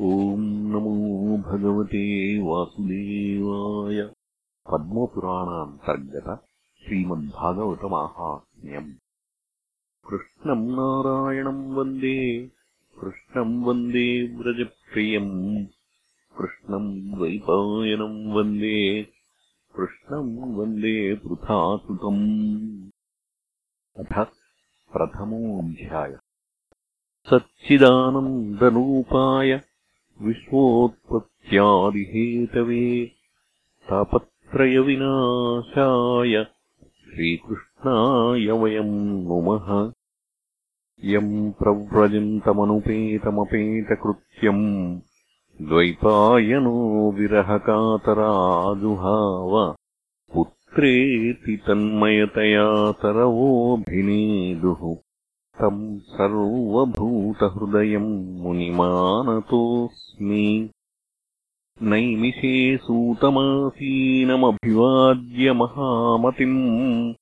ॐ नमो भगवते वासुदेवाय। पद्मपुराणान्तर्गत श्रीमद्भागवतमाहात्म्यम्। कृष्णम् नारायणम् वन्दे कृष्णम् वन्दे व्रजप्रियम्। कृष्णम् द्वैपायनम् वन्दे कृष्णम् वन्दे पृथासुतम्। अथ प्रथमोऽध्यायः। सच्चिदानन्दरूपाय विश्वोत्पत्त्यादिहेतवे तापत्रयविनाशाय श्रीकृष्णाय वयम् नुमः। यम् प्रव्रजन्तमनुपेतमपेतकृत्यम् द्वैपायनो विरहकातराजुहाव। पुत्रेति तन्मयतया सरवोऽभिनेदुः तम् सर्वभूतहृदयम् मुनिमानतोऽस्मि। नैमिषे सूतमासीनमभिवाद्य महामतिम्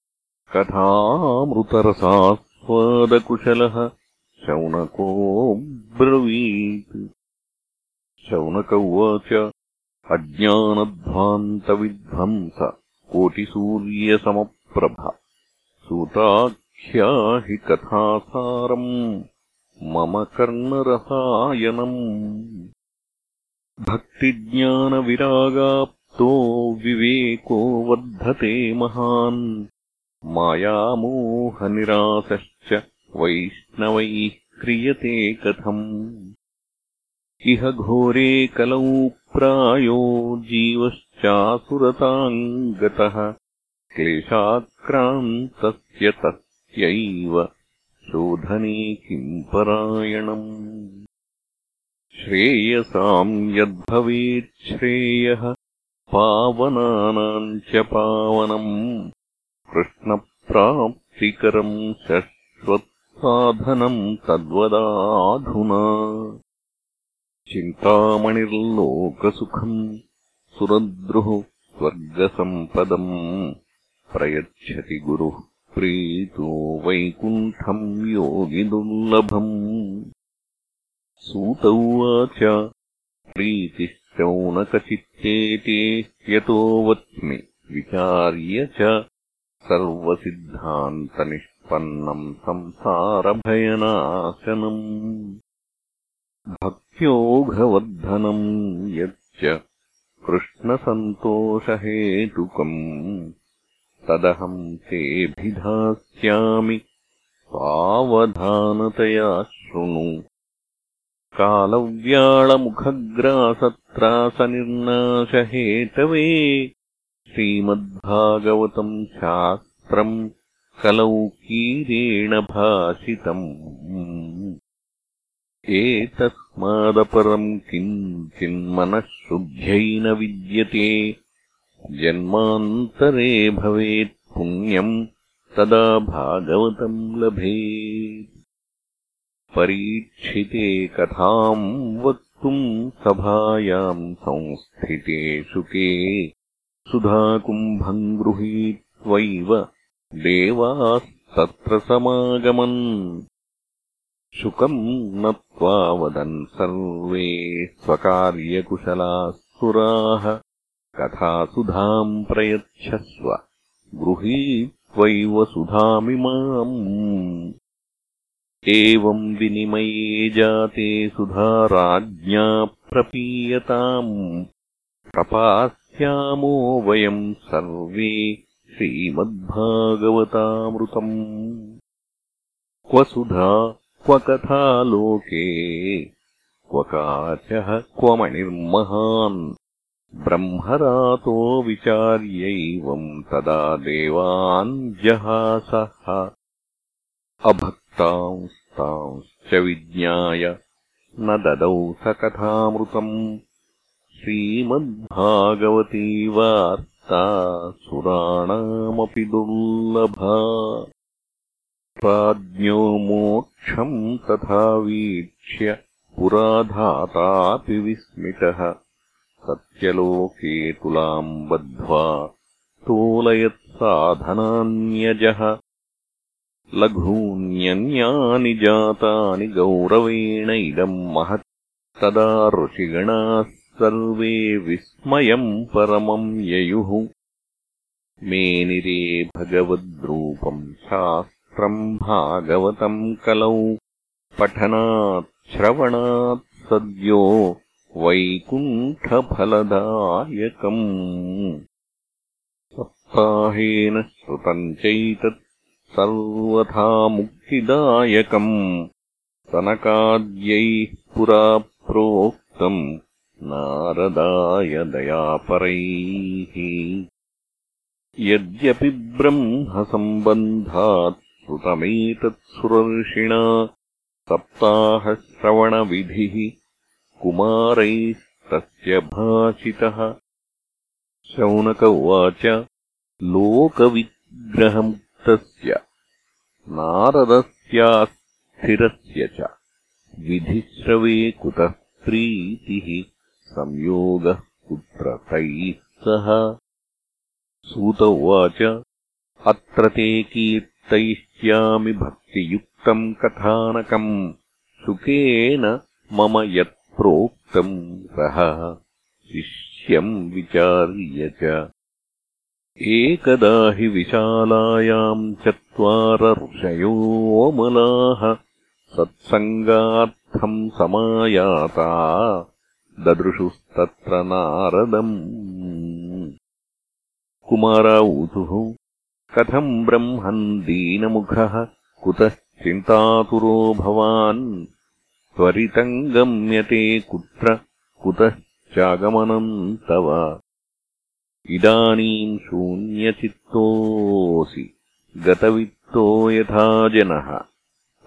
कथामृतरसास्वादकुशलः शौनकोऽब्रवीत् शौनक उवाच अज्ञानध्वान्तविध्वंस कोटिसूर्यसमप्रभ। सूता हि कथासारम् मम कर्णरसायनम्। भक्तिज्ञानविरागाप्तो विवेको वर्धते महान्। मायामोहनिरासश्च वैष्णवैः क्रियते कथम्। इह घोरे कलौ प्रायो जीवश्चासुरताम् गतः। क्लेशाक्रान्तस्य तत् यैव शोधने किम् परायणम्? श्रेयसाम् यद्भवेच्छ्रेयः पावनानाम् च पावनम्। कृष्णप्राप्तिकरम् शश्वत्साधनम् तद्वदाधुना। चिन्तामणिर्लोकसुखम् सुरद्रुः स्वर्गसम्पदम् प्रयच्छति गुरुः प्रीतो वैकुण्ठम् योगिदुर्लभम्। सूत उवाच प्रीतिः शौनकचित्तेते यतो विचार्य च सर्वसिद्धान्तनिष्पन्नम् संसारभयनाशनम्। भक्त्योघवर्धनम् यच्च कृष्णसन्तोषहेतुकम् तदहम् तेऽभिधास्यामि। सावधानतया शृणु। कालव्याळमुखग्रासत्रासनिर्नाशहेतवे। श्रीमद्भागवतम् शास्त्रम् कलौकीरेण भाषितम्। एतस्मादपरम् किञ्चिन्मनः शुद्ध्यै न विद्यते जन्मान्तरे भवेत् पुण्यम् तदा भागवतम् लभेत्। परीक्षिते कथाम् वक्तुम् सभायाम् संस्थिते शुके सुधाकुम्भम् गृहीत्वैव देवास्तत्र समागमन्। शुकम् नत्वा वदन् सर्वे स्वकार्यकुशलाः सुराः कथासुधाम् प्रयच्छस्व। गृहीत्वैव सुधामिमाम् एवम् विनिमये जाते सुधा राज्ञा प्रपीयताम्। प्रपास्यामो वयम् सर्वे श्रीमद्भागवतामृतम्। क्व सुधा क्व कथा लोके क्व काचः क्व मणिर्महान् ब्रह्मरातो विचार्यैवम् तदा देवान् जहासः। अभक्तांस्तांश्च विज्ञाय न ददौ स कथामृतम् श्रीमद्भागवती वार्ता सुराणामपि दुर्लभा। राज्ञो मोक्षम् तथा वीक्ष्य पुराधातापि विस्मितः सत्यलोके तुलाम् बद्ध्वा तोलयत्साधनान्यजः लघून्यन्यानि जातानि गौरवेण इदम् महत् तदा ऋषिगणाः सर्वे विस्मयम् परमम् ययुः। मेनिरे भगवद्रूपम् शास्त्रम् भागवतम् कलौ पठनात् श्रवणात् सद्यो वैकुण्ठफलदायकम्। सप्ताहेन श्रुतम् चैतत् सर्वथा मुक्तिदायकम्। सनकाद्यैः पुरा प्रोक्तम् नारदाय दयापरैः। यद्यपि ब्रह्मसम्बन्धात् श्रुतमेतत्सुरर्षिणा सप्ताहश्रवणविधिः कुमारैस्तस्य भाषितः शौनक उवाच लोकविग्रहमुक्तस्य नारदस्यास्थिरस्य च विधिश्रवे कुतः प्रीतिः संयोगः कुत्र तैः सह। सूत उवाच अत्र ते कीर्तयिष्यामि भक्तियुक्तम् कथानकम् सुखेन मम यत्प्रोक्तम् सः शिष्यम् विचार्य च। एकदा हि विशालायाम् चत्वार ऋषयोमलाः सत्सङ्गार्थम् समायाता। ददृशुस्तत्र नारदम्। कुमाराऊतुः कथम् ब्रह्मन् दीनमुखः? कुतश्चिन्तातुरो भवान् त्वरितम् गम्यते कुत्र कुतश्चागमनम् तव इदानीम् शून्यचित्तोऽसि गतवित्तो यथा जनः।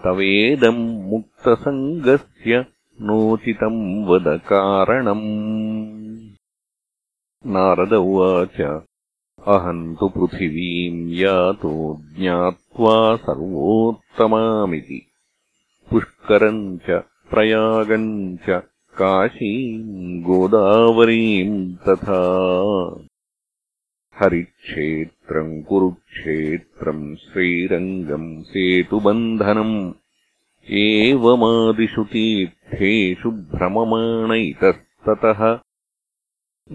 तवेदम् मुक्तसङ्गस्य नोचितम् वद कारणम्। नारद उवाच अहम् तु पृथिवीम् यातो ज्ञात्वा सर्वोत्तमामिति। पुष्करम् च प्रयागम् च काशीम् गोदावरीम् तथा हरिक्षेत्रम् कुरुक्षेत्रम् श्रीरङ्गम् सेतुबन्धनम् एवमादिषु तीर्थेषु भ्रममाण इतस्ततः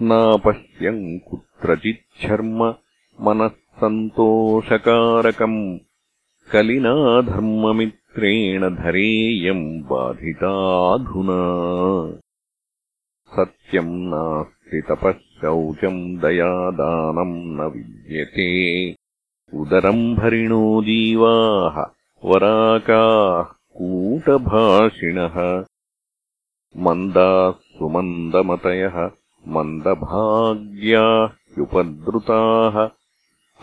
नापश्यम् कुत्रचिच्छर्म मनः सन्तोषकारकम् कलिनाधर्ममित्रेण धरेयम् बाधिताधुना। सत्यम् नास्ति तपः शौचम् दयादानम् न विद्यते। उदरम् भरिणो जीवाः वराकाः कूटभाषिणः। मन्दाः सुमन्दमतयः मन्दभाग्याह्युपद्रुताः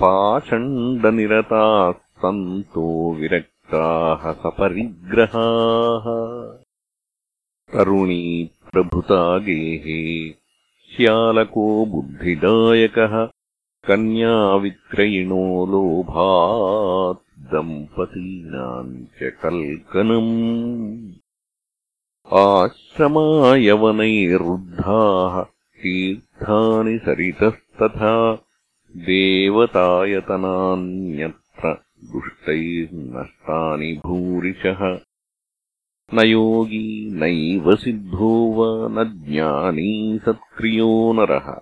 पाषण्डनिरताः सन्तो विरक्ताः सपरिग्रहाः तरुणी प्रभुता गेहे श्यालको बुद्धिदायकः। कन्याविक्रयिणो लोभात्। दम्पतीनाम् च कल्कनम्। आश्रमायवनैरुद्धाः। तीर्थानि सरितस्तथा। देवतायतनान्यत्र दुष्टैर्नष्टानि भूरिशः न योगी नैव सिद्धो वा न ज्ञानी सत्क्रियो नरः।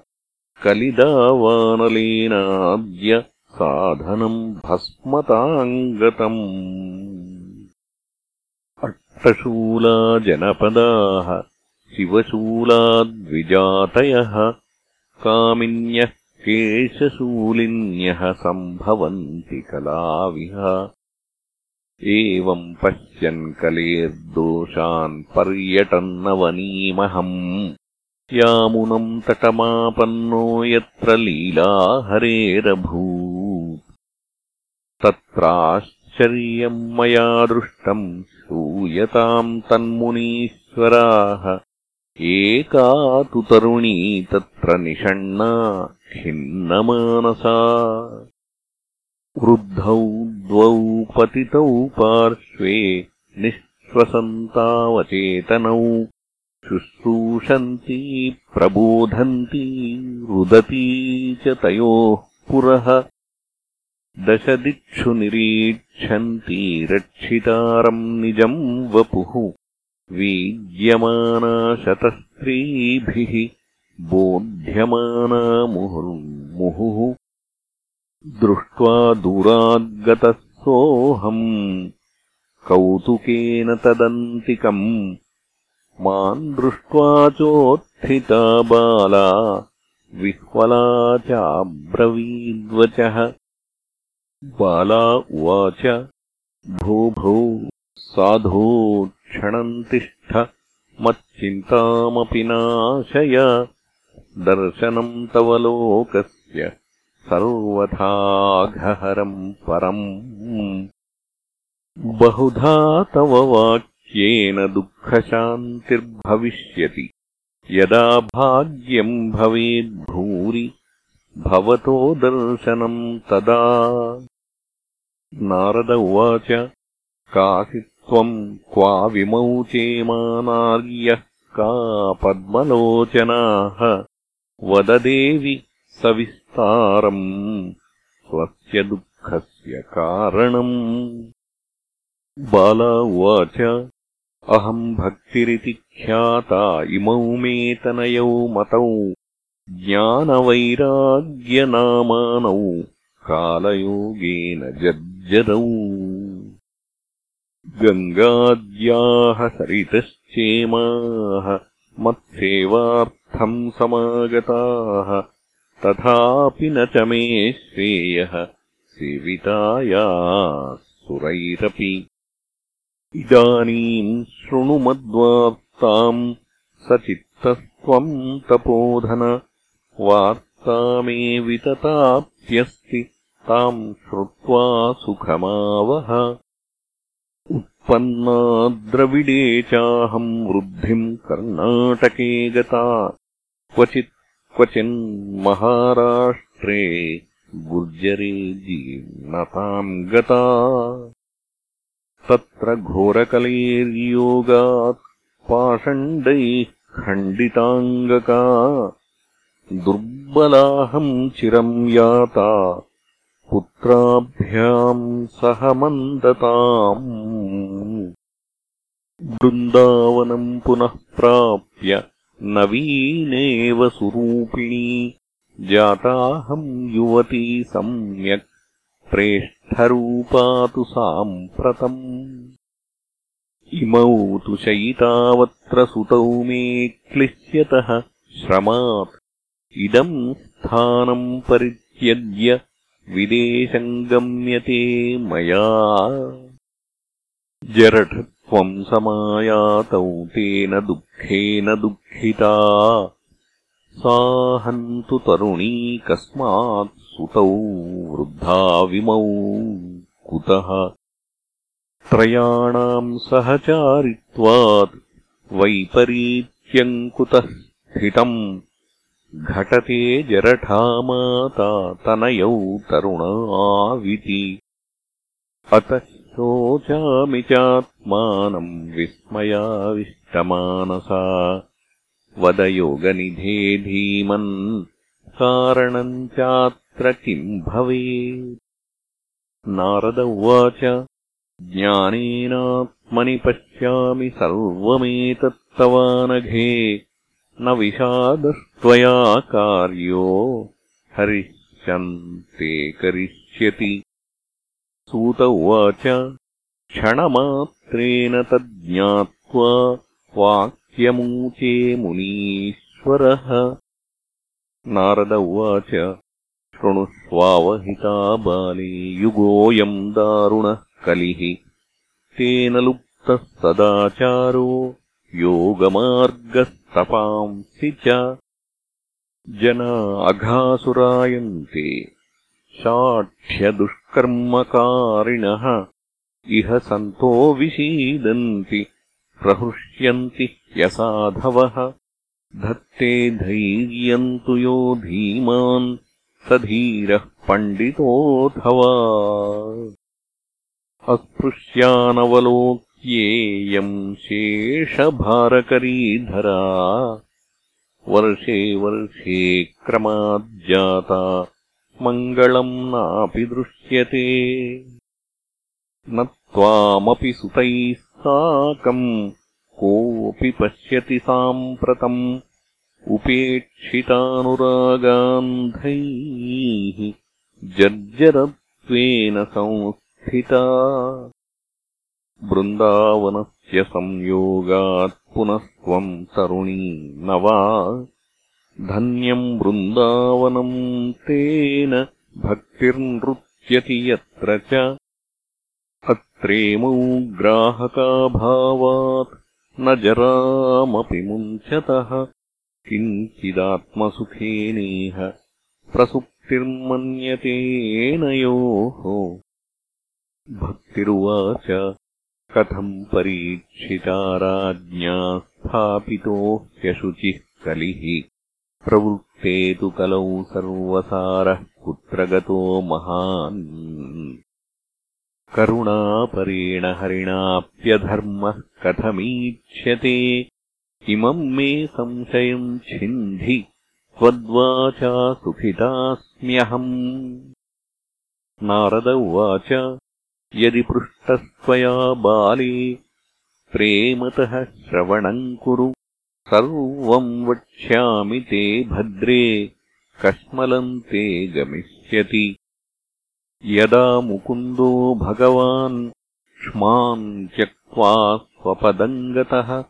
कलिदावानलेनाद्य साधनम् भस्मताम् गतम् अष्टशूला जनपदाः शिवशूलाद्विजातयः। कामिन्यः केशशूलिन्यः सम्भवन्ति कलाविह। एवम् पश्यन् कलेर्दोषान् पर्यटन्नवनीमहम्। यामुनम् तटमापन्नो यत्र लीलाहरेरभूत्। तत्राश्चर्यम् मया दृष्टम् श्रूयताम् तन्मुनीश्वराः। एका तु तरुणी तत्र निषण्णा खिन्नमानसा। वृद्धौ द्वौ पतितौ पार्श्वे निःश्वसन्तावचेतनौ शुश्रूषन्ती प्रबोधन्ती रुदती च तयोः पुरः। दशदिक्षु निरीक्षन्ती रक्षितारम् निजम् वपुः। वीज्यमाना शतस्त्रीभिः बोध्यमाना मुहुर्मुहुः दृष्ट्वा दूराद्गतः सोऽहम् कौतुकेन तदन्तिकम् माम् दृष्ट्वा चोत्थिता बाला विह्वला चाब्रवीद्वचः बाला उवाच भो भो साधो क्षणम् तिष्ठ मच्चिन्तामपि नाशय दर्शनम् तव लोकस्य सर्वथाघहरम् परम्। बहुधा तव वाक्येन दुःखशान्तिर्भविष्यति। यदा भाग्यम् भवेद्भूरि भवतो दर्शनम् तदा। नारद उवाच कासि त्वम् क्वा विमौचेमानार्यः का पद्मलोचनाः वददेवि सविस्तारम् स्वस्य दुःखस्य कारणम्। बाला उवाच अहम् भक्तिरिति ख्याता इमौ मे तनयौ मतौ ज्ञानवैराग्यनामानौ कालयोगेन जर्जरौ गङ्गाद्याः सरितश्चेमाः मत्सेवार्थम् समागताः? तथापि न च मे श्रेयः। सेविताया सुरैरपि। इदानीम् शृणुमद्वार्ताम् सचित्तस्त्वम् तपोधन। वार्ता मे वितताप्यस्ति। ताम् श्रुत्वा सुखमावह। उत्पन्ना द्रविडे चाहम् वृद्धिम् कर्णाटके गता क्वचित् क्वचिन्महाराष्ट्रे गुर्जरे जीर्णताम् गता। तत्र घोरकलेर्योगात् पाषण्डैः खण्डिताङ्गका। दुर्बलाहम् चिरम् याता पुत्राभ्याम् सह मन्दताम्। वृन्दावनम् पुनः प्राप्य नवीनेव सुरूपिणी। जाताहम् युवती सम्यक्। प्रेष्ठरूपा तु साम्प्रतम्। इमौ तु शयितावत्र सुतौ मे क्लिश्यतः श्रमात्। इदम् स्थानम् परित्यज्य विदेशम् गम्यते मया जरठत्वम् समायातौ तेन दुःखेन दुःखिता। साहन्तु तरुणी कस्मात् सुतौ वृद्धा विमौ कुतः? त्रयाणाम् सहचारित्वात् वैपरीत्यम् कुतः स्थितम्। घटते जरठामाता तनयौ तरुणाविति। अतः शोचामि चात्मानम् विस्मयाविष्टमानसा। वदयोगनिधे धीमन् कारणम् चात्र किम् भवेत्? नारद उवाच ज्ञानेनात्मनि पश्यामि सर्वमेतत्तवानघे। न विषादस्त्वया कार्यो हरिश्चन्ते करिष्यति सूत उवाच क्षणमात्रेण तज्ज्ञात्वा वाक्यमूचे मुनीश्वरः नारद उवाच शृणुष्वावहिता बाले युगोऽयम् दारुणः कलिः। तेन लुप्तः सदाचारो योगमार्गस्तपांसि च। जना अघासुरायन्ते शाठ्यदुष्कर्मकारिणः इह सन्तो विषीदन्ति प्रहृष्यन्ति यसाधवः धत्ते धैर्यम् तु यो धीमान् स धीरः पण्डितोऽथवा। अस्पृश्यानवलोक्येयम् शेषभारकरीधरा वर्षे वर्षे क्रमाज्जाता मङ्गलम् नापि दृश्यते। न त्वामपि सुतैः साकम्। कोऽपि पश्यति साम्प्रतम्। उपेक्षितानुरागान्धैः जर्जरत्वेन संस्थिता। वृन्दावनस्य संयोगात् पुनः त्वम् तरुणी न वा धन्यम् वृन्दावनम् तेन भक्तिर्नृत्यति यत्र च। अत्रेमौ ग्राहकाभावात् न जरामपि मुञ्चतः। किञ्चिदात्मसुखेनेह प्रसुप्तिर्मन्यतेनयोः भक्तिरुवाच कथम् परीक्षिता राज्ञा स्थापितो ह्यशुचिः कलिः प्रवृत्ते तु कलौ सर्वसारः कुत्र गतो महान्। करुणापरेण हरिणाप्यधर्मः कथमीक्ष्यते इमम् मे संशयम् छिन्धि त्वद्वाचा सुखितास्म्यहम्। नारद उवाच यदि पृष्टस्त्वया बाले प्रेमतः श्रवणम् कुरु सर्वम् वक्ष्यामि ते भद्रे कश्मलम् ते गमिष्यति। यदा मुकुन्दो भगवान् क्ष्मान् त्यक्त्वा स्वपदम् गतः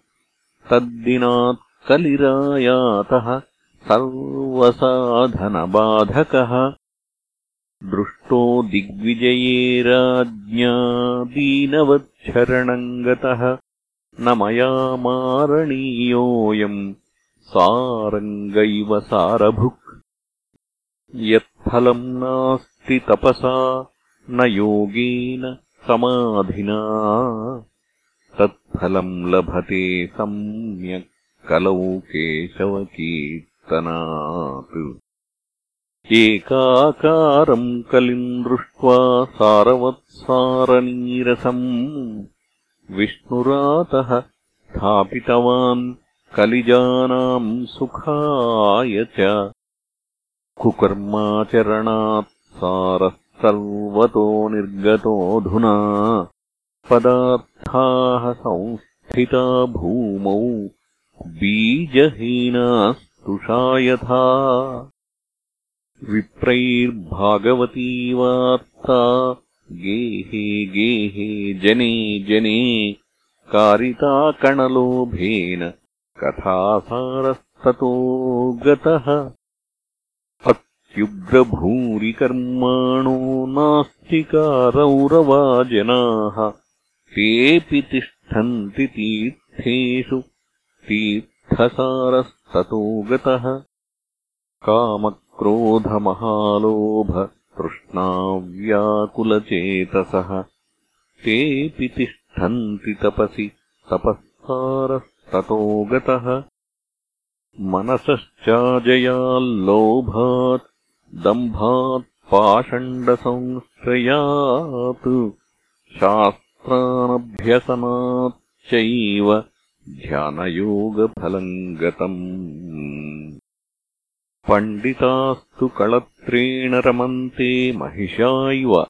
तद्दिनात् कलिरायातः सर्वसाधनबाधकः। दृष्टो दिग्विजये राज्ञा दीनवच्छरणम् गतः न मया मारणीयोऽयम् सारङ्गैव सारभुक्। यत्फलम् नास्ति तपसा न योगेन समाधिना। तत्फलम् लभते सम्यक् कलौ केशवकीर्तनात् एकाकारम् कलिम् दृष्ट्वा सारवत्सारनीरसम् विष्णुरातः स्थापितवान् कलिजानाम् सुखाय च कुकर्माचरणात् सारः सर्वतो निर्गतोऽधुना पदार्थाः संस्थिता भूमौ बीजहीनास्तुषा यथा विप्रैर्भागवती वार्ता गेहे गेहे जने जने कारिताकणलोभेन कथासारस्ततो गतः अत्युग्रभूरिकर्माणो नास्तिकारौरवा जनाः तेऽपि तिष्ठन्ति तीर्थेषु तीर्थसारस्ततो गतः कामक्रोधमहालोभतृष्णाव्याकुलचेतसः तेऽपि तिष्ठन्ति तपसि तपःसारस्ततो गतः। मनसश्चाजयाल्लोभात् दम्भात् पाषण्डसंश्रयात्। शास् ानभ्यसनाच्चैव ध्यानयोगफलम् गतम् पण्डितास्तु कळत्रेण रमन्ते महिषा इव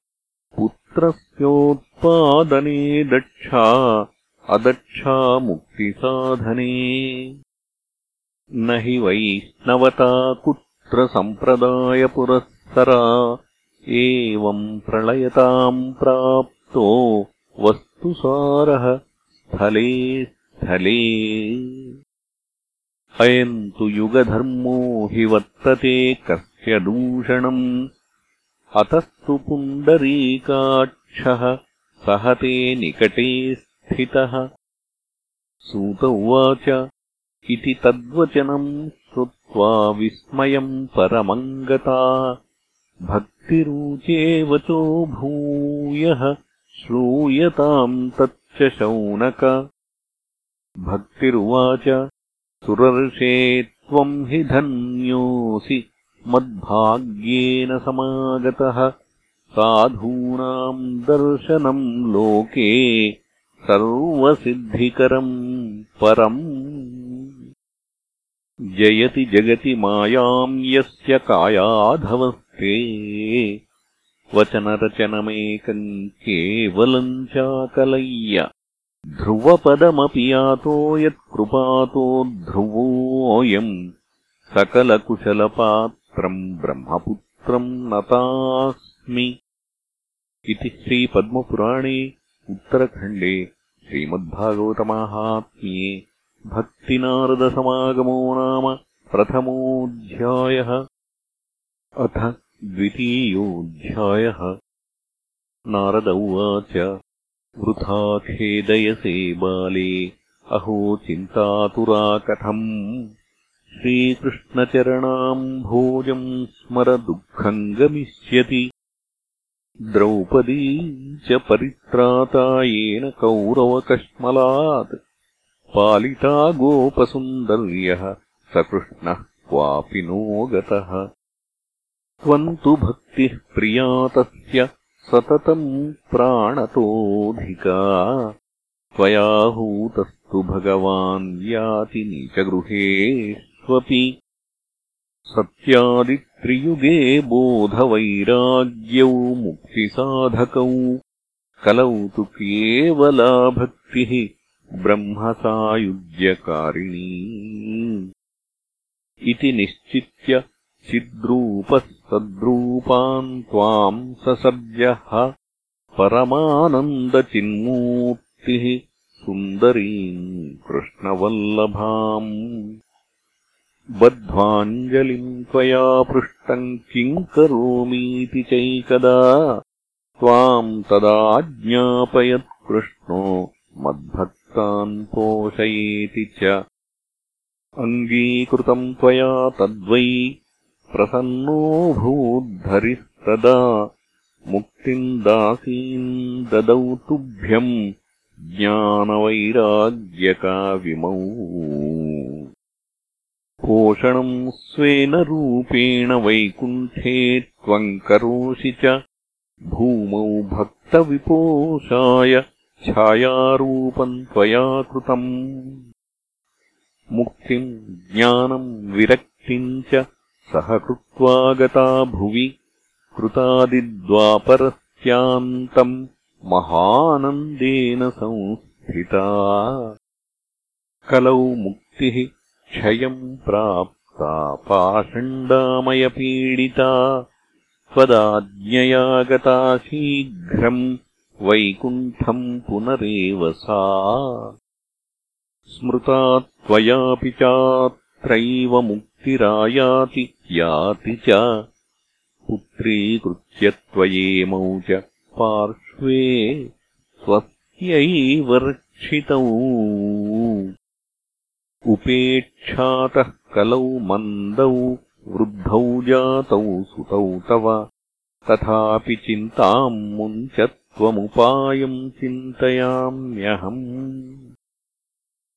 पुत्रस्योत्पादने दक्षा अदक्षा मुक्तिसाधने। न हि वैष्णवता कुत्र सम्प्रदायपुरःसरा एवम् प्रलयताम् प्राप्तो वस्तुसारः स्थले स्थले अयम् तु युगधर्मो हि वर्तते कस्य दूषणम्। अतस्तु पुण्डरीकाक्षः सह ते निकटे स्थितः। सूत उवाच इति तद्वचनम् श्रुत्वा विस्मयम् परमम् गता भक्तिरूचे वचो भूयः श्रूयताम् तच्च शौनक। भक्तिरुवाच सुरर्षे त्वम् हि धन्योऽसि मद्भाग्येन समागतः साधूनाम् दर्शनम् लोके सर्वसिद्धिकरम् परम्। जयति जगति मायाम् यस्य कायाधवस्ते। वचनरचनमेकम् केवलम् चाकलय्य ध्रुवपदमपि यातो यत्कृपातो ध्रुवोऽयम् सकलकुशलपात्रम् ब्रह्मपुत्रम् नतास्मि। इति श्रीपद्मपुराणे उत्तरखण्डे श्रीमद्भागवतमाहात्म्ये भक्तिनारदसमागमो नाम प्रथमोऽध्यायः। अथ द्वितीयोऽध्यायः। नारद उवाच वृथा खेदयसे बाले। अहो चिन्तातुरा कथम्। श्रीकृष्णचरणाम् भोजम् स्मर दुःखम् गमिष्यति। द्रौपदी च परित्राता येन कौरवकश्मलात्। पालिता गोपसुन्दर्यः स कृष्णः क्वापि नो गतः त्वम् तु भक्तिः प्रिया तस्य सततम् प्राणतोऽधिका। त्वयाहूतस्तु भगवान् याति नीचगृहेष्वपि सत्यादित्रियुगे बोधवैराग्यौ मुक्तिसाधकौ। कलौ तु केवला भक्तिः ब्रह्मसायुज्यकारिणी। इति निश्चित्य चिद्रूपः सद्रूपान् त्वाम् ससर्जः परमानन्दचिन्मूर्तिः सुन्दरीम् कृष्णवल्लभाम् बद्ध्वाञ्जलिम् त्वया पृष्टम् किम् करोमीति चैकदा त्वाम् तदाज्ञापयत्कृष्णो मद्भक्तान् पोषयेति च। अङ्गीकृतम् त्वया तद्वै प्रसन्नोऽभूद्धरिस्तदा मुक्तिम् दासीम् ददौ तुभ्यम् ज्ञानवैराग्यकाविमौ। पोषणम् स्वेन रूपेण वैकुण्ठे त्वम् करोषि च भूमौ भक्तविपोषाय छायारूपम् त्वया कृतम्। मुक्तिम् ज्ञानम् विरक्तिम् च सह कृत्वा गता भुवि कृतादिद्वापरस्यान्तम् महानन्देन संस्थिता। कलौ मुक्तिः क्षयम् प्राप्ता पाषण्डामयपीडिता। त्वदाज्ञया गता शीघ्रम् वैकुण्ठम् पुनरेव सा। स्मृता त्वयापि चात्रैव मुक्तिरायाति याति च पुत्रीकृत्य त्वयेमौ च पार्श्वे स्वस्यैव रक्षितौ। उपेक्षातः कलौ मन्दौ वृद्धौ जातौ सुतौ तव। तथापि चिन्ताम् मुञ्च त्वमुपायम् चिन्तयाम्यहम्।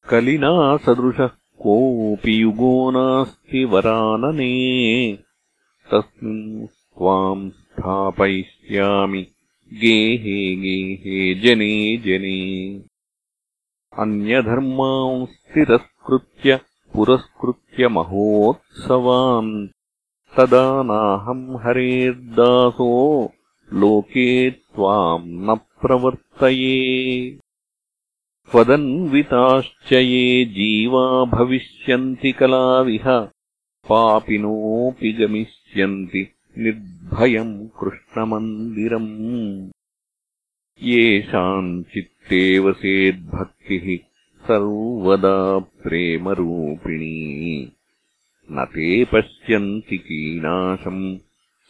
कलिनासदृशः कोऽपि युगो नास्ति वरानने। तस्मिन् त्वाम् स्थापयिष्यामि गेहे गेहे जने जने। अन्यधर्मांस्तिरस्कृत्य पुरस्कृत्य महोत्सवान्। तदा नाहम् हरेर्दासो लोके त्वाम् न प्रवर्तये त्वदन्विताश्च ये जीवा भविष्यन्ति कलाविह पापिनोऽपि गमिष्यन्ति निर्भयम् कृष्णमन्दिरम्। येषाम् चित्ते वसेद्भक्तिः सर्वदा प्रेमरूपिणी। न ते पश्यन्ति कीनाशम्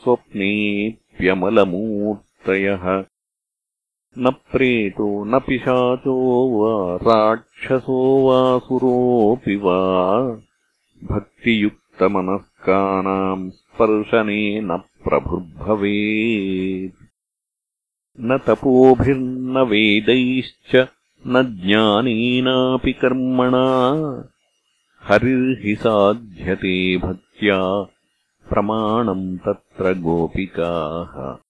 स्वप्नेऽप्यमलमूर्तयः न प्रेतो न पिशाचो वा राक्षसो वासुरोऽपि वा। भक्तियुक्तमनस्कानाम् स्पर्शने न प्रभुर्भवेत्। न तपोभिर्न वेदैश्च न ज्ञानेनापि कर्मणा। हरिर्हि साध्यते भक्त्या प्रमाणम् तत्र गोपिकाः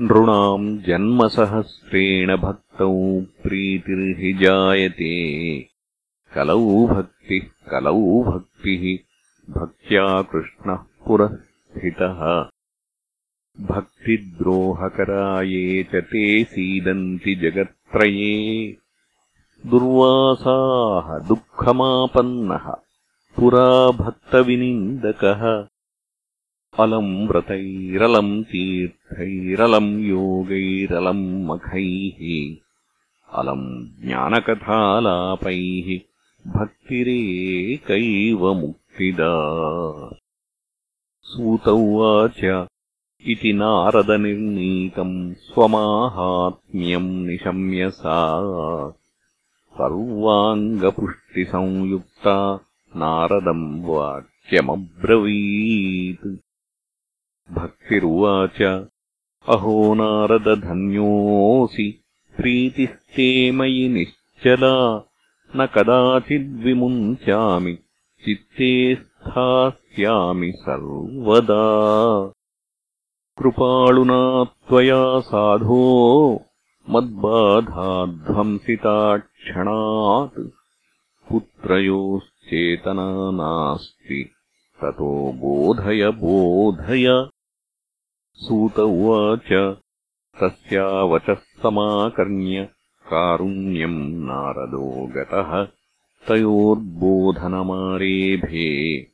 नृणाम् जन्मसहस्रेण भक्तौ प्रीतिर्हि जायते कलौ भक्तिः कलौ भक्तिः भक्त्या कृष्णः पुरः स्थितः भक्तिद्रोहकरा ये च ते सीदन्ति जगत्त्रये। दुर्वासाः दुःखमापन्नः पुरा भक्तविनिन्दकः अलम् व्रतैरलम् तीर्थैरलम् योगैरलम् मखैः अलम् ज्ञानकथालापैः भक्तिरेकैव मुक्तिदा। सूत उवाच इति नारदनिर्णीतम् स्वमाहात्म्यम् निशम्य सा। सर्वाङ्गपुष्टिसंयुक्ता नारदम् वाक्यमब्रवीत् भक्तिरुवाच। अहो नारदधन्योऽसि प्रीतिस्ते मयि निश्चला। न कदाचिद्विमुञ्चामि चित्ते स्थास्यामि सर्वदा। कृपालुना त्वया साधो मद्बाधाध्वंसिताक्षणात्। पुत्रयोश्चेतना नास्ति ततो बोधय बोधय सूत उवाच। तस्या वचः समाकर्ण्य कारुण्यम् नारदो गतः। तयोर्बोधनमारेभे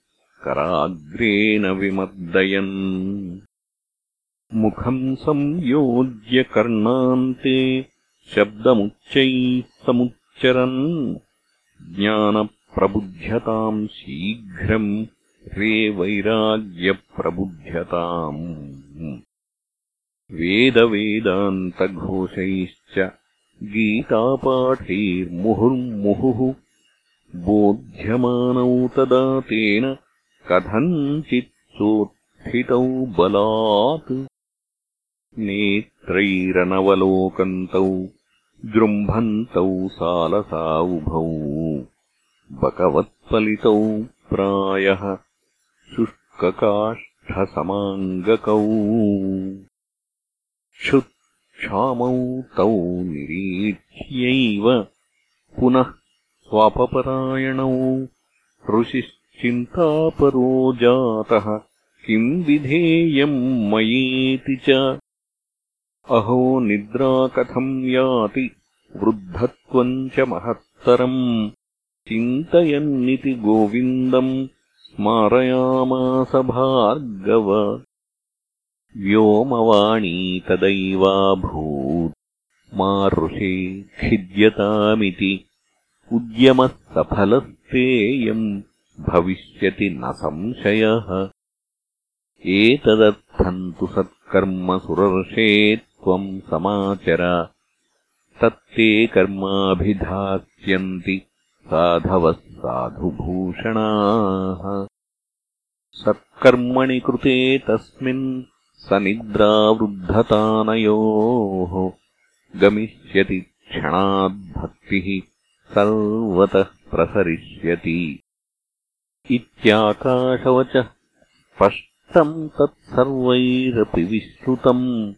कराग्रेण विमर्दयन्। मुखम् संयोज्य कर्णान्ते शब्दमुच्चैः समुच्चरन्। ज्ञानप्रबुध्यताम् शीघ्रम् रे वैराग्यप्रबुध्यताम् वेदवेदान्तघोषैश्च गीतापाठैर्मुहुर्मुहुः बोध्यमानौ तदा तेन कथञ्चित्सोत्थितौ बलात्। नेत्रैरनवलोकन्तौ जृम्भन्तौ सालसाउभौ बकवत्पलितौ प्रायः शुष्ककाष्ठसमाङ्गकौ क्षुत्क्षामौ तौ निरीक्ष्यैव। पुनः स्वापपरायणौ। ऋषिश्चिन्तापरो जातः। किम् विधेयम् मयेति च? अहो निद्रा कथम् याति? वृद्धत्वम् च महत्तरम्। चिन्तयन्निति गोविन्दम् स्मारयामास भार्गव व्योमवाणी तदैवाभूत्। मा ऋषे खिद्यतामिति उद्यमः सफलस्तेयम् भविष्यति न संशयः। एतदर्थम् तु सत्कर्मसुरर्षे त्वम् समाचर। तत्ते कर्माभिधास्यन्ति साधवः साधुभूषणाः। सत्कर्मणि कृते तस्मिन् स निद्रावृद्धतानयोः गमिष्यति क्षणाद्भक्तिः सर्वतः प्रसरिष्यति। इत्याकाशवचः स्पष्टम् तत्सर्वैरपि विश्रुतम्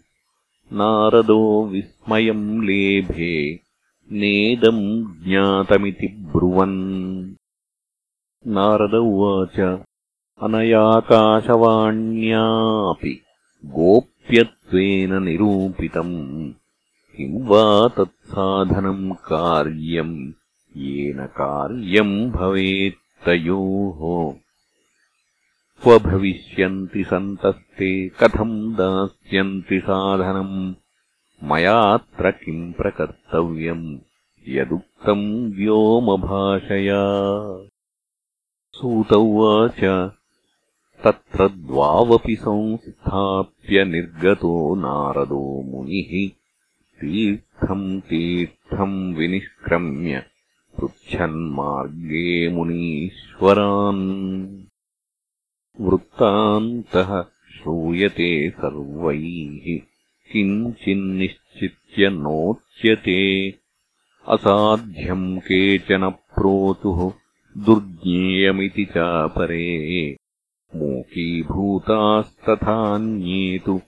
नारदो विस्मयम् लेभे नेदम् ज्ञातमिति ब्रुवन् नारद उवाच अनयाकाशवाण्यापि गोप्यत्वेन निरूपितम्। किम् वा तत्साधनम् कार्यम्? येन कार्यम् भवेत्तयोः क्व भविष्यन्ति सन्तस्ते? कथम् दास्यन्ति साधनम् मयात्र किम् प्रकर्तव्यम्? यदुक्तम् व्योमभाषया सूत उवाच तत्र द्वावपि संस्थाप्य निर्गतो नारदो मुनिः। तीर्थम् तीर्थम् विनिष्क्रम्य पृच्छन्मार्गे मुनीश्वरान्। वृत्तान्तः श्रूयते सर्वैः। किञ्चिन्निश्चित्य नोच्यते। असाध्यम् केचन प्रोचुः दुर्ज्ञेयमिति चापरे मूकीभूतास्तथान्ये तु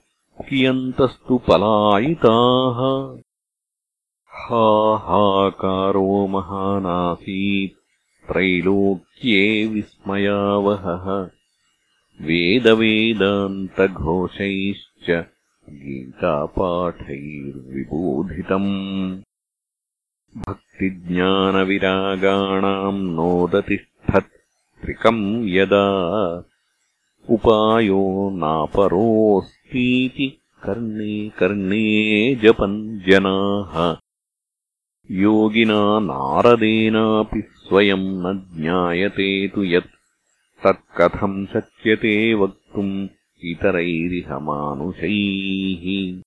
कियन्तस्तु पलायिताः। हाहाकारो महानासीत् त्रैलोक्ये विस्मयावहः। वेदवेदान्तघोषैश्च गीतापाठैर्विबोधितम् भक्तिज्ञानविरागाणाम् नोदतिष्ठत् त्रिकम् यदा उपायो नापरोऽस्तीति कर्णे कर्णे जपन् जनाः। योगिना नारदेनापि स्वयम् न ज्ञायते तु यत् तत्कथम् शक्यते वक्तुम् इतरैरिह मानुषैः।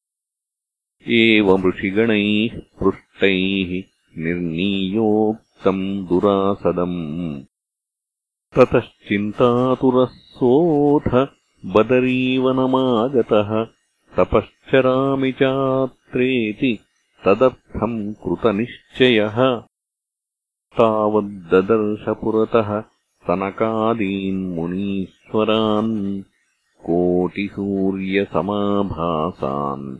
एवमृषिगणैः पृष्टैः निर्णीयोक्तम् दुरासदम्। ततश्चिन्तातुरः सोऽथ बदरीवनमागतः। तपश्चरामि चात्रेति तदर्थम् कृतनिश्चयः। तावद्ददर्शपुरतः तनकादीन्मुनीश्वरान् कोटिसूर्यसमाभासान्।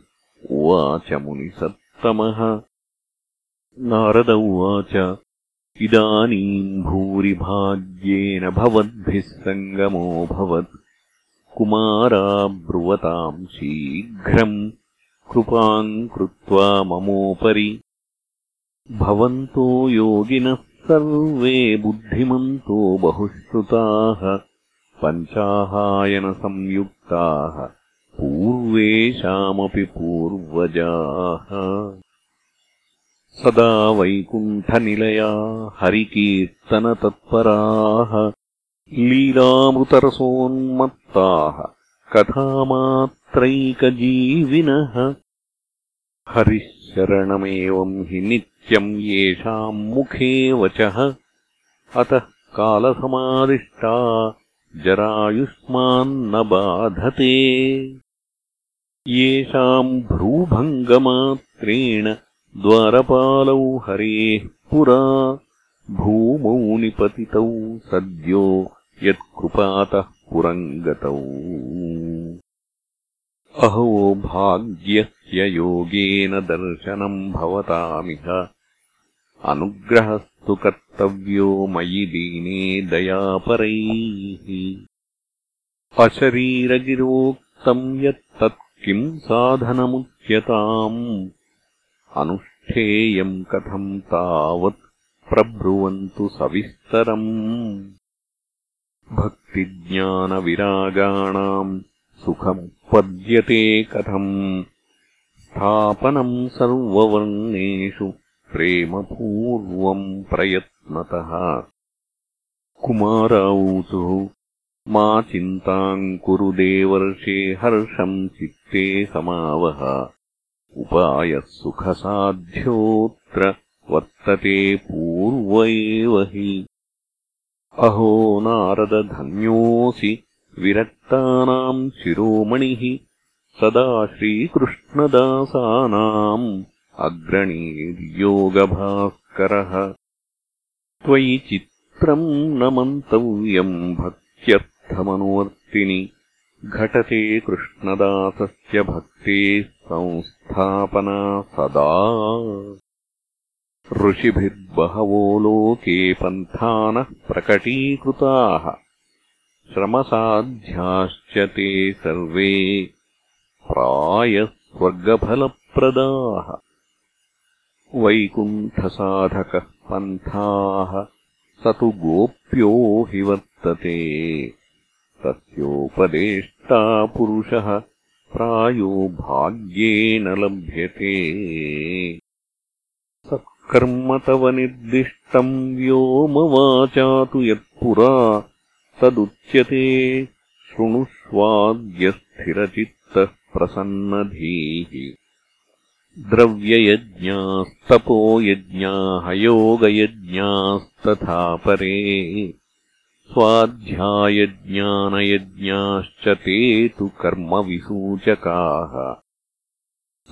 उवाच मुनिसत्तमः नारद उवाच इदानीम् भूरिभाग्येन भवद्भिः सङ्गमोऽभवत् कुमारा ब्रुवताम् शीघ्रम् कृपाम् कृत्वा ममोपरि। भवन्तो योगिनः सर्वे बुद्धिमन्तो बहुश्रुताः पञ्चाहायनसंयुक्ताः पूर्वेषामपि पूर्वजाः सदा वैकुण्ठनिलया हरिकीर्तनतत्पराः लीलामृतरसोन्मत्ताः कथामात्रैकजीविनः हरिः शरणमेवम् हि नित्यम् येषाम् मुखे वचः अतः कालसमादिष्टा जरायुष्मान्न बाधते। येषाम् भ्रूभङ्गमात्रेण द्वारपालौ हरेः पुरा भूमौ निपतितौ सद्यो यत्कृपातः पुरम् गतौ अहो भाग्यस्य योगेन दर्शनम् भवतामिह। अनुग्रहस्तु कर्तव्यो मयि दीने दयापरैः। अशरीरगिरोक्तम् यत्तत् किम् साधनमुच्यताम् अनुष्ठेयम् कथम् तावत् प्रब्रुवन्तु सविस्तरम्। भक्तिज्ञानविरागाणाम् सुखमुत्पद्यते कथम्। स्थापनम् सर्ववर्णेषु प्रेमपूर्वम् प्रयत्नतः। कुमाराऊतुः मा चिन्ताम् कुरु देवर्षे हर्षम् चित्ते समावह उपायः सुखसाध्योऽत्र वर्तते पूर्व एव हि। अहो नारदधन्योऽसि विरक्तानाम् शिरोमणिः सदा श्रीकृष्णदासानाम् अग्रणीर्योगभास्करः। त्वयि चित्रम् न मन्तव्यम् भक्त्यर्थमनुवर्तिनि। घटते कृष्णदासस्य भक्तेः संस्थापना सदा। ऋषिभिर्बहवो लोके पन्थानः प्रकटीकृताः। श्रमसाध्याश्च ते सर्वे प्रायः स्वर्गफलप्रदाः वैकुण्ठसाधकः पन्थाः स तु गोप्यो हि वर्तते। तस्योपदेष्टा पुरुषः प्रायो भाग्येन लभ्यते। सत्कर्म तव निर्दिष्टम् व्योमवाचा तु यत्पुरा। तदुच्यते। शृणुष्वाद्यस्थिरचित्तः प्रसन्नधीः द्रव्ययज्ञास्तपोयज्ञाः योगयज्ञास्तथा परे स्वाध्यायज्ञानयज्ञाश्च ते तु कर्मविसूचकाः।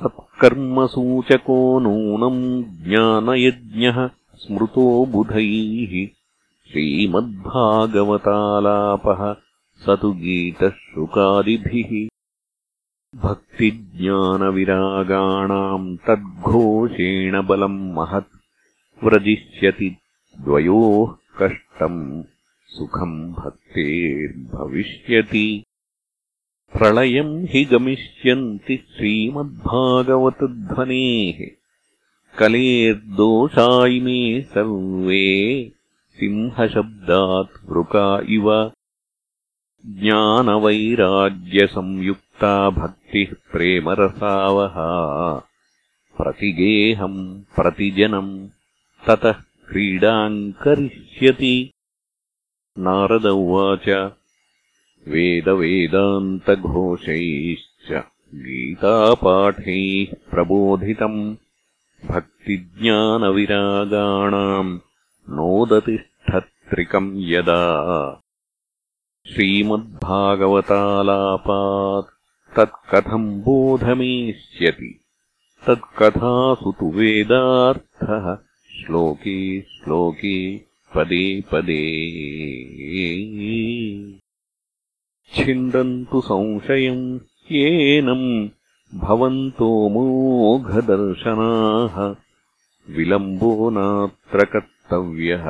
सत्कर्मसूचको नूनम् ज्ञानयज्ञः स्मृतो बुधैः। श्रीमद्भागवतालापः स तु गीतः भक्तिज्ञानविरागाणाम् तद्घोषेण बलम् महत्। व्रजिष्यति द्वयोः कष्टम् सुखम् भक्तेर्भविष्यति। प्रलयम् हि गमिष्यन्ति श्रीमद्भागवतध्वनेः। कलेर्दोषा इमे सर्वे सिंहशब्दात् वृका इव। ज्ञानवैराग्यसंयुक्ता भक्तिः प्रेमरसावहा। प्रतिगेहम् प्रतिजनम् ततः क्रीडाम् करिष्यति नारद उवाच वेदवेदान्तघोषैश्च गीतापाठैः प्रबोधितम्। भक्तिज्ञानविरागाणाम् नोदतिष्ठत्रिकम् यदा। श्रीमद्भागवतालापात् तत्कथम् बोधमेष्यति। तत्कथासु तु वेदार्थः। श्लोके श्लोके पदे पदे छिन्दन्तु संशयम् येनम् भवन्तो मोघदर्शनाः विलम्बो नात्र कर्तव्यः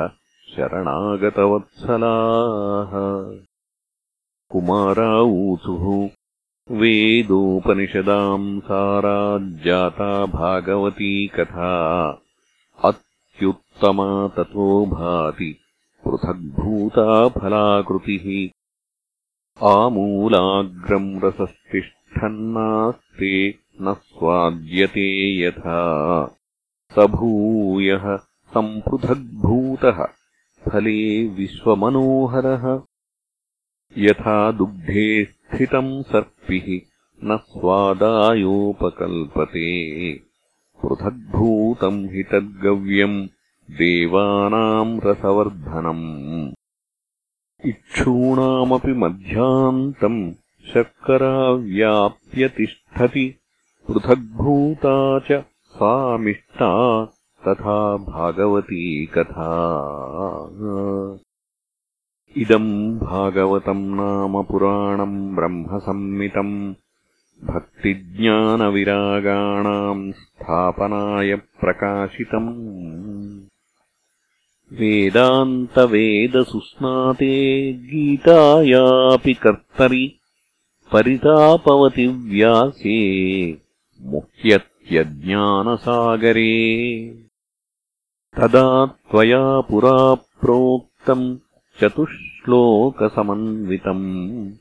शरणागतवत्सलाः कुमाराऊचुः वेदोपनिषदाम् साराज्जाता भागवती कथा अत्युत्तमा ततो भाति पृथग्भूता फलाकृतिः आमूलाग्रम् रसस्तिष्ठन्नास्ते न स्वाद्यते यथा स भूयः सम्पृथग्भूतः फले विश्वमनोहरः यथा दुग्धे स्थितम् सर्पिः न स्वादायोपकल्पते पृथग्भूतम् हि तद्गव्यम् देवानाम् रसवर्धनम्। इक्षूणामपि मध्यान्तम् शर्करा व्याप्य तिष्ठति पृथग्भूता च सा मिष्टा तथा भागवती कथा। इदम् भागवतम् नाम पुराणम् ब्रह्मसम्मितम् भक्तिज्ञानविरागाणाम् स्थापनाय प्रकाशितम्। वेदान्तवेदसुस्नाते गीतायापि कर्तरि परितापवति व्यासे मुह्यत्यज्ञानसागरे। तदा त्वया पुरा प्रोक्तम् चतुश्लोकसमन्वितम्।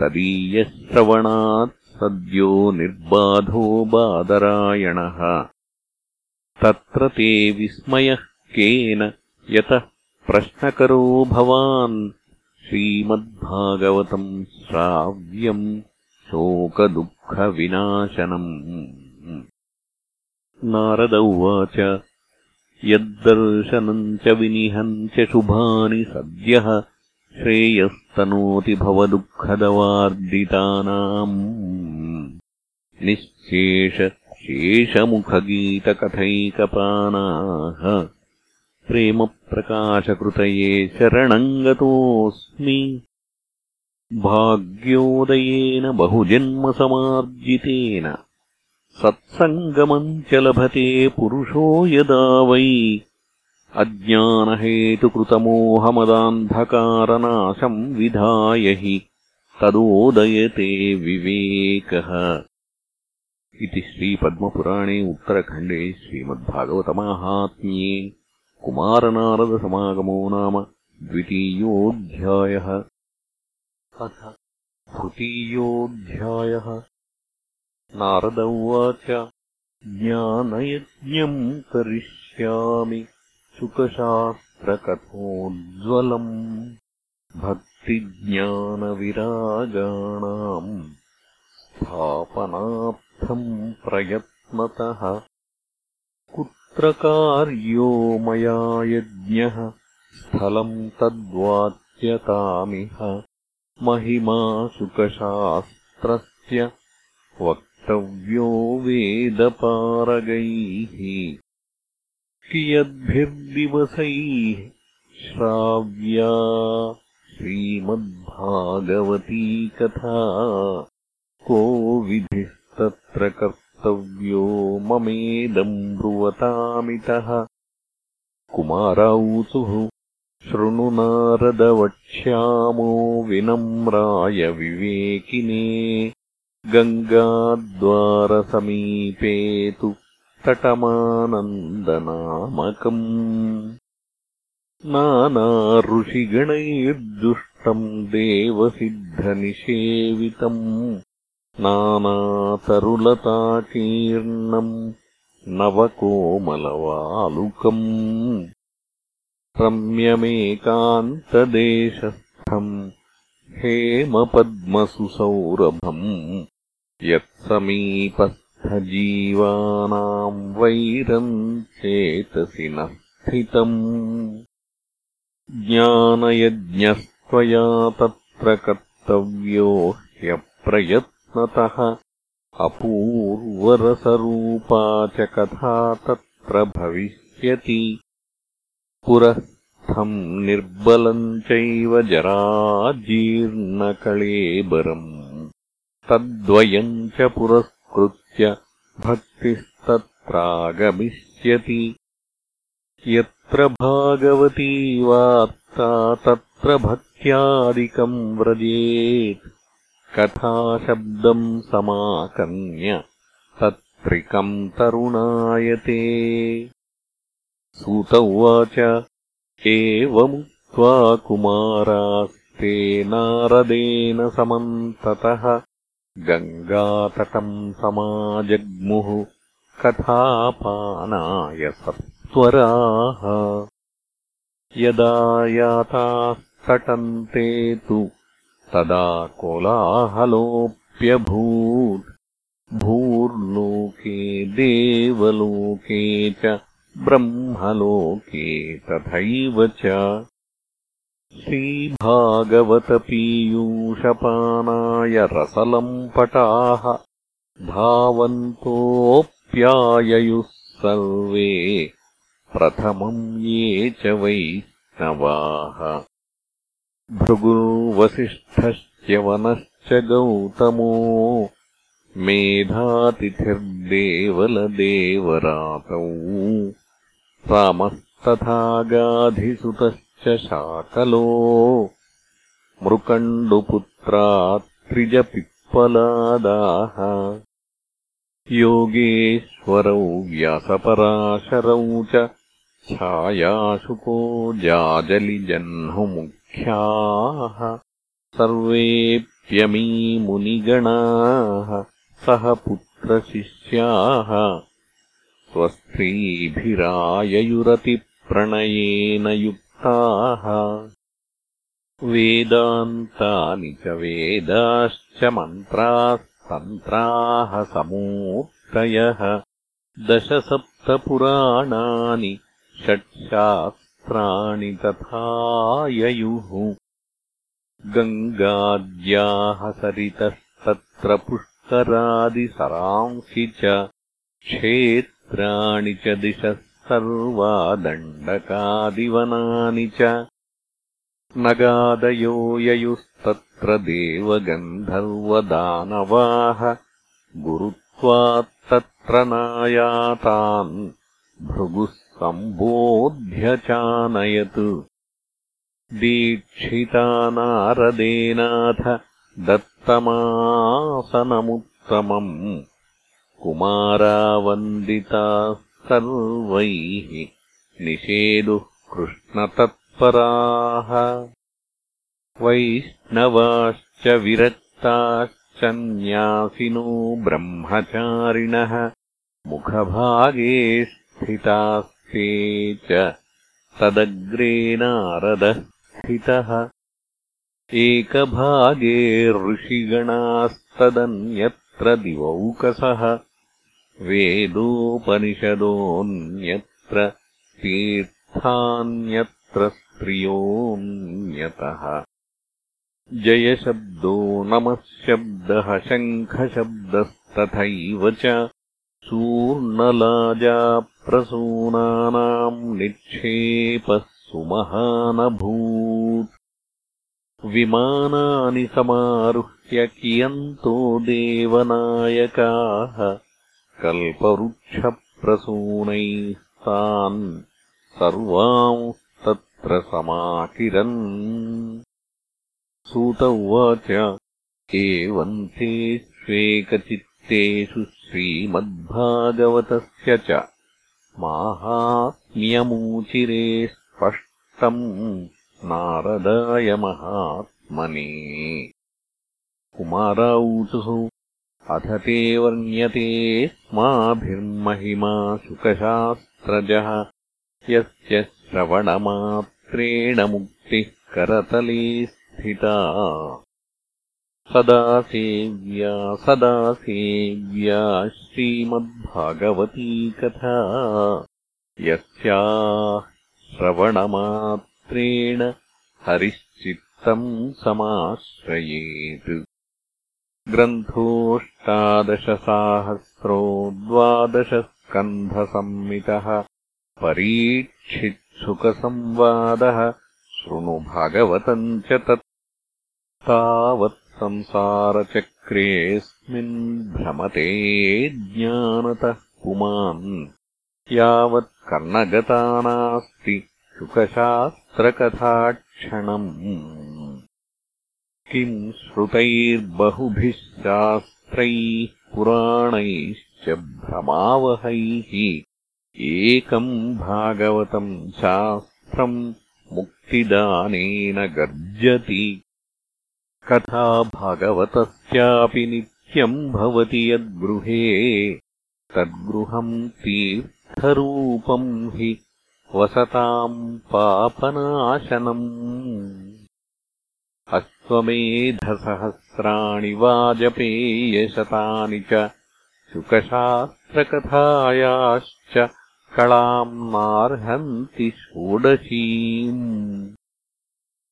तदीयश्रवणात् सद्यो निर्बाधो बादरायणः। तत्र ते विस्मयः केन यतः प्रश्नकरो भवान्। श्रीमद्भागवतम् श्राव्यम् शोकदुःखविनाशनम्। नारद उवाच यद्दर्शनम् च विनिहम् च शुभानि सद्यः श्रेयस्तनोति भवदुःखदवार्दितानाम् निःशेषशेषमुखगीतकथैकपानाः प्रेमप्रकाशकृतये शरणम् गतोऽस्मि भाग्योदयेन बहुजन्मसमार्जितेन सत्सङ्गमम् च लभते पुरुषो यदा वै अज्ञानहेतुकृतमोहमदान्धकारनाशम् विधाय हि तदोदयते विवेकः। इति श्रीपद्मपुराणे उत्तरखण्डे श्रीमद्भागवतमाहात्म्ये कुमारनारदसमागमो नाम द्वितीयोऽध्यायः। अथ तृतीयोऽध्यायः। नारद उवाच ज्ञानयज्ञम् करिष्यामि सुखशास्त्रकथोज्ज्वलम् भक्तिज्ञानविरागाणाम् स्थापनार्थम् प्रयत्नतः। कार्यो मया यज्ञः स्थलम् तद्वाच्यतामिह। महिमा सुखशास्त्रस्य वक्तव्यो वेदपारगैः कियद्भिर्दिवसैः श्राव्या श्रीमद्भागवती कथा। को विधिस्तत्र कर् कर्तव्यो ममेदम् ब्रुवतामितः। कुमाराऊचुः शृणु नारदवक्ष्यामो विनम्राय विवेकिने। गङ्गाद्वारसमीपे तु तटमानन्दनामकम् नानाऋषिगणैर्जुष्टम् देवसिद्धनिषेवितम्। नानातरुलताकीर्णम् नवकोमलवालुकम्। रम्यमेकान्तदेशस्थम् हेमपद्मसुसौरभम् यत्समीपस्थजीवानाम् वैरम् चेतसि न स्थितम् ज्ञानयज्ञस्त्वया तत्र कर्तव्यो ह्यप्रयत्नतः। अपूर्वरसरूपा च कथा तत्र भविष्यति। पुरःस्थम् निर्बलम् चैव जराजीर्णकळेबरम् तद्वयम् च पुरस्कृत्य भक्तिस्तत्रागमिष्यति यत्र भागवती वार्ता तत्र भक्त्यादिकम् व्रजेत्। कथाशब्दम् समाकर्ण्य तत्त्रिकम् तरुणायते। सूत उवाच एवमुक्त्वा कुमारास्ते नारदेन समम् ततः गङ्गातटम् समाजग्मुः कथापानाय सत्वराः यदा यातास्तटन्ते तु तदा कोलाहलोऽप्यभूत् भूर्लोके देवलोके च ब्रह्मलोके तथैव च श्रीभागवतपीयूषपानाय रसलम् पटाः धावन्तोऽप्याययुः सर्वे प्रथमम् ये च वैष्णवाः। भृगुर्वसिष्ठश्च्यवनश्च गौतमो मेधातिथिर्देवलदेवरातौ। रामस्तथा गाधिसुतश्च शाकलो मृकण्डुपुत्रा त्रिजपिप्पलादाः योगेश्वरौ व्यासपराशरौ च छायाशुको जाजलिजह्नुमुक् ख्याः सर्वेऽप्यमीमुनिगणाः सह पुत्रशिष्याः। स्वस्त्रीभिराययुरतिप्रणयेन वेदान्तानि च वेदाश्च मन्त्रास्तन्त्राः समूर्तयः। दशसप्तपुराणानि षट्शात् णि तथा ययुः। गङ्गाद्याः सरितस्तत्र पुष्करादिसरांसि च क्षेत्राणि च दिशः सर्वा दण्डकादिवनानि च नगादयो ययुस्तत्र देवगन्धर्वदानवाः गुरुत्वात्तत्र नायातान् भृगुः सम्बोध्यचानयत् दीक्षिता नारदेनाथ दत्तमासनमुत्तमम्। कुमारावन्दिताः सर्वैः निषेदुः कृष्णतत्पराः। वैष्णवाश्च विरक्ताश्च न्यासिनो ब्रह्मचारिणः। मुखभागे स्थिताः ते च तदग्रे नारदः स्थितः। एकभागे ऋषिगणास्तदन्यत्र दिवौकसः वेदोपनिषदोऽन्यत्र तीर्थान्यत्र स्त्रियोऽन्यतः। जयशब्दो नमः शब्दः शङ्खशब्दस्तथैव च चूर्णलाजाप्रसूनानाम् निक्षेपः सुमहानभूत्। विमानानि समारुह्य कियन्तो देवनायकाः कल्पवृक्षप्रसूनैस्तान् सर्वांस्तत्र समाकिरन्। सूत उवाच। एवम् ते स्वेकचित्तेषु श्रीमद्भागवतस्य च। माहात्म्यमूचिरे स्पष्टम् नारदाय महात्मने। कुमाराऊचुः अथ ते वर्ण्यते स्माभिर्महिमा शुकशास्त्रजः यस्य श्रवणमात्रेण मुक्तिः करतले स्थिता। सदा सेव्या सदा सेव्या श्रीमद्भागवती कथा। यस्याः श्रवणमात्रेण हरिश्चित्तम् समाश्रयेत् ग्रन्थोऽष्टादशसाहस्रो द्वादशस्कन्धसंमितः परीक्षित्सुखसंवादः शृणु भागवतम् च तत् तावत् संसारचक्रेऽस्मिन् भ्रमते ज्ञानतः पुमान् यावत् कर्णगता नास्ति शुकशास्त्रकथाक्षणम् किम् श्रुतैर्बहुभिः शास्त्रैः पुराणैश्च भ्रमावहैः। एकम् भागवतम् शास्त्रम् मुक्तिदानेन गर्जति। कथा भागवतस्यापि नित्यम् भवति यद्गृहे। तद्गृहम् तीर्थरूपम् हि वसताम् पापनाशनम् अश्वमेधसहस्राणि वाजपेयशतानि च शुकशास्त्रकथायाश्च कलाम् नार्हन्ति षोडशीम्।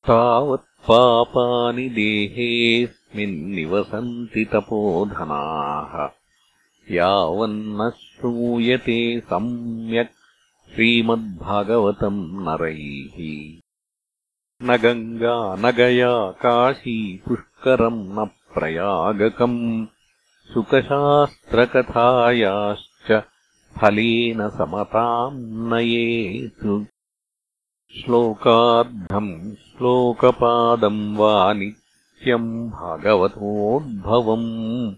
तावत्पापानि देहेऽस्मिन्निवसन्ति तपोधनाः। यावन्न श्रूयते सम्यक् श्रीमद्भागवतम् नरैः न गङ्गा न गया काशी पुष्करम् न प्रयागकम्। सुखशास्त्रकथायाश्च फलेन समताम् नयेत् श्लोकार्धम् श्लोकपादम् वा नित्यम् भागवतोद्भवम्।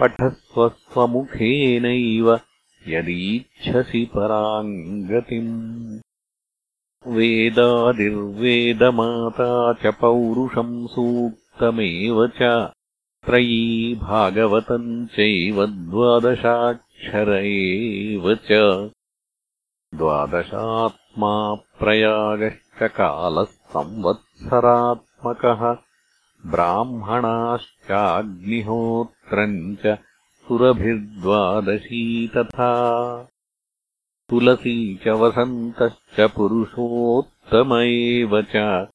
पठस्व स्वमुखेनैव यदीच्छसि पराम् गतिम् वेदादिर्वेदमाता च पौरुषम् सूक्तमेव च त्रयी भागवतम् चैव द्वादशाक्षर एव च। द्वादशात्मा प्रयागश्च कालः संवत्सरात्मकः ब्राह्मणाश्चाग्निहोत्रम् च सुरभिर्द्वादशी तथा तुलसी च वसन्तश्च पुरुषोत्तम एव च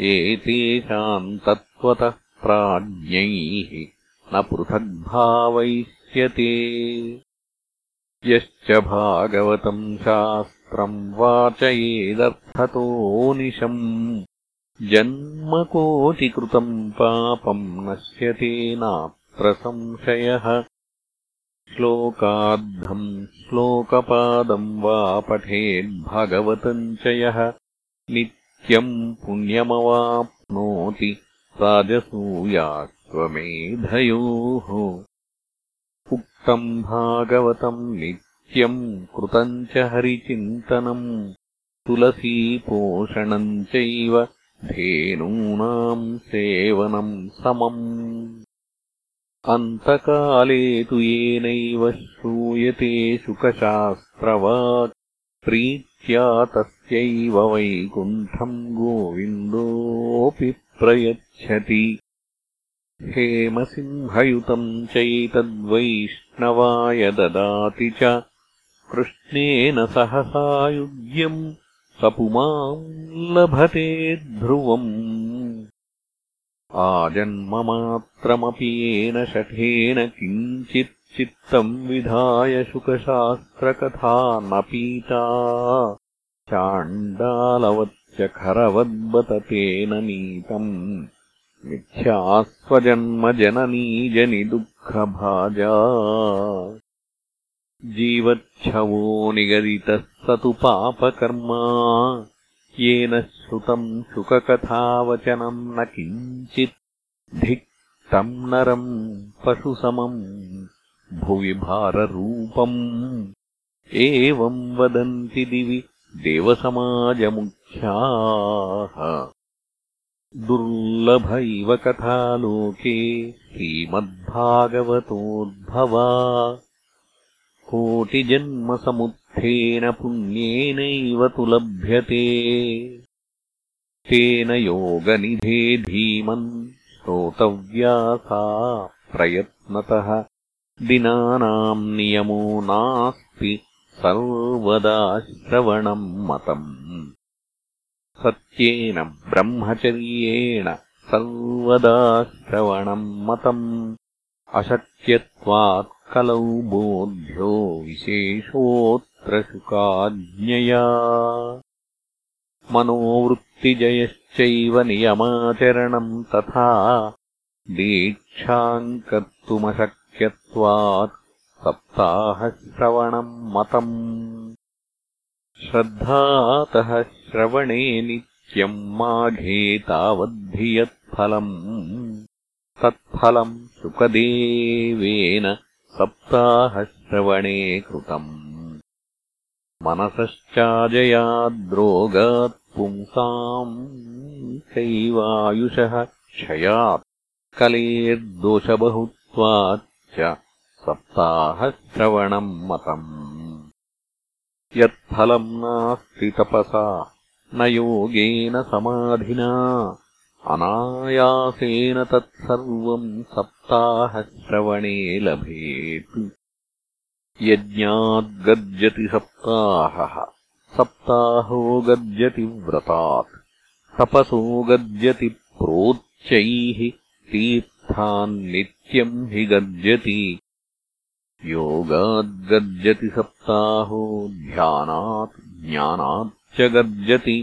एतेषाम् तत्त्वतः प्राज्ञैः न पृथग्भावयिष्यते। यश्च भागवतम् शास्त्रम् वाचयेदर्थतो निशम्। जन्मकोटिकृतम् पापम् नश्यते नात्र संशयः श्लोकाद्धम् श्लोकपादम् वा पठेद्भागवतम् च यः नित्यम् पुण्यमवाप्नोति राजसूयाश्वमेधयोः। उक्तम् भागवतम् नित्यम् कृतम् च हरिचिन्तनम् तुलसीपोषणम् चैव धेनूनाम् सेवनम् समम् अन्तकाले तु येनैव श्रूयते शुकशास्त्रवाक् प्रीत्या तस्यैव वैकुण्ठम् गोविन्दोऽपि प्रयच्छति। हेमसिंहयुतम् चैतद्वैष्णवाय ददाति च कृष्णेन सहसायुज्यम् स पुमाम् लभते ध्रुवम् आजन्ममात्रमपि येन शठेन किञ्चिच्चित्तम् विधाय शुकशास्त्रकथा न पीता चाण्डालवच्च खरवद्बततेन नीतम्। मिथ्यास्वजन्मजननीजनिदुःखभाजा। जीवच्छवो निगदितः स तु पापकर्मा। येन श्रुतम् शुककथावचनम् न किञ्चित् धिक्तम् नरम् पशुसमम् भुवि भाररूपम्। एवम् वदन्ति दिवि देवसमाजमुख्याः। दुर्लभ इव कथा लोके श्रीमद्भागवतोद्भवा। कोटिजन्मसमुत्थेन पुण्येनैव तु लभ्यते तेन योगनिधे धीमन् श्रोतव्या सा प्रयत्नतः दिनानाम् नियमो नास्ति सर्वदा श्रवणम् मतम्। सत्येन ब्रह्मचर्येण सर्वदा श्रवणम् मतम्। अशक्यत्वात् कलौ बोध्यो विशेषोऽत्र शुकाज्ञया मनोवृत्तिजयश्चैव नियमाचरणम् तथा दीक्षाम् कर्तुमशक्यत्वात् सप्ताहश्रवणम् मतम्। श्रद्धातः श्रवणे नित्यम् माघे तावद्धियत्फलम् तत्फलम् शुकदेवेन सप्ताहश्रवणे कृतम्। मनसश्चाजयाद्रोगात् पुंसाम् चैवायुषः क्षयात् कलेर्दोषबहुत्वाच्च सप्ताहश्रवणम् मतम्। यत्फलम् नास्ति तपसा न योगेन समाधिना। अनायासेन तत्सर्वम् सप्ताहश्रवणे लभेत्। यज्ञाद्गर्जति सप्ताहः सप्ताहो गर्जति व्रतात्। तपसो गर्जति प्रोच्चैः तीर्थान्नित्यम् हि गर्जति योगाद्गर्जति सप्ताहो ध्यानात् ज्ञानाच्च गर्जति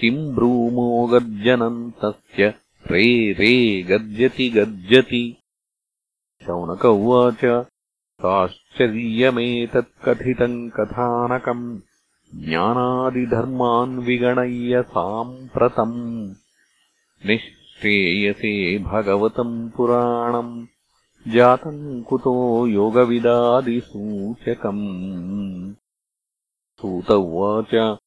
किम् ब्रूमो गर्जनम् तस्य रे रे गर्जति गर्जति शौनक उवाच साश्चर्यमेतत्कथितम् कथानकम् ज्ञानादिधर्मान् विगणय्य साम्प्रतम् निःश्रेयसे भगवतम् पुराणम्। जातम् कुतो योगविदादिसूचकम्। सूत उवाच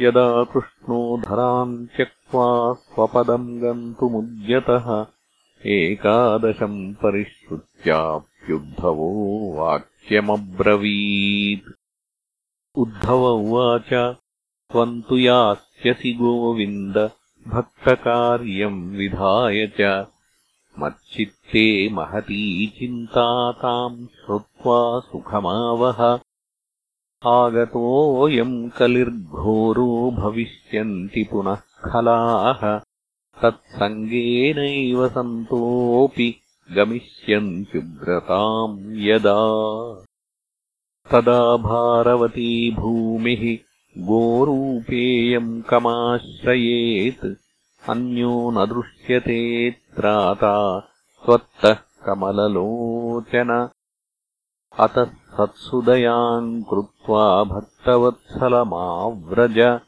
यदा कृष्णो धराम् त्यक्त्वा स्वपदम् गन्तुमुद्यतः एकादशम् परिश्रुत्याप्युद्धवो वाक्यमब्रवीत् उद्धव उवाच त्वम् तु यास्यसि गोविन्द भक्तकार्यम् विधाय च। मच्चित्ते महती चिन्ता ताम् श्रुत्वा सुखमावह। आगतोऽयम् कलिर्घोरो भविष्यन्ति पुनः खलाः। तत्सङ्गेनैव सन्तोऽपि गमिष्यन्त्युग्रताम् यदा तदा भारवती भूमिः गोरूपेयम् कमाश्रयेत्। अन्यो न दृश्यते त्राता त्वत्तः कमललोचन। अतः सत्सुदयाम् कृत्वा भक्तवत्सलमाव्रज।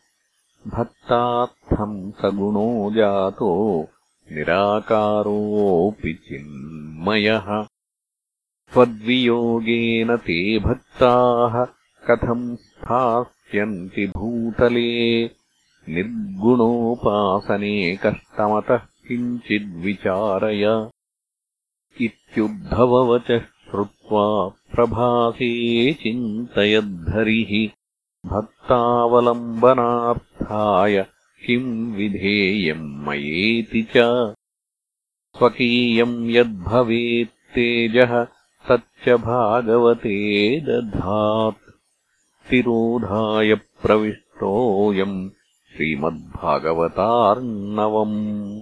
भक्तार्थम् सगुणो जातो निराकारोऽपि चिन्मयः त्वद्वियोगेन ते भक्ताः कथम् स्थास्यन्ति भूतले? निर्गुणोपासने कष्टमतः किञ्चिद्विचारय। इत्युद्धववचः श्रुत्वा प्रभासे चिन्तयद्धरिः। भक्तावलम्बनार्थाय किम् विधेयम् मयेति च। स्वकीयम् यद्भवेत्तेजः तच्च भागवते दधात्। तिरोधाय प्रविष्टोऽयम् श्रीमद्भागवतार्णवम्।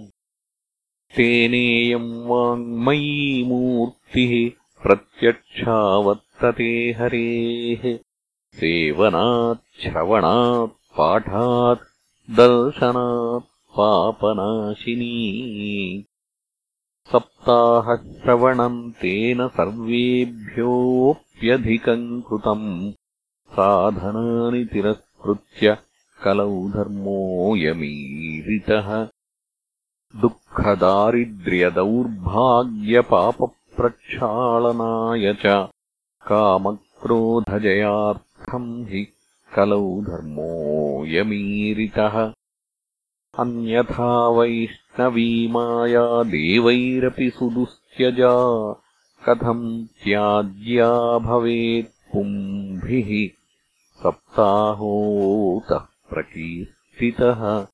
तेनेयम् वाङ्मयी मूर्तिः प्रत्यक्षावर्तते हरेः। सेवनाच्छ्रवणात् पाठात् दर्शनात् पापनाशिनी सप्ताहश्रवणम् तेन सर्वेभ्योऽप्यधिकम् कृतम्। साधनानि तिरस्कृत्य कलौ धर्मोऽयमीरितः दुःखदारिद्र्यदौर्भाग्यपाप प्रक्षालनाय च कामक्रोधजयार्थम् हि कलौ धर्मोऽयमीरितः अन्यथा वैष्णवीमाया देवैरपि सुदुस्त्यजा। कथम् त्याज्या भवेत् पुंभिः? सप्ताहोतः प्रकीर्तितः।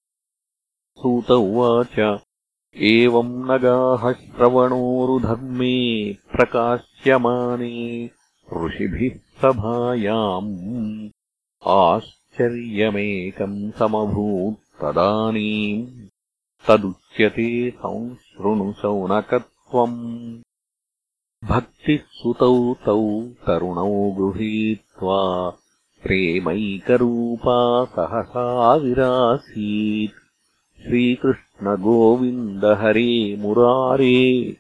सूत उवाच एवम् नगाः श्रवणोरुधर्मे प्रकाश्यमाने ऋषिभिः सभायाम्। आश्चर्यमेकम् समभूत् तदानीम् तदुच्यते संशृणुशौनकत्वम् भक्तिः सुतौ तौ तरुणौ गृहीत्वा प्रेमैकरूपा सहसा विरासीत्। श्रीकृष्णगोविन्द हरे मुरारे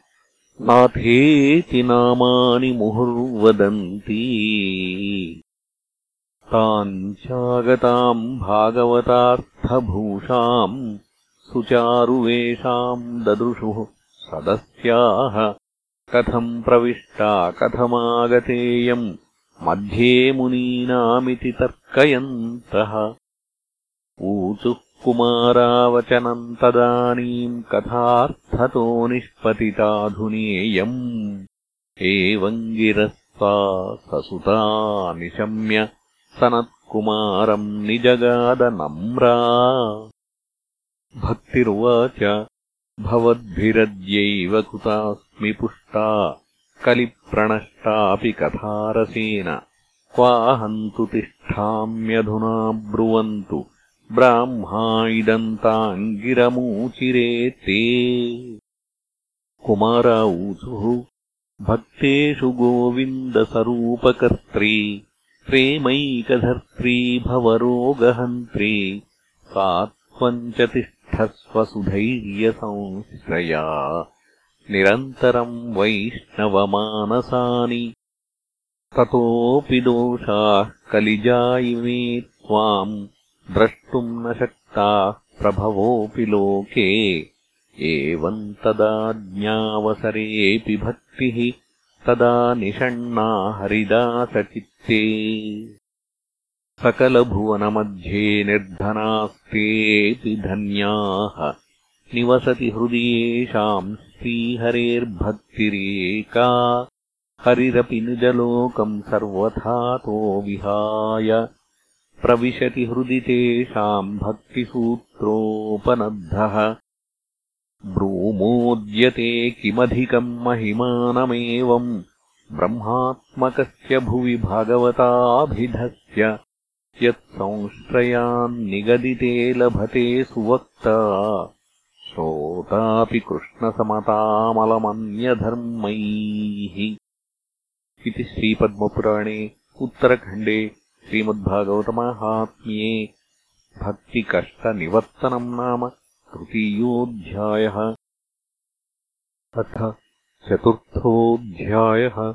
नाथेति नामानि मुहुर्वदन्ती ताम् चागताम् भागवतार्थभूषाम् सुचारुवेषाम् ददृशुः सदस्याः। कथम् प्रविष्टा कथमागतेयम् मध्ये मुनीनामिति तर्कयन्तः। ऊचुः कुमारावचनम् तदानीम् कथार्थतो निष्पतिताधुनेयम्। एवम् गिरस्ता ससुता निशम्य सनत्कुमारम् निजगादनम्रा भक्तिरुवाच भवद्भिरद्यैव कृतास्मि पुष्टा कलिप्रणष्टापि कथारसेन। क्वाहन्तु तिष्ठाम्यधुना ब्रुवन्तु ब्राह्मा इदन्ताङ्गिरमूचिरे ते। कुमारा ऊचुः भक्तेषु गोविन्दसरूपकर्त्री प्रेमैकधर्त्री भवरोगहन्त्री सा त्वम् च तिष्ठस्वसुधैर्यसंश्रया निरन्तरम् वैष्णवमानसानि ततोऽपि दोषाः कलिजा इमे त्वाम् द्रष्टुम् न शक्ताः प्रभवोऽपि लोके एवम् तदा ज्ञावसरेऽपि भक्तिः तदा निषण्णा हरिदासचित्ते। सकलभुवनमध्ये निर्धनास्तेऽपि धन्याः। निवसति हृदि येषाम् श्रीहरेर्भक्तिरेका। हरिरपि निजलोकम् सर्वथातो विहाय। प्रविशति हृदि तेषाम् भक्तिसूत्रोपनद्धः ब्रूमोद्यते किमधिकम् महिमानमेवम् ब्रह्मात्मकस्य भुवि भागवताभिधस्य यत्संश्रयान्निगदिते लभते सुवक्ता। श्रोतापि कृष्णसमतामलमन्यधर्मैः। इति श्रीपद्मपुराणे उत्तरखण्डे श्रीमद्भागवतमाहात्म्ये भक्तिकष्टनिवर्तनम् नाम तृतीयोऽध्यायः अथ चतुर्थोऽध्यायः।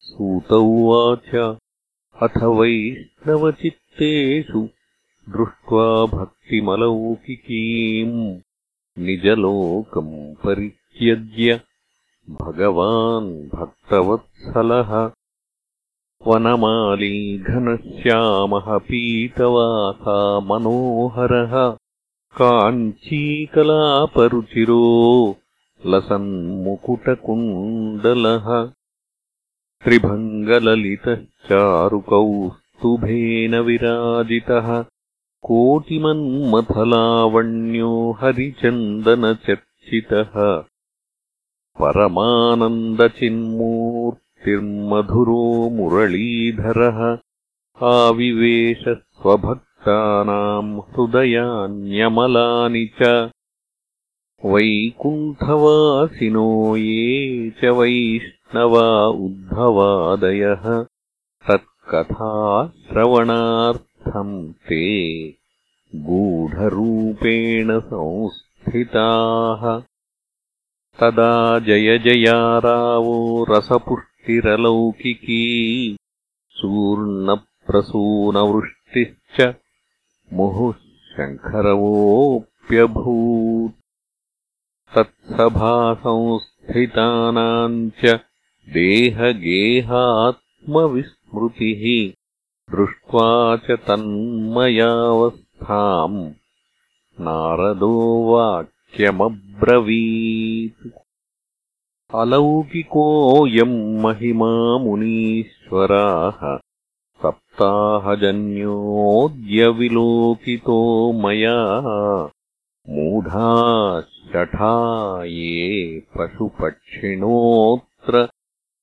सूत उवाच। अथ वैष्णवचित्तेषु दृष्ट्वा भक्तिमलौकिकीम् निजलोकम् परित्यज्य भगवान् भक्तवत्सलः। वनमाली घनश्यामः पीतवासा मनोहरः काञ्चीकलापरुचिरो लसन्मुकुटकुण्डलः त्रिभङ्गललितश्चारुकौस्तुभेन विराजितः कोटिमन्मथलावण्यो हरिचन्दनचर्चितः परमानन्दचिन्मूर्तिर्मधुरो मुरलीधरः आविवेशस्वभक् नाम् हृदयान्यमलानि च वैकुण्ठवासिनो ये च वैष्णवा उद्भवादयः तत्कथाश्रवणार्थम् ते गूढरूपेण संस्थिताः। तदा जय जयारावो रसपुष्टिरलौकिकी चूर्णप्रसूनवृष्टिश्च मुहुः शङ्खरवोऽप्यभूत् तत्सभासंस्थितानाम् च देहगेहात्मविस्मृतिः दृष्ट्वा च तन्मयावस्थाम् नारदो वाक्यमब्रवीत्। अलौकिकोऽयम् महिमा मुनीश्वराः सप्ताहजन्योऽद्यविलोकितो मया। मूढा शठा ये पशुपक्षिणोऽत्र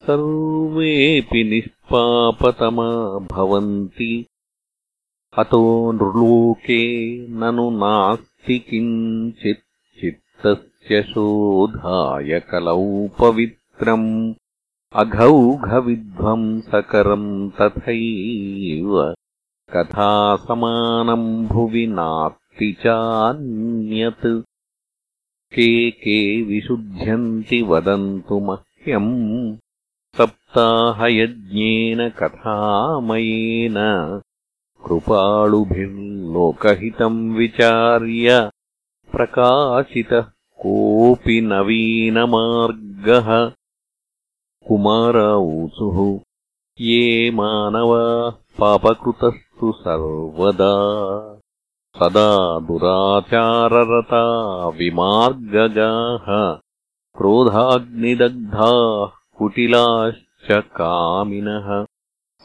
सर्वेऽपि निष्पापतमा भवन्ति। अतो नृलोके ननु नास्ति किञ्चित् चित्तस्य शोधाय कलौ पवित्रम् अघौघविध्वंसकरम् तथैव कथासमानम् भुवि नास्ति चान्यत् के के विशुध्यन्ति वदन्तु मह्यम् सप्ताहयज्ञेन कथामयेन कृपाळुभिर्लोकहितम् विचार्य प्रकाशितः कोऽपि नवीनमार्गः। कुमाराऊचुः ये मानवाः पापकृतस्तु सर्वदा सदा दुराचाररता विमार्गजाः क्रोधाग्निदग्धाः कुटिलाश्च कामिनः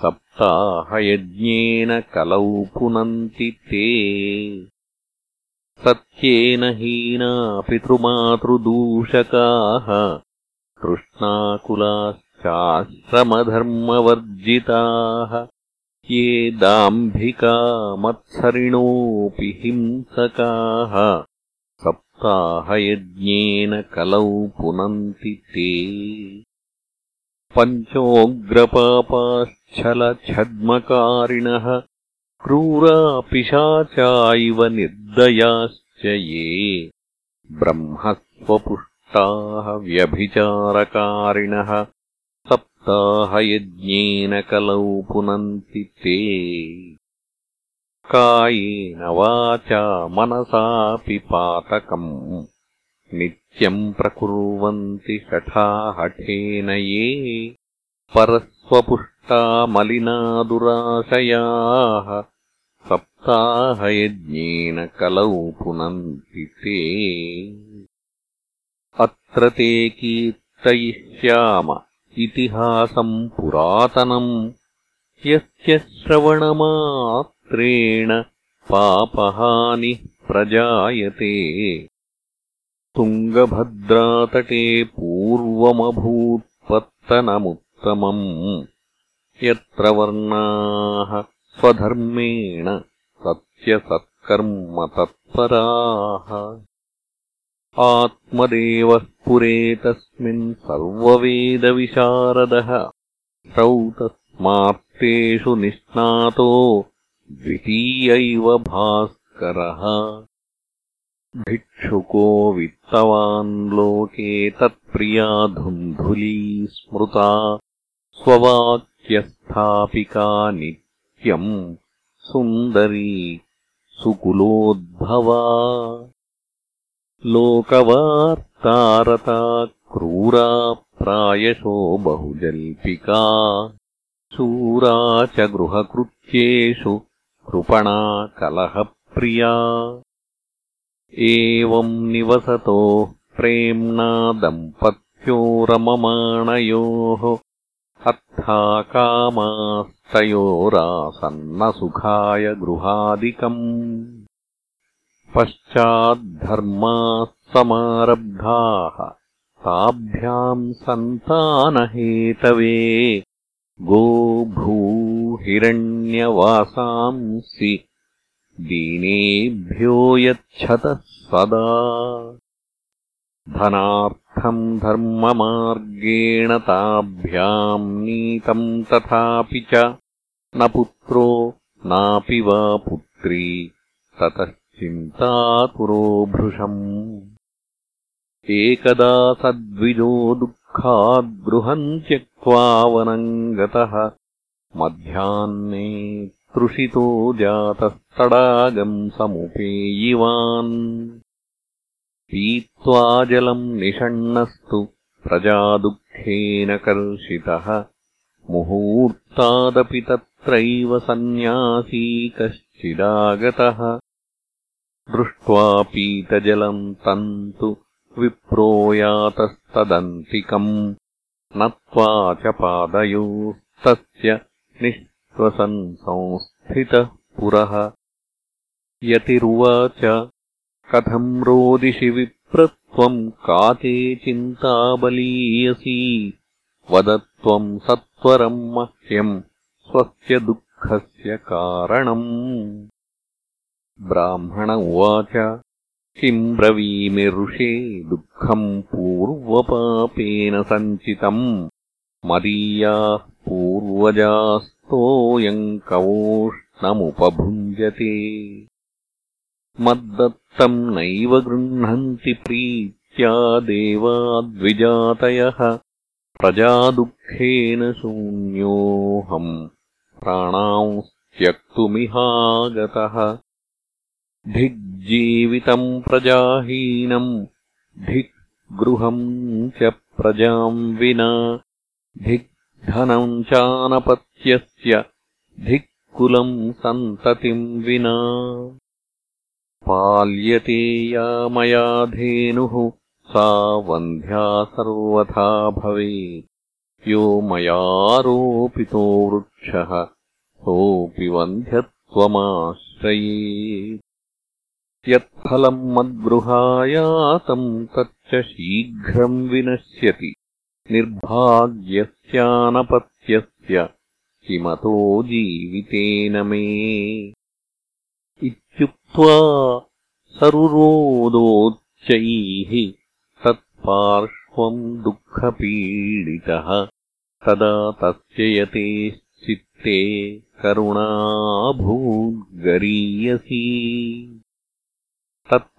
सप्ताहयज्ञेन कलौ पुनन्ति ते। सत्येन हीना पितृमातृदूषकाः कृष्णाकुलाश्चाश्रमधर्मवर्जिताः ये दाम्भिका मत्सरिणोऽपि हिंसकाः। सप्ताहयज्ञेन कलौ पुनन्ति ते। पञ्चोऽग्रपापाश्चलछद्मकारिणः क्रूरापिशाचा इव निर्दयाश्च ये। ब्रह्मस्वपुष्टाः व्यभिचारकारिणः सप्ताहयज्ञेन कलौ पुनन्ति ते। कायेन वाचा मनसापि पातकम्। नित्यम् प्रकुर्वन्ति शठाहठेन ये। परस्वपुष्टा मलिनादुराशयाः सप्ताहयज्ञेन कलौ पुनन्ति ते। अत्र ते कीर्तयिष्याम इतिहासम् पुरातनम्। यस्य श्रवणमात्रेण पापहानिः प्रजायते। तुङ्गभद्रातटे पूर्वमभूत्पत्तनमुत्तमम्। यत्र वर्णाः स्वधर्मेण सत्यसत्कर्म तत्पराः आत्मदेवः पुरे तस्मिन् सर्ववेदविशारदः श्रौतस्मात्तेषु निष्णातो द्वितीयैव भास्करः। भिक्षुको वित्तवान् लोके तत्प्रिया धुन्धुली स्मृता स्ववाक्यस्थापिका नित्यम् सुन्दरी सुकुलोद्भवा लोकवार्तारता क्रूरा प्रायशो बहुजल्पिका। शूरा च गृहकृत्येषु कृपणा कलहप्रिया। एवम् निवसतोः प्रेम्णा दम्पत्यो रममाणयोः। अर्थाकामास्तयोरासन्नसुखाय गृहादिकम् पश्चाद्धर्माः समारब्धाः। ताभ्याम् सन्तानहेतवे। गोभूहिरण्यवासांसि दीनेभ्यो यच्छतः सदा। धनार्थम् धर्ममार्गेण ताभ्याम् नीतम् तथापि च। न पुत्रो नापि वा पुत्री ततश्चिन्तातुरो भृशम् एकदा सद्विजो दुःखाद्गृहम् त्यक्त्वा वनम् गतः। मध्याह्ने तृषितो जातस्तडागम् समुपेयिवान्। पीत्वा जलम् निषण्णस्तु प्रजादुःखेनातुरः दुःखेन कर्षितः। मुहूर्तादपि तत्रैव सन्न्यासी कश्चिदागतः दृष्ट्वा पीतजलम् तन्तु विप्रोयातस्तदन्तिकम् नत्वा च पादयोस्तस्य निःश्वसन् संस्थितः पुरः। यतिरुवाच कथम् रोदिषि विप्रत्वम् काते चिन्ताबलीयसी? वदत्वम् सत्वरम् मह्यम् स्वस्य दुःखस्य कारणम् ब्राह्मण उवाच किम् ब्रवीमि ऋषे दुःखम् पूर्वपापेन सञ्चितम्। मदीयाः पूर्वजास्तोऽयम् कवोष्णमुपभुञ्जते। मद्दत्तम् नैव गृह्णन्ति प्रीत्या देवाद्विजातयः। प्रजादुःखेन शून्योऽहम् प्राणांस्त्यक्तुमिहागतः धिग्जीवितम् प्रजाहीनम् धिक् गृहम् च प्रजाम् विना धिग्धनम् चानपत्यस्य धिक्कुलम् सन्ततिम् विना। पाल्यते या मया धेनुः सा वन्ध्या सर्वथा भवेत्। यो मयारोपितो वृक्षः सोऽपि वन्ध्यत्वमाश्रयेत् यत्फलम् मद्गृहायातम् तच्च शीघ्रम् विनश्यति। निर्भाग्यस्यानपत्यस्य किमतो जीवितेन मे। इत्युक्त्वा सरुरोदोच्चैः तत्पार्श्वम् दुःखपीडितः। तदा तस्य यतेश्चित्ते करुणाभूद्गरीयसी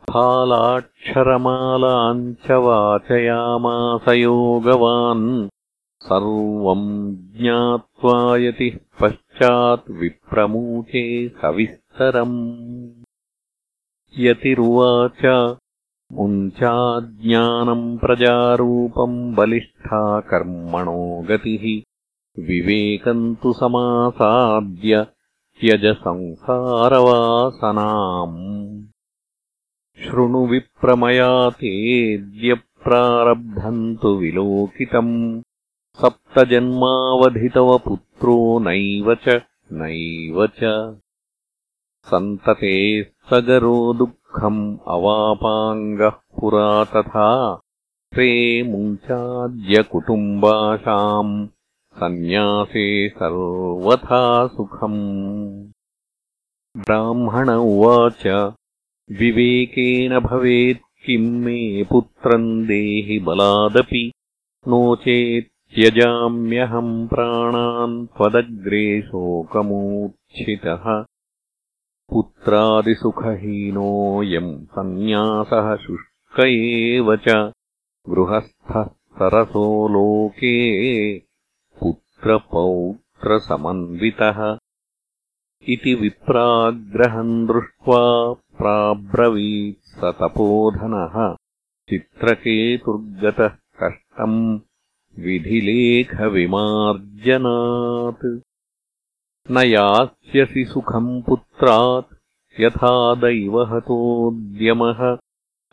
तत्फालाक्षरमालाम् च वाचयामास योगवान्। सर्वम् ज्ञात्वा यतिः पश्चात् विप्रमूचे सविस्तरम्। यतिरुवाच मुञ्चाज्ञानम् प्रजारूपम् बलिष्ठा कर्मणो गतिः। विवेकम् तु समासाद्य त्यज संसारवासनाम् शृणु विप्रमया तेऽद्यप्रारब्धम् तु विलोकितम् सप्तजन्मावधितव पुत्रो नैव च नैव च। सन्तते सगरो दुःखम् अवापाङ्गः पुरा तथा। ते मुञ्चाद्यकुटुम्बाशाम् सन्न्यासे सर्वथा सुखम्। ब्राह्मण उवाच विवेकेन भवेत् किम् मे पुत्रम् देहि बलादपि। नो चेत् त्यजाम्यहम् प्राणान् त्वदग्रे शोकमूर्च्छितः पुत्रादिसुखहीनोऽयम् सन्न्यासः शुष्क एव च। गृहस्थः सरसो लोके पुत्रपौत्रसमन्वितः। इति विप्राग्रहम् दृष्ट्वा प्राब्रवीत् स तपोधनः। चित्रकेतुर्गतः कष्टम् विधिलेखविमार्जनात्। न यास्यसि सुखम् पुत्रात् यथा दैवहतोद्यमः।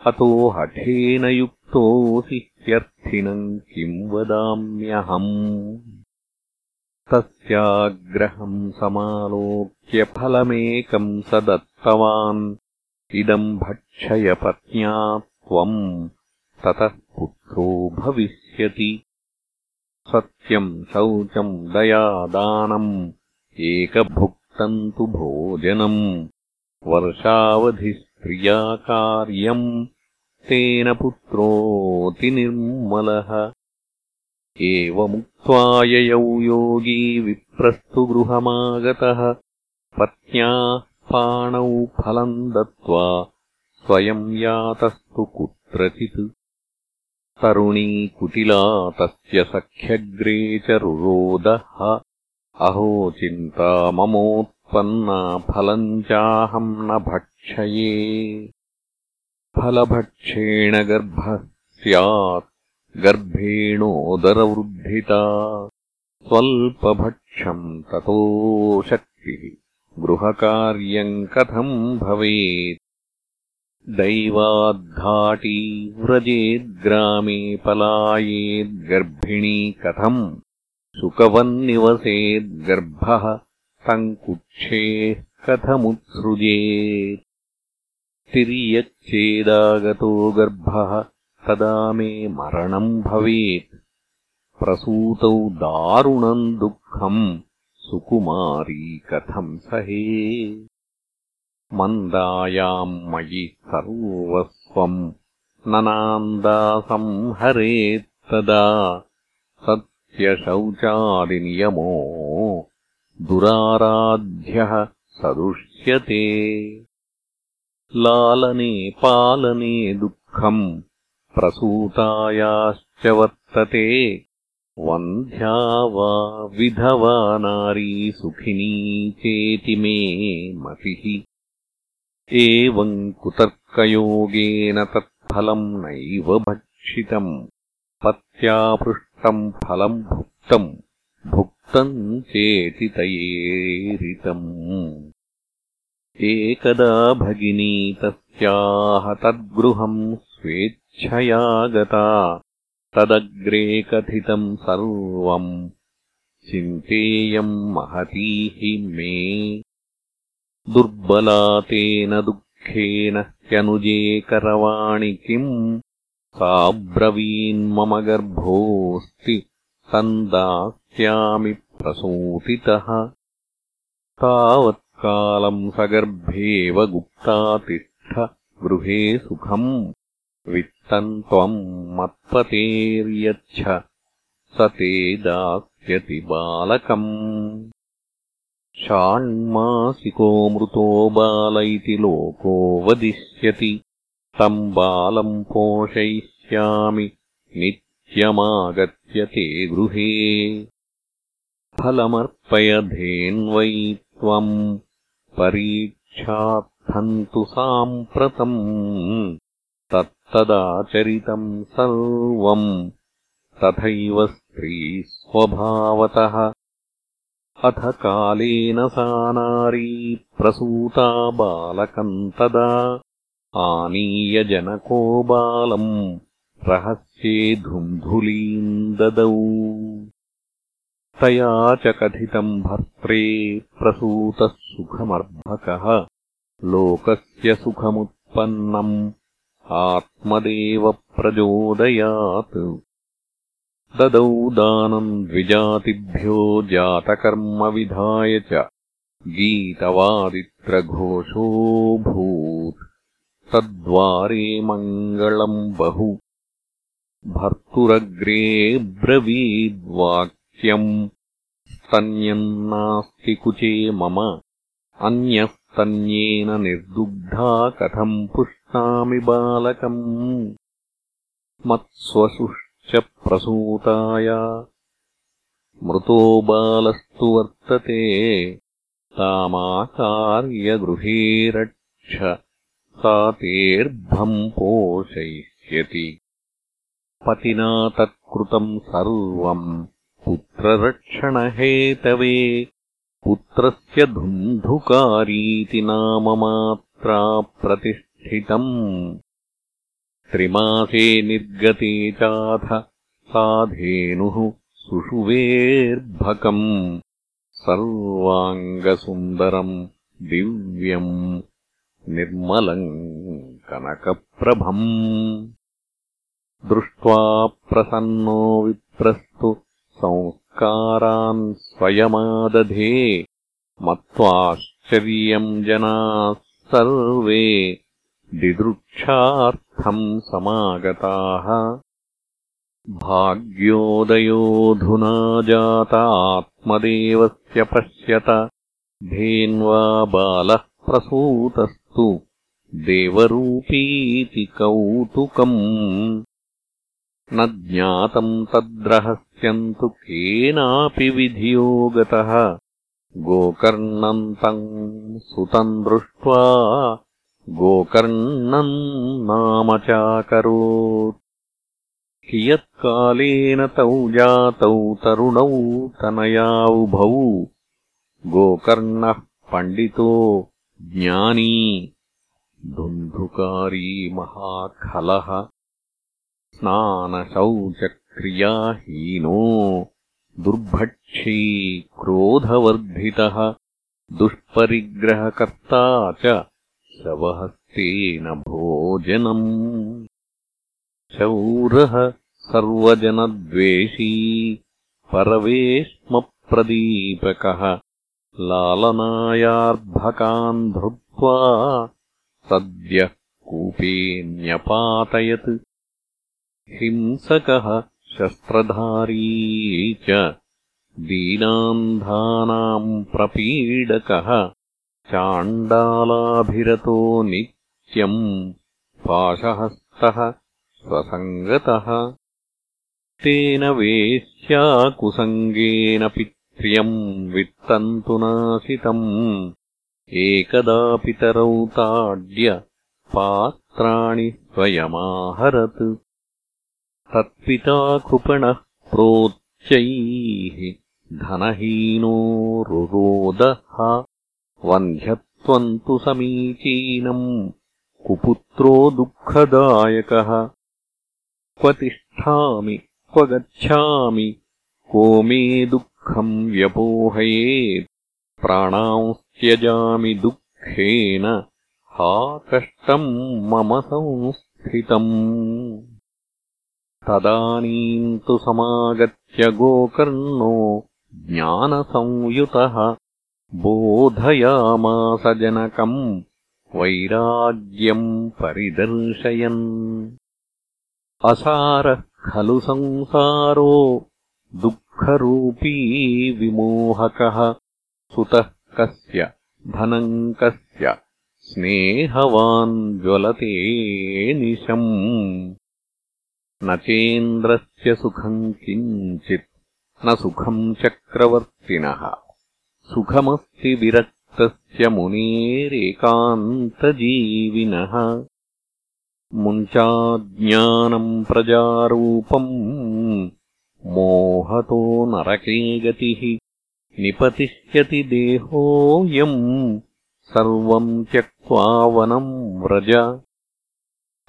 अतो हठेन युक्तोऽसि ह्यर्थिनम् किम् वदाम्यहम्। तस्याग्रहम् समालोक्य फलमेकम् स दत्तवान् इदम् भक्षय पत्न्या त्वम् ततः पुत्रो भविष्यति। सत्यम् शौचम् दयादानम् एकभुक्तम् तु भोजनम्। वर्षावधिस्त्रियाकार्यम् तेन पुत्रोऽतिनिर्मलः एवमुक्त्वा ययौ योगी विप्रस्तु गृहमागतः। पत्न्याः पाणौ फलम् दत्त्वा स्वयम् यातस्तु कुत्रचित्। तरुणी कुटिला तस्य सख्यग्रे च रुरोदः। अहो चिन्ता ममोत्पन्ना फलम् चाहम् न भक्षये। फलभक्षेण गर्भः स्यात् गर्भेणोदरवृद्धिता। स्वल्पभक्षम् ततो शक्तिः गृहकार्यम् कथम् भवेत्? दैवाद्घाटी व्रजेद्ग्रामे पलायेद्गर्भिणी कथम् सुकवन्निवसेद्गर्भः तम् कुक्षेः कथमुत्सृजेत्? तिर्यच्चेदागतो गर्भः तदा मे मरणम् भवेत्। प्रसूतौ दारुणम् दुःखम् सुकुमारी कथम् सहे। मन्दायाम् मयि सर्वस्वम् ननान्दासम् हरेत्तदा सत्यशौचादिनियमो दुराराध्यः सदुष्यते। लालने पालने दुःखम् प्रसूतायाश्च वर्तते वन्ध्या वा विधवा नारी सुखिनी चेति मे मतिः। एवम् कुतर्कयोगेन तत्फलम् नैव भक्षितम्। पत्यापृष्टम् फलम् भुक्तम् भुक्तम् चेति तयेरितम् एकदा भगिनी तस्याः तद्गृहम् स्वेच्छया गता तदग्रे कथितम् सर्वम् चिन्तेयम् महती मे। दुर्बलातेन दुःखेन ह्यनुजे करवाणि किम् साब्रवीन्मम गर्भोऽस्ति सन्दास्यामि प्रसूतितः। तावत्कालम् सगर्भेव गुप्ता तिष्ठ गृहे सुखम् वित्तम् त्वम् मत्पतेर्यच्छ। स ते दास्यति बालकम्। षाण्मासिको मृतो बाल इति लोको वदिष्यति। तम् बालम् पोषयिष्यामि। नित्यमागत्य ते गृहे। फलमर्पयधेन्वै त्वम्। परीक्षार्थम् तु साम्प्रतम् तत्तदाचरितम् सर्वम् तथैव स्वभावतः अथ कालेन सा नारी प्रसूता बालकम् तदा। आनीय जनको बालम् रहस्ये धुन्धुलीम् ददौ। तया च कथितम् भर्त्रे प्रसूतः सुखमर्भकः। लोकस्य सुखमुत्पन्नम् आत्मदेव प्रचोदयात्। ददौ दानम् द्विजातिभ्यो जातकर्मविधाय च गीतवादित्रघोषोऽभूत्। तद्वारे मङ्गलम् बहु। भर्तुरग्रे ब्रवीद्वाक्यम् स्तन्यम् नास्ति कुचे मम। अन्यस्तन्येन निर्दुग्धा कथम् पुष्णामि बालकम् मत्स्वसुश्च प्रसूताय मृतो बालस्तु वर्तते। तामाकार्यगृहे रक्ष सा तेऽर्भम् पोषयिष्यति। पतिना तत्कृतम् सर्वम् पुत्ररक्षणहेतवे। पुत्रस्य धुन्धुकारीति नाममात्रा प्रतिष्ठितम् त्रिमासे निर्गते चाथ साधेनुः सुषुवेर्भकम्। सर्वाङ्गसुन्दरम् दिव्यम् निर्मलम् कनकप्रभम्। दृष्ट्वा प्रसन्नो विप्रस्तु संस्कारान् स्वयमादधे। मत्वाश्चर्यम् जनाः सर्वे दिदृक्षार्थम् समागताः। भाग्योदयोऽधुना जात आत्मदेवस्य पश्यत। धेन्वा बालः प्रसूतस्तु। देवरूपीति कौतुकम्। न ज्ञातम् तद्रहस्यम् तु केनापि विधियो गतः गोकर्णम् तम् सुतम् दृष्ट्वा गोकर्णम् नाम चाकरोत् कियत्कालेन तौ जातौ तरुणौ तनयावुभौ। गोकर्णः पण्डितो ज्ञानी। धुन्धुकारी महाखलः। स्नानशौचक्रियाहीनो। दुर्भक्षी क्रोधवर्धितः। दुष्परिग्रहकर्ता च शवहस्तेन भोजनम् शौरः सर्वजनद्वेषी परवेश्मप्रदीपकः लालनायार्भकान् धृत्वा सद्यः कूपे न्यपातयत् हिंसकः शस्त्रधारी च दीनान्धानाम् प्रपीडकः चाण्डालाभिरतो नित्यम् पाशहस्तः स्वसङ्गतः। तेन वेश्याकुसङ्गेन पित्र्यम् वित्तम् तु एकदा पितरौ ताड्य पात्राणि स्वयमाहरत्। तत्पिता कृपणः प्रोच्चैः धनहीनो रुरोदः वन्ध्यत्वम् तु समीचीनम् कुपुत्रो दुःखदायकः। क्व तिष्ठामि क्व गच्छामि को मे दुःखम् व्यपोहयेत्। प्राणांस्त्यजामि दुःखेन हा कष्टम् मम संस्थितम्। तदानीम् तु समागत्य गोकर्णो ज्ञानसंयुतः बोधयामास जनकम् वैराग्यम् परिदर्शयन्। असारः खलु संसारो दुःखरूपी विमोहकः। सुतः कस्य धनम् कस्य स्नेहवान् ज्वलते निशम्। न चेन्द्रस्य सुखम् किञ्चित् न सुखम् चक्रवर्तिनः सुखमस्ति विरक्तस्य मुनेरेकान्तजीविनः। मुञ्चाज्ञानम् प्रजारूपम्। मोहतो नरके गतिः। निपतिष्यति देहोऽयम् सर्वम् त्यक्त्वा वनम् व्रज।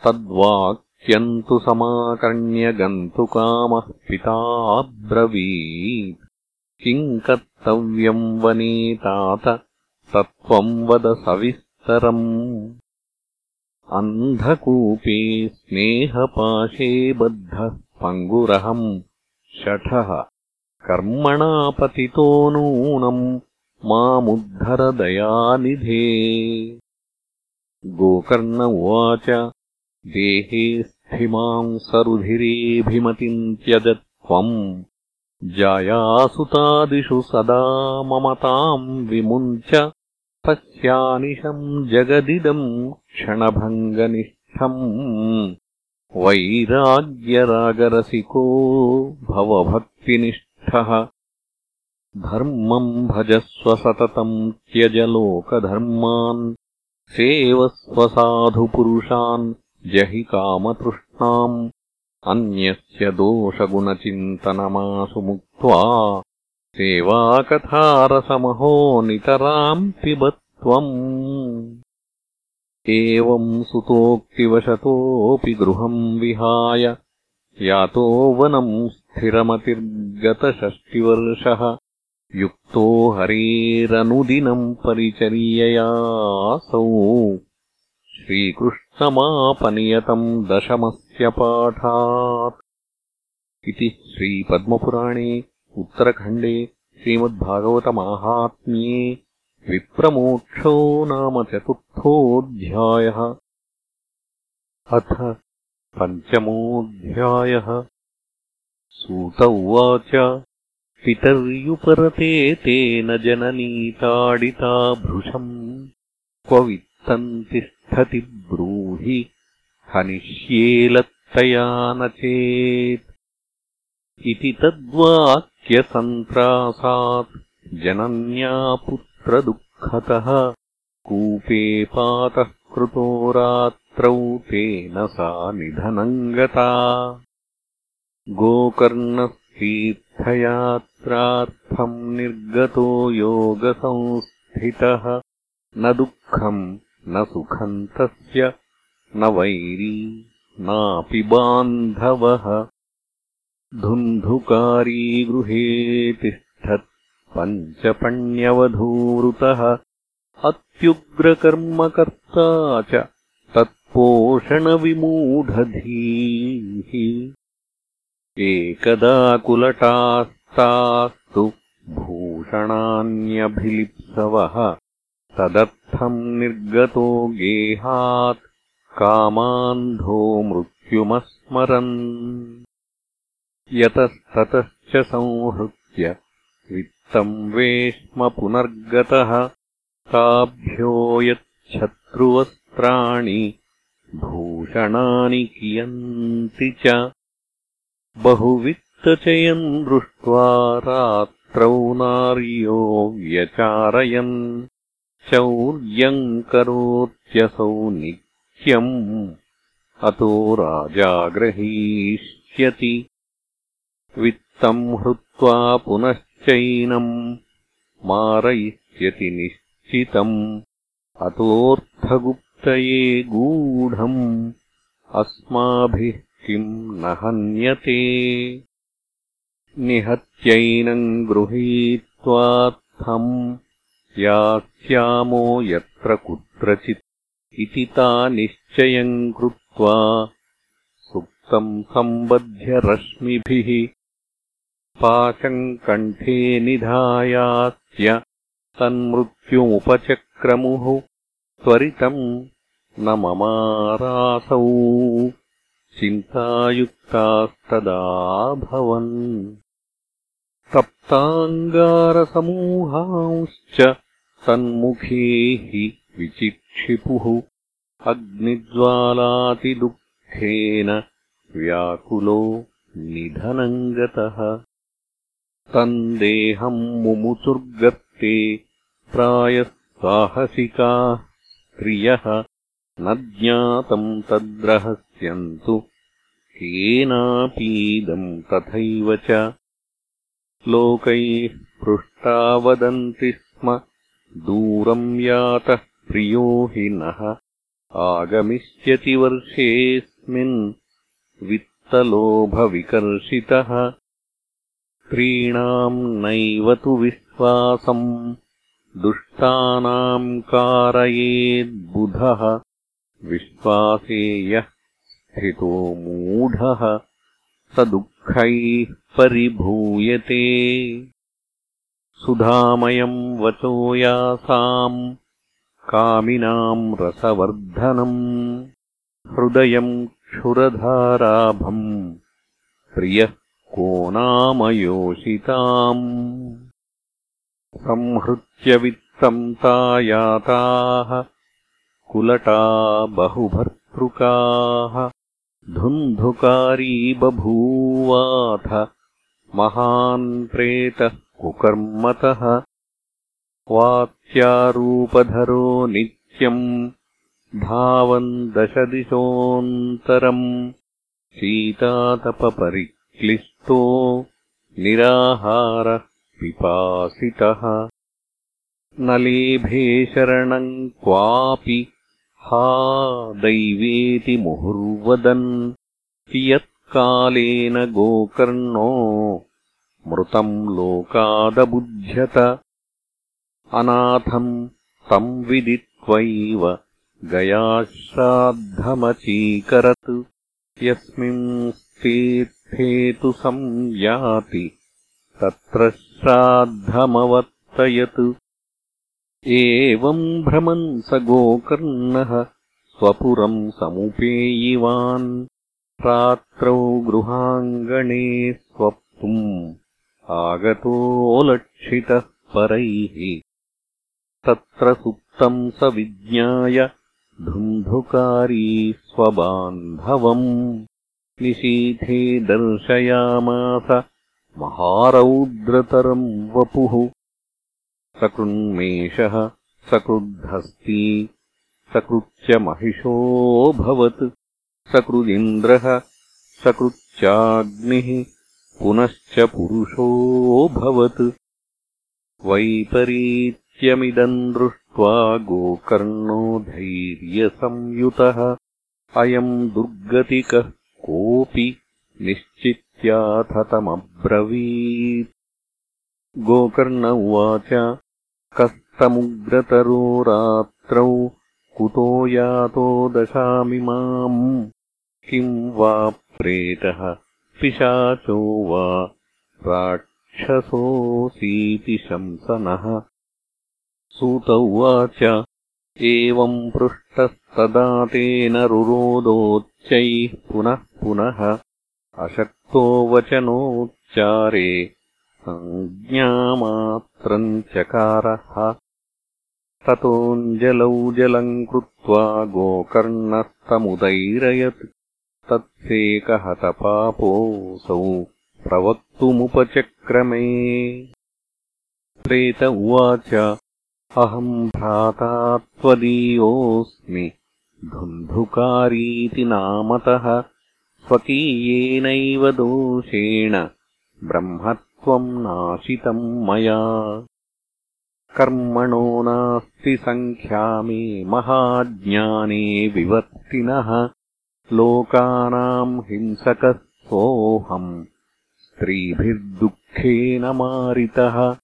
तद्वाक् त्यन्तु समाकर्ण्य गन्तुकामः पिता ब्रवीत्। किम् कर्तव्यम् वने तात तत्त्वम् वद सविस्तरम्। अन्धकूपे स्नेहपाशे बद्धः पङ्गुरहम् शठः। कर्मणा पतितो नूनम् मामुद्धरदयानिधे गोकर्ण उवाच देहे स्थिमांसरुधिरेऽभिमतिम् त्यज त्वम् जायासुतादिषु सदा ममताम् विमुञ्च पश्यानिशम् जगदिदम् क्षणभङ्गनिष्ठम्। वैराग्यरागरसिको भवभक्तिनिष्ठः। धर्मम् भजस्व सततम् त्यज लोकधर्मान्। सेवस्वसाधुपुरुषान् जहि कामतृष्णाम् अन्यस्य दोषगुणचिन्तनमासु मुक्त्वा सेवाकथारसमहो नितराम् पिबत्वम् एवम् सुतोक्तिवशतोऽपि गृहम् विहाय यातो वनम् स्थिरमतिर्गतषष्टिवर्षः। युक्तो हरेरनुदिनम् परिचर्ययासौ। श्रीकृष्णमापनियतम् दशमस्य पाठात् इति श्रीपद्मपुराणे उत्तरखण्डे श्रीमद्भागवतमाहात्म्ये विप्रमोक्षो नाम चतुर्थोऽध्यायः। अथ पञ्चमोऽध्यायः। सूत उवाच पितर्युपरते तेन जननीताडिता भृशम् क्व वित्तन्ति तिष्ठति ब्रूहि हनिष्येलत्तया न चेत् इति तद्वाक्यसन्त्रासात् जनन्या पुत्रदुःखतः कूपे पातः कृतो रात्रौ तेन सा निधनम् गता गोकर्णतीर्थयात्रार्थम् निर्गतो योगसंस्थितः। न दुःखम् न सुखम् तस्य न वैरी नापि बान्धवः। धुन्धुकारी गृहे तिष्ठत् पञ्चपण्यवधूरुतः अत्युग्रकर्मकर्ता च तत्पोषणविमूढधीः एकदा कुलटास्तास्तु भूषणान्यभिलिप्सवः। तदर्थम् निर्गतो गेहात् कामान्धो मृत्युमस्मरन्। यतस्ततश्च संहृत्य वित्तम् वेश्म पुनर्गतः। ताभ्यो यच्छत्रुवस्त्राणि भूषणानि कियन्ति च। बहुवित्तचयम् दृष्ट्वा रात्रौ नार्यो व्यचारयन्। चौर्यम् करोत्यसौ नित्यम् अतो राजा ग्रहीष्यति। वित्तम् हृत्वा पुनश्चैनम् मारयिष्यति निश्चितम्। अतोऽर्थगुप्तये गूढम्। अस्माभिः किम् न हन्यते। निहत्यैनम् गृहीत्वार्थम्। यास्यामो यत्र कुत्रचित् इति ता निश्चयम् कृत्वा सुप्तम् सम्बध्य रश्मिभिः पाशम् कण्ठे निधायास्य तन्मृत्युमुपचक्रमुः त्वरितम् न ममारासौ चिन्तायुक्तास्तदाभवन्। तप्ताङ्गारसमूहांश्च तन्मुखे हि विचिक्षिपुः अग्निज्वालातिदुःखेन व्याकुलो निधनम् गतः। तम् देहम् मुमुचुर्गत्ते प्रायः साहसिकाः प्रियः न ज्ञातम् तद्रहस्यम् तु केनापीदम् तथैव च। लोकैः पृष्टा वदन्ति स्म दूरम् यातः प्रियो हि नः आगमिष्यति वर्षेऽस्मिन् वित्तलोभविकर्षितः। स्त्रीणाम् नैव तु विश्वासम् दुष्टानाम् कारयेद्बुधः विश्वासे यः स्थितो मूढः स दुःखैः परिभूयते। सुधामयम् वचो यासाम् कामिनाम् रसवर्धनम् हृदयम् क्षुरधाराभम् प्रियः को नामयोषिताम् संहृत्य वित्तम् तायाताः कुलटा बहुभर्तृकाः धुन्धुकारी बभूवाथ महान् प्रेतः कुकर्मतः वात्यारूपधरो नित्यम् धावन् दशदिशोऽन्तरम् शीतातपपरि क्लिष्टो निराहारः पिपासितः। न लेभे शरणम् क्वापि हा दैवेति मुहुर्वदन्। कियत्कालेन गोकर्णो मृतम् लोकादबुध्यत अनाथम् तम् विदित्वैव गयाश्राद्धमचीकरत्। यस्मिंस्तेत् तु संयाति तत्र श्राद्धमवर्तयत्। एवम् भ्रमन् स गोकर्णः स्वपुरम् समुपेयिवान्। रात्रौ गृहाङ्गणे स्वप्तुम् आगतोऽलक्षितः परैः तत्र सुप्तम् स विज्ञाय धुन्धुकारी स्वबान्धवम्। निशीथे दर्शयामास महारौद्रतरम् वपुः। सकृन्मेषः सकृद्धस्ती सकृच्च महिषोऽभवत् सकृदिन्द्रः सकृच्च पुनश्चाग्निः पुनश्च पुरुषोऽभवत् वैपरीत्यमिदम् दृष्ट्वा गोकर्णो धैर्यसंयुतः। अयम् दुर्गतिकः कोऽपि निश्चित्याथतमब्रवीत् गोकर्ण उवाच कस्तमुग्रतरो रात्रौ कुतो यातो दशामिमाम् किम् वा प्रेतः पिशाचो वा राक्षसोऽसीति शंसनः सूत उवाच। एवम् पृष्टस्तदा तेन रुरोदोच्चैः पुनः पुनः अशक्तो वचनोच्चारे सञ्ज्ञामात्रम् चकारः। ततोऽञ्जलौ जलम् कृत्वा गोकर्णस्तमुदैरयत् तत्सेकहतपापोऽसौ प्रवक्तुमुपचक्रमे। प्रेत उवाच अहम् भ्राता त्वदीयोऽस्मि धुन्धुकारीति नामतः स्वकीयेनैव दोषेण ब्रह्मत्वम् नाशितम् मया। कर्मणो नास्ति सङ्ख्यामे महाज्ञाने विवर्तिनः। लोकानाम् हिंसकः सोऽहम् स्त्रीभिर्दुःखेन मारितः।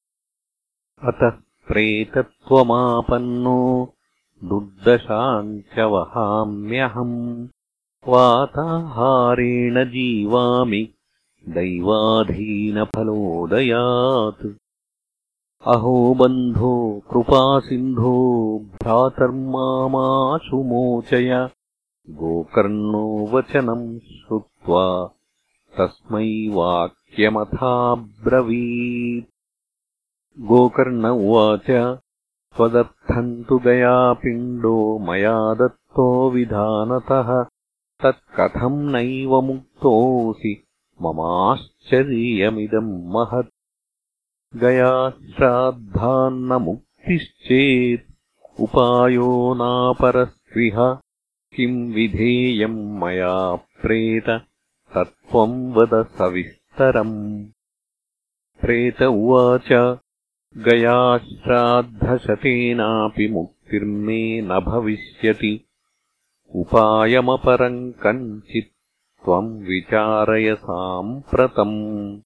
अतः प्रेतत्वमापन्नो दुर्दशाम् च वहाम्यहम् वाताहारेण जीवामि दैवाधीनफलोदयात्। अहो बन्धो कृपासिन्धो भ्रातर्मामाशु मोचय गोकर्णो वचनम् श्रुत्वा तस्मै वाक्यमथाब्रवीत् गोकर्ण उवाच त्वदर्थम् तु गयापिण्डो मया दत्तो विधानतः तत्कथम् नैव मुक्तोऽसि ममाश्चर्यमिदम् महत्। गयाश्राद्धान्न मुक्तिश्चेत् उपायो नापरस्पृह किम् विधेयम् मया प्रेत तत्त्वम् वद सविस्तरम्। प्रेत उवाच गयाश्राद्धशतेनापि मुक्तिर्मे न भविष्यति। उपायमपरम् कञ्चित् त्वम् विचारय साम्प्रतम्।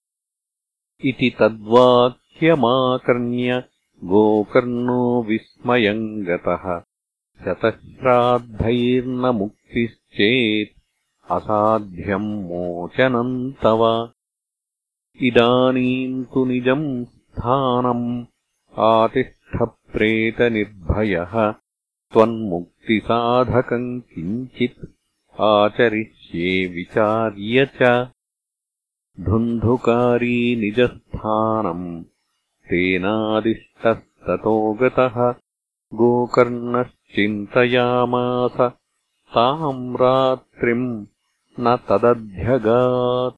इति तद्वाक्यमाकर्ण्य गोकर्णो विस्मयम् गतः। शतश्राद्धैर्न मुक्तिश्चेत् असाध्यम् मोचनम् तव। इदानीम् तु निजम् स्थानम् आतिष्ठप्रेतनिर्भयः। त्वन्मुक्तिसाधकम् किञ्चित् आचरिष्ये विचार्य च। धुन्धुकारी निजस्थानम् तेनादिष्टस्ततो गतः। गोकर्णश्चिन्तयामास ताम् रात्रिम् न तदध्यगात्।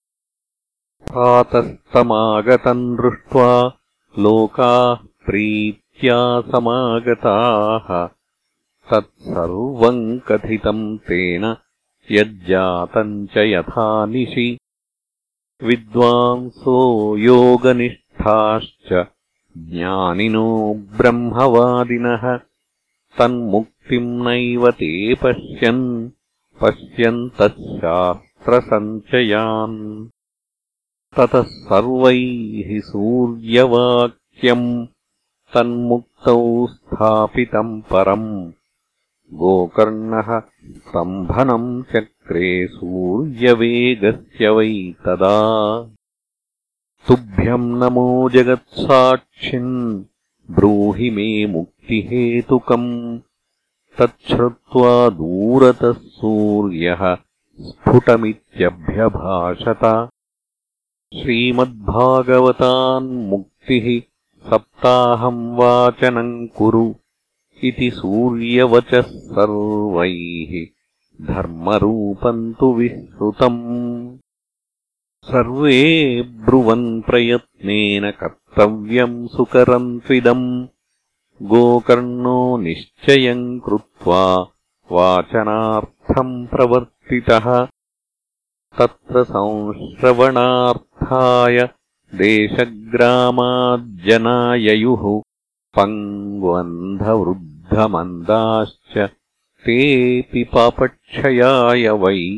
प्रातस्तमागतम् दृष्ट्वा लोकाः प्रीत्या समागताः। तत्सर्वम् कथितम् तेन यज्जातम् च यथानिशि विद्वांसो योगनिष्ठाश्च ज्ञानिनो ब्रह्मवादिनः। तन्मुक्तिम् नैव ते पश्यन्। पश्यन्तः शास्त्रसञ्चयान् ततः सर्वैः सूर्यवाक्यम् तन्मुक्तौ स्थापितम् परम्। गोकर्णः स्तम्भनम् चक्रे सूर्यवेगस्य वै तदा। तुभ्यम् नमो जगत्साक्षिन् ब्रूहि मे मुक्तिहेतुकम्। तच्छ्रुत्वा दूरतः सूर्यः स्फुटमित्यभ्यभाषत श्रीमद्भागवतान्मुक्तिः सप्ताहम् वाचनम् कुरु इति सूर्यवचः सर्वैः धर्मरूपम् तु विश्रुतम् सर्वे ब्रुवन् प्रयत्नेन कर्तव्यम् सुकरम् त्विदम् गोकर्णो निश्चयम् कृत्वा वाचनार्थम् प्रवर्तितः तत्र संश्रवणार्थाय देशग्रामाज्जनाययुः पङ्ग्वन्धवृद्धमन्दाश्च तेऽपि पापक्षयाय वै।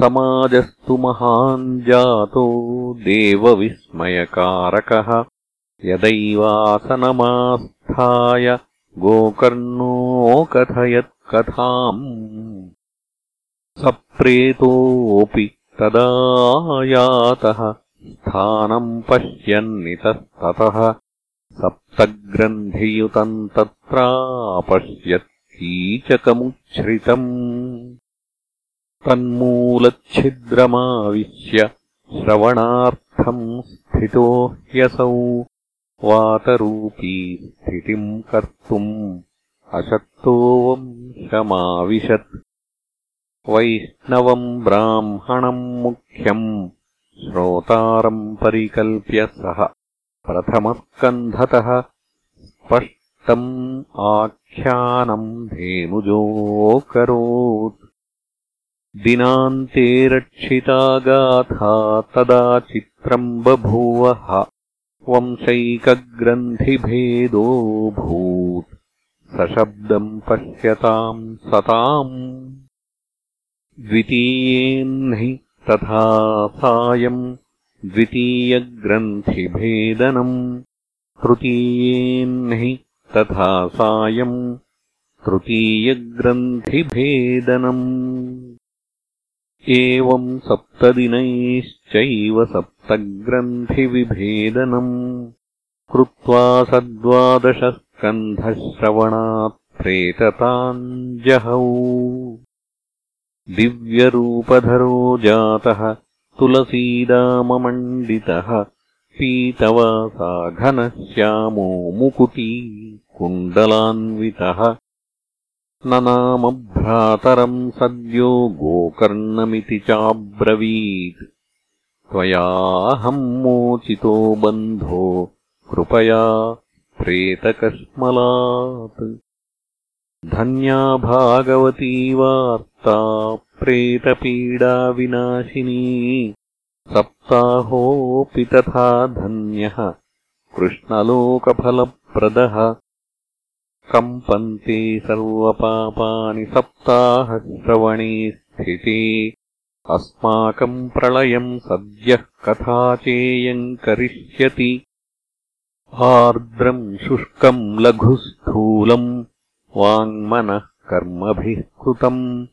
समाजस्तु महान् जातो देवविस्मयकारकः। यदैवासनमास्थाय गोकर्णोऽकथयत्कथाम् स प्रेतोऽपि तदायातः स्थानम् पश्यन्नितस्ततः सप्तग्रन्थियुतम् तत्रापश्यत् कीचकमुच्छ्रितम् तन्मूलच्छिद्रमाविश्य श्रवणार्थम् स्थितो ह्यसौ वातरूपी स्थितिम् कर्तुम् अशक्तोवंशमाविशत् वैष्णवम् ब्राह्मणम् मुख्यम् श्रोतारम् परिकल्प्य सः प्रथमस्कन्धतः स्पष्टम् आख्यानम् धेनुजोऽकरोत् दिनान्ते रक्षिता गाथा तदा चित्रम् बभूवः। वंशैकग्रन्थिभेदोऽभूत् सशब्दम् पश्यताम् सताम् द्वितीयेह्नि तथा सायम् द्वितीयग्रन्थिभेदनम् तृतीयेह्नि तथा सायम् तृतीयग्रन्थिभेदनम् एवम् सप्तदिनैश्चैव सप्तग्रन्थिविभेदनम् कृत्वा सद्वादशस्कन्धश्रवणात् प्रेतताम् जहौ दिव्यरूपधरो जातः तुलसीदाममण्डितः पीतवासाघनश्यामो मुकुटी कुण्डलान्वितः न नाम भ्रातरम् सद्यो गोकर्णमिति चाब्रवीत्। त्वयाहम् मोचितो बन्धो कृपया प्रेतकश्मलात् धन्या भागवती वार्ता प्रेतपीडाविनाशिनी सप्ताहोऽपि तथा धन्यः। कृष्णलोकफलप्रदः। कम्पन्ते सर्वपापानि सप्ताहश्रवणे स्थिते। अस्माकम् प्रलयम् सद्यः कथाचेयम् करिष्यति। आर्द्रम् शुष्कम् लघुस्थूलम् वाङ्मनः कर्मभिः कृतम्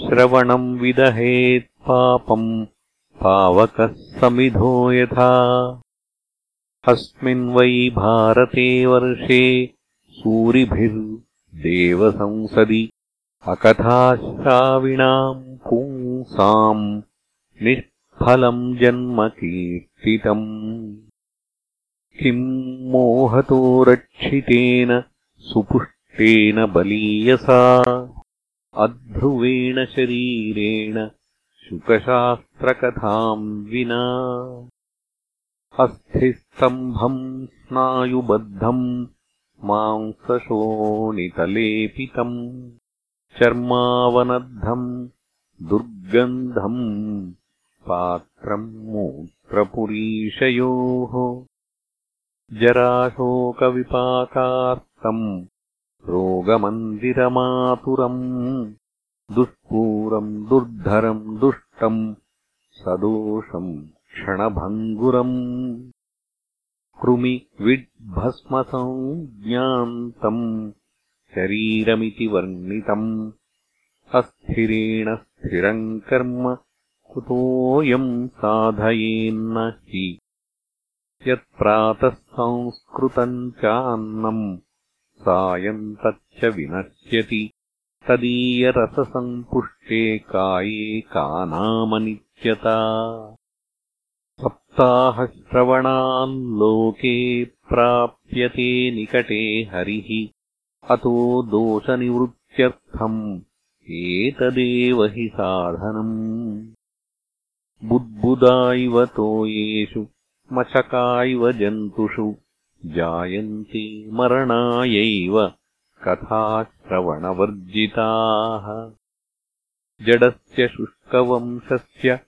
श्रवणम् विदहेत्पापम् पावकः समिधो यथा। अस्मिन् वै भारते वर्षे सूरिभिर्देवसंसदि अकथाश्राविणाम् पुंसाम् निष्फलम् जन्म कीर्तितम्। किम् मोहतो रक्षितेन सुपुष्टेन बलीयसा अध्रुवेण शरीरेण शुकशास्त्रकथाम् विना। अस्थिस्तम्भम् स्नायुबद्धम् मांसशोणितलेपितम् चर्मावनद्धम् दुर्गन्धम् पात्रम् मूत्रपुरीशयोः। जराशोकविपाकार्तम् रोगमन्दिरमातुरम् दुष्पूरम् दुर्धरम् दुष्टम् सदोषम् क्षणभङ्गुरम्। कृमिविड्भस्मसंज्ञान्तम् शरीरमिति वर्णितम् अस्थिरेण स्थिरम् कर्म कुतोऽयम् साधयेन्न हि। यत्प्रातः संस्कृतम् चान्नम् सायम् तच्च विनश्यति। तदीयरससम्पुष्टे काये का नाम नित्यता सप्ताहश्रवणाल्लोके प्राप्यते निकटे हरिः। अतो दोषनिवृत्त्यर्थम् एतदेव हि साधनम्। बुद्बुदा इव तोयेषु मशका इव जन्तुषु जायन्ते मरणायैव कथाश्रवणवर्जिताः। जडस्य शुष्कवंशस्य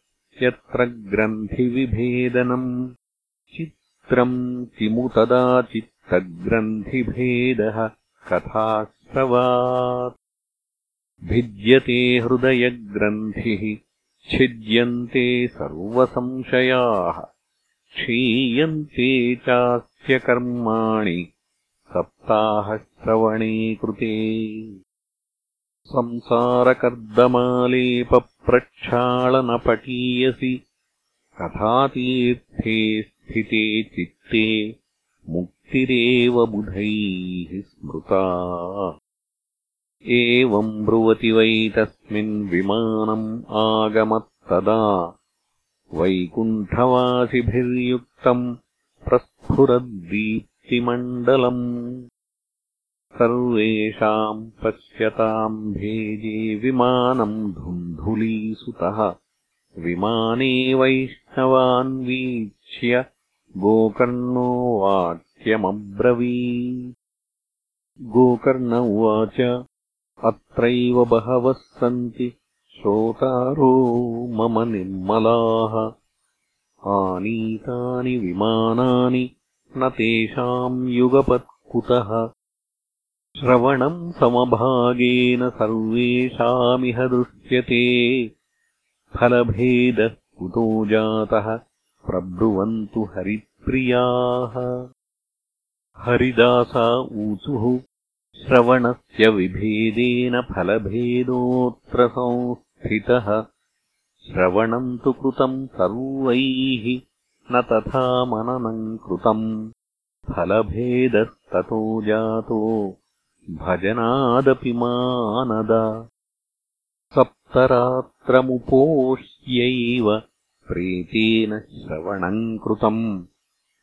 यत्र ग्रन्थिविभेदनम् चित्रम् किमु तदा चित्तग्रन्थिभेदः कथाश्रवात्। भिद्यते हृदयग्रन्थिः छिद्यन्ते सर्वसंशयाः क्षीयन्ते चास्य कर्माणि सप्ताहश्रवणे कृते संसारकर्दमालेपप्रक्षालनपटीयसि कथातीर्थे स्थिते चित्ते मुक्तिरेव बुधैः स्मृता। एवम् ब्रुवति वै तस्मिन् विमानम् आगमत्तदा। वैकुण्ठवासिभिर्युक्तम् प्रस्फुरद्दीप्तिमण्डलम् सर्वेषाम् पश्यताम् भेजे विमानम् धुन्धुलीसुतः। विमाने वैष्णवान् वीक्ष्य गोकर्णो वाक्यमब्रवी गोकर्ण उवाच अत्रैव बहवः सन्ति श्रोतारो मम निर्मलाः आनीतानि विमानानि न तेषाम् युगपत्कुतः। श्रवणम् समभागेन सर्वेषामिह दृश्यते। फलभेदः कुतो जातः प्रब्रुवन्तु हरिप्रियाः। हरिदासा ऊचुः श्रवणस्य विभेदेन फलभेदोऽत्र संस्थितः श्रवणम् तु कृतम् सर्वैः न तथा मननम् कृतम्। फलभेदस्ततो जातो भजनादपि मानद। सप्तरात्रमुपोष्यैव प्रीतेन श्रवणम् कृतम्।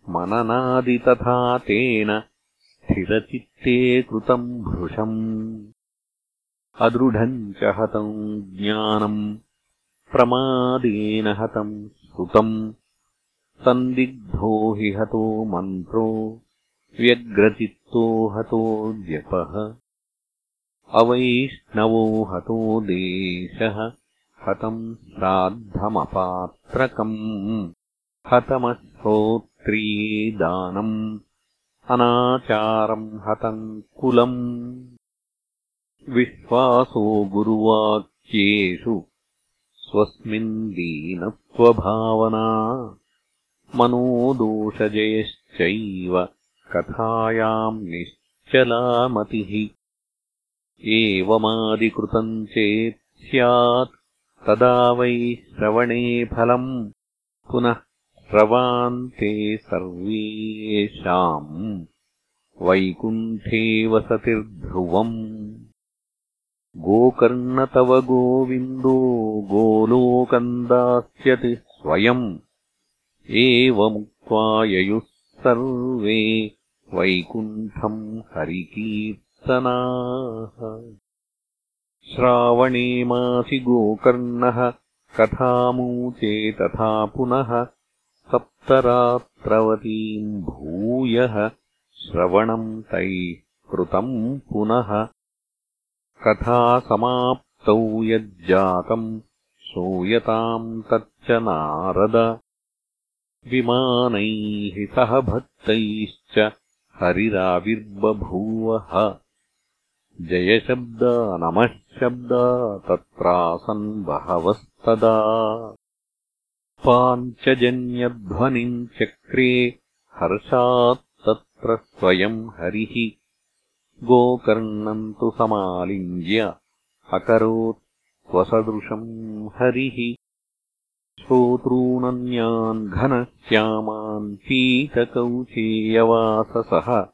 मननादि तथा तेन स्थिरचित्ते कृतम् भृशम्। अदृढम् च हतम् ज्ञानम् प्रमादेन हतम् श्रुतम् सन्दिग्धो हि हतो मन्त्रो व्यग्रचित्तो हतो जपः अवैष्णवो हतो देशः हतम् श्राद्धमपात्रकम्। हतमश्रोत्रिये दानम् अनाचारम् हतम् कुलम्। विश्वासो गुरुवाक्येषु स्वस्मिन् दीनत्वभावना मनोदोषजयश्चैव कथायाम् निश्चलामतिः एवमादिकृतम् चेत् स्यात् तदा वै श्रवणे फलम् पुनः श्रवान्ते सर्वेषाम् वैकुण्ठे वसतिर्ध्रुवम् गोकर्ण तव गोविन्दो गोलोकम् दास्यति स्वयम्। एवमुक्त्वा ययुः सर्वे वैकुण्ठम् हरिकीर्तनाः। श्रावणे मासि गोकर्णः कथामूचे तथा पुनः सप्तरात्रवतीम् भूयः श्रवणम् तैः कृतम् पुनः कथासमाप्तौ यज्जातम् श्रूयताम् तच्च नारद। विमानैः सह भक्तैश्च हरिराविर्बभूवः। जयशब्दा नमः शब्दा तत्रासन् बहवस्तदा। पाञ्चजन्यध्वनिम् चक्रे हर्षात्तत्र स्वयम् हरिः गोकर्णम् तु समालिङ्ग्य अकरोत् स्वसदृशम् हरिः। श्रोतॄणन्यान् घनश्यामान् पीतकौचेयवाससः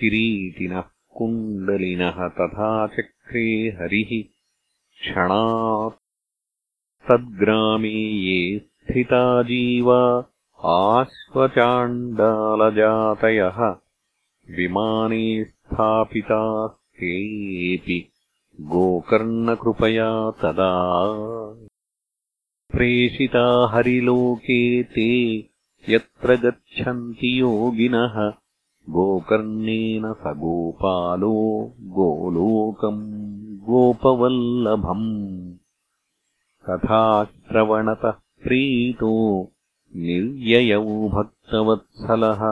किरीटिनः कुण्डलिनः तथा चक्रे हरिः। क्षणात् तद्ग्रामे ये स्थिता जीवा आश्वचाण्डालजातयः। विमाने स्थापितास्तेऽपि गोकर्णकृपया तदा प्रेषिता हरिलोके ते यत्र गच्छन्ति योगिनः गोकर्णेन स गोपालो गोलोकम् गोपवल्लभम् कथाश्रवणतः प्रीतो निर्ययौ भक्तवत्सलः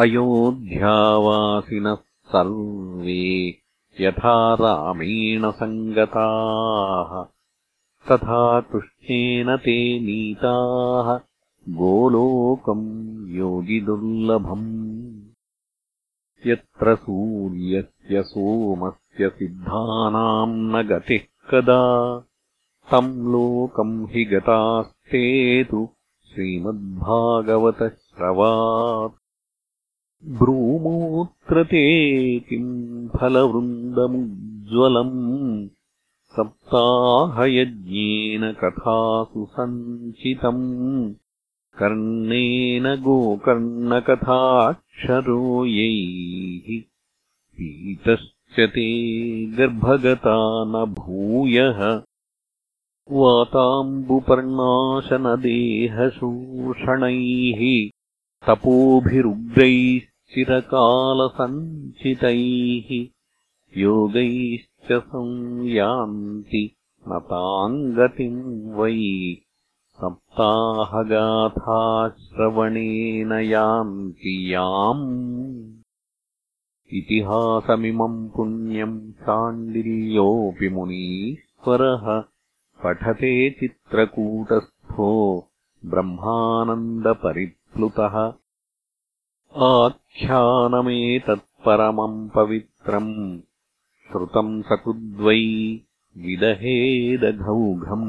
अयोध्यावासिनः सर्वे यथा रामेण सङ्गताः तथा कृष्णेन ते नीताः गोलोकम् योगिदुर्लभम्। यत्र सूर्यस्य सोमस्य सिद्धानाम् न गतिः कदा तम् लोकम् हि गतास्ते तु श्रीमद्भागवतश्रवात् ब्रूमोऽत्र ते किम् फलवृन्दमुज्ज्वलम् सप्ताहयज्ञेन कथासु सञ्चितम् कर्णेन गोकर्णकथाक्षरो यैः पीतश्च ते गर्भगता न भूयः वाताम्बुपर्णाशनदेहशोषणैः तपोभिरुग्रैश्चिरकालसञ्चितैः योगैश्च संयान्ति न ताम् गतिम् वै सप्ताहगाथाश्रवणेन यान्ति याम्। इतिहासमिमम् पुण्यम् शाण्डिल्योऽपि मुनीश्वरः। पठते चित्रकूटस्थो ब्रह्मानन्दपरिप्लुतः आख्यानमेतत्परमम् पवित्रम् श्रुतम् सकृद्वै विदहेदघौघम्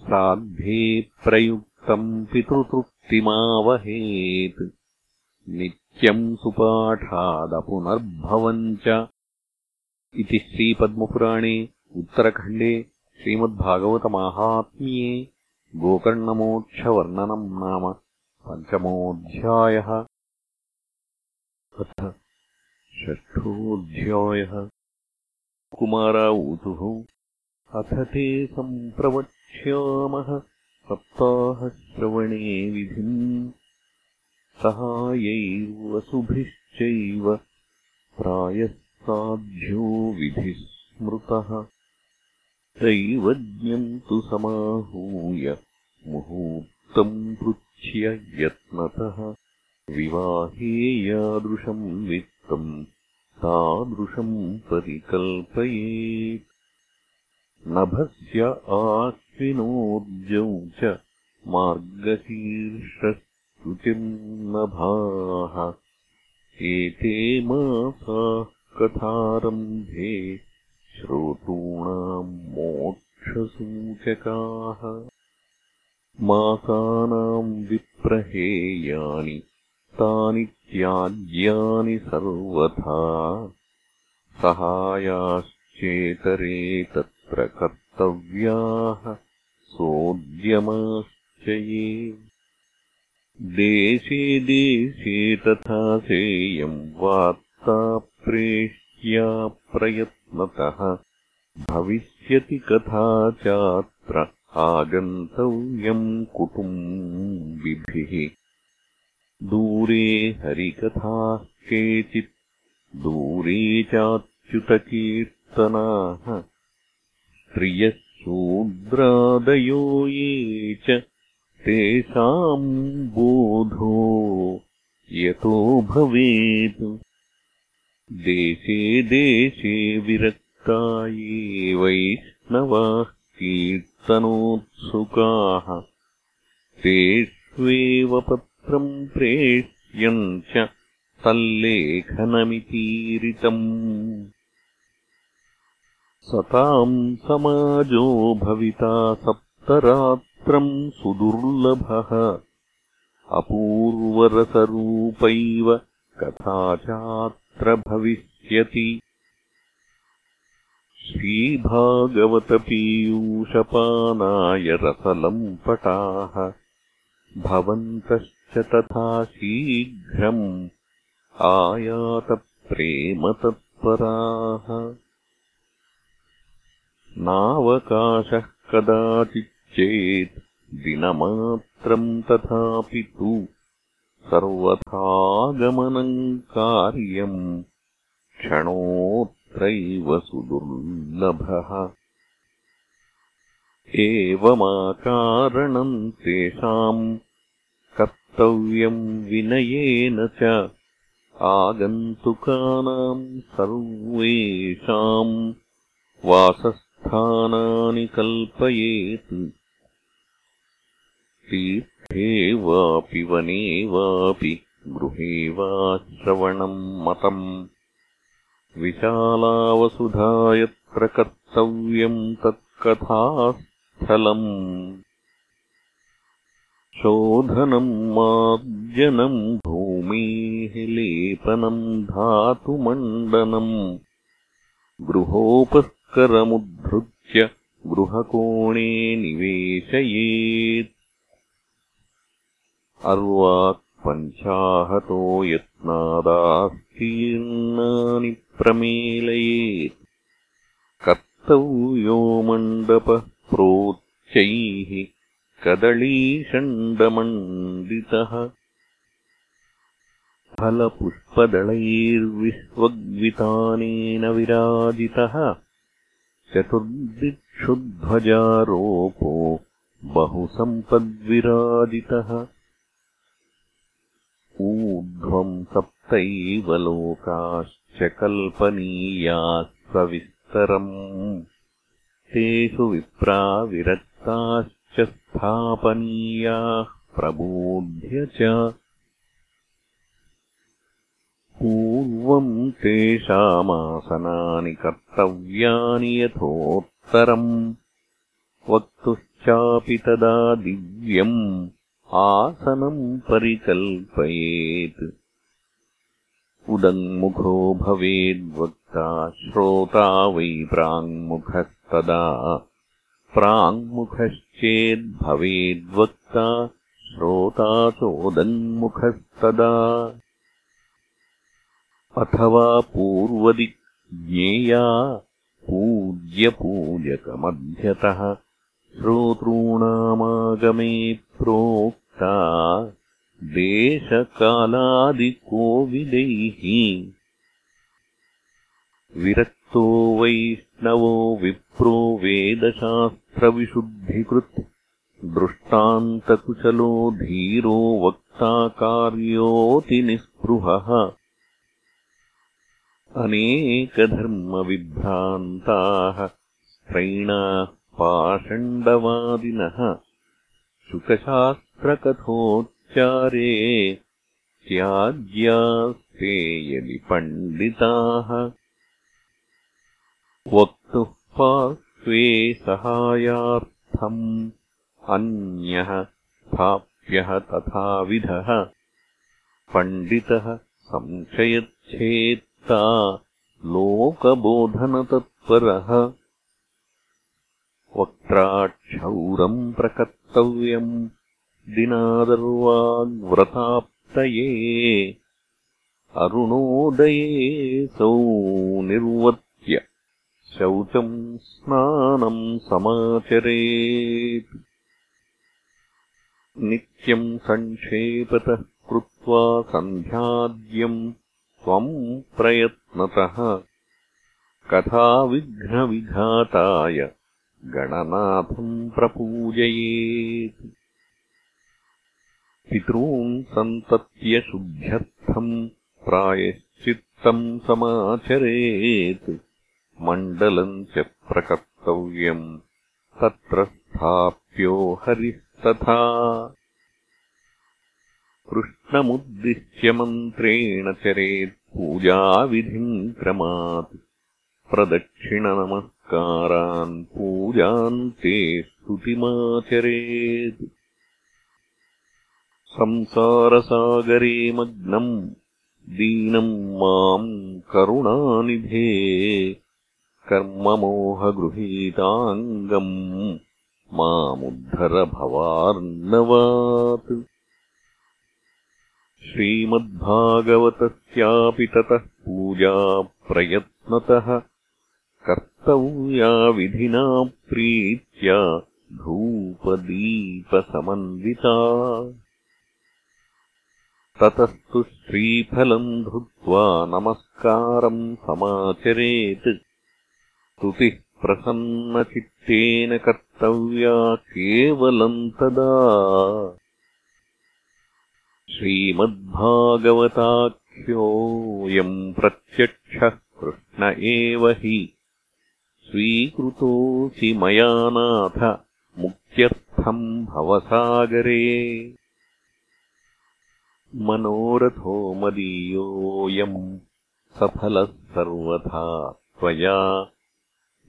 श्राद्धे प्रयुक्तम् पितृतृप्तिमावहेत् नित्यम् सुपाठादपुनर्भवम् च इति श्रीपद्मपुराणे उत्तरखण्डे श्रीमद्भागवतमाहात्म्ये गोकर्णमोक्षवर्णनम् नाम पञ्चमोऽध्यायः अथ षष्ठोऽध्यायः। कुमारा ऊचुः अथ ते सम्प्रवत् क्ष्यामः सप्ताहश्रवणे विधिम्। सहायैर्वसुभिश्चैव प्रायः साध्यो विधिः स्मृतः दैवज्ञम् तु समाहूय मुहूर्तम् पृच्छ्य यत्नतः विवाहे यादृशम् वित्तम् तादृशम् परिकल्पयेत्। नभस्य आश्विनोर्जौ च मार्गशीर्षस्तुतिर्नभाः एते मासाः कथारम्भे श्रोतॄणाम् मोक्षसूचकाः। मासानाम् विप्रहेयानि तानि त्याज्यानि सर्वथा सहायाश्चेतरे तत् कर्तव्याः सोद्यमाश्च ये देशे देशे तथा सेयम् वार्ता प्रेष्या प्रयत्नतः भविष्यति कथा चात्र आगन्तव्यम् कुटुम्बिभिः दूरे हरिकथाः केचित् दूरे चाच्युतकीर्तनाः। प्रियः शूद्रादयो ये च तेषाम् बोधो यतो भवेत्। देशे देशे विरक्ता ये वैष्णवाः कीर्तनोत्सुकाः। तेष्वेव पत्रम् प्रेष्यम् च तल्लेखनमितीरितम्। सताम् समाजो भविता सप्तरात्रम् सुदुर्लभः। अपूर्वरसरूपैव कथा चात्र भविष्यति। श्रीभागवतपीयूषपानाय रसलम् पटाः तथा शीघ्रम् आयातप्रेमतत्पराः नावकाशः कदाचिच्चेत् दिनमात्रम् तथापि तु सर्वथागमनम् कार्यम् क्षणोऽत्रैव सुदुर्लभः। एवमाकारणम् तेषाम् कर्तव्यम् विनयेन च आगन्तुकानाम् सर्वेषाम् वासस्थानानि कल्पयेत्। तीर्थे वापि वने वापि गृहे वा श्रवणम् मतम्। विशालावसुधा यत्र कर्तव्यम् तत्कथास्थलम् शोधनम् मार्जनम् भूमेः लेपनम् धातुमण्डनम् गृहोपस्करमुद्धृत्य गृहकोणे निवेशयेत्। अर्वाक्पञ्चाहतो यत्नादास्तीर्णानि प्रमेलयेत्। कर्तव्यो मण्डपः प्रोच्चैः कदलीषण्डमण्डितः। फलपुष्पदलैर्विश्वग्वितानेन विराजितः। चतुर्दिक्षुध्वजारोपो बहुसम्पद्विराजितः। ऊर्ध्वम् सप्तैव लोकाश्च कल्पनीयाः सविस्तरम् तेषु स्थापनीयाः प्रबोध्य च। पूर्वम् तेषामासनानि कर्तव्यानि यथोत्तरम् वक्तुश्चापि तदा दिव्यम् आसनम् परिकल्पयेत्। उदङ्मुखो भवेद्वक्ता श्रोता वै प्राङ्मुखस्तदा प्राङ्मुखश्चेद्भवेद्वक्ता श्रोता चोदङ्मुखस्तदा अथवा पूर्वदि ज्ञेया पूज्यपूजकमध्यतः श्रोतॄणामागमे प्रोक्ता देशकालादिकोविदैः। विरक्तो वैष्णवो विप्रो वेदशास्त्रविशुद्धिकृत् दृष्टान्तकुशलो धीरो वक्ता कार्योऽतिनिःस्पृहः अनेकधर्मविभ्रान्ताः स्त्रैणाः पाषण्डवादिनः शुकशास्त्रकथोच्चारे त्याज्यास्ते यदि पण्डिताः वक्तुः पार्श्वे सहायार्थम् अन्यः स्थाप्यः तथाविधः पण्डितः संशयच्छेत्ता लोकबोधनतत्परः। वक्त्राक्षौरम् प्रकर्तव्यम् दिनादर्वाग्व्रताप्तये। अरुणोदयेऽसौ निर्वर्त्य शौचम् स्नानम् समाचरेत्। नित्यम् सङ्क्षेपतः कृत्वा सन्ध्याद्यम् त्वम् प्रयत्नतः। कथाविघ्नविघाताय गणनाथम् प्रपूजयेत्। पितॄन् सन्तत्यशुद्ध्यर्थम् प्रायश्चित्तम् समाचरेत् मण्डलम् च प्रकर्तव्यम् तत्र स्थाप्यो हरिस्तथा। कृष्णमुद्दिश्य मन्त्रेण चरेत् पूजाविधिम् क्रमात्। प्रदक्षिणनमस्कारान् पूजान्ते स्तुतिमाचरेत्। संसारसागरे मग्नम् दीनम् माम् करुणानिधे कर्ममोहगृहीताङ्गम् मामुद्धरभवार्णवात्। श्रीमद्भागवतस्यापि ततः पूजाप्रयत्नतः कर्तव्या विधिना प्रीत्या धूपदीपसमन्विता। ततस्तु श्रीफलम् धृत्वा नमस्कारम् समाचरेत् स्तुतिः प्रसन्नचित्तेन कर्तव्या केवलम् तदा। श्रीमद्भागवताख्योऽयम् प्रत्यक्षः कृष्ण एव हि। स्वीकृतोऽसि मया नाथ मुक्त्यर्थम् भवसागरे। मनोरथो मदीयोऽयम् सफलः सर्वथा त्वया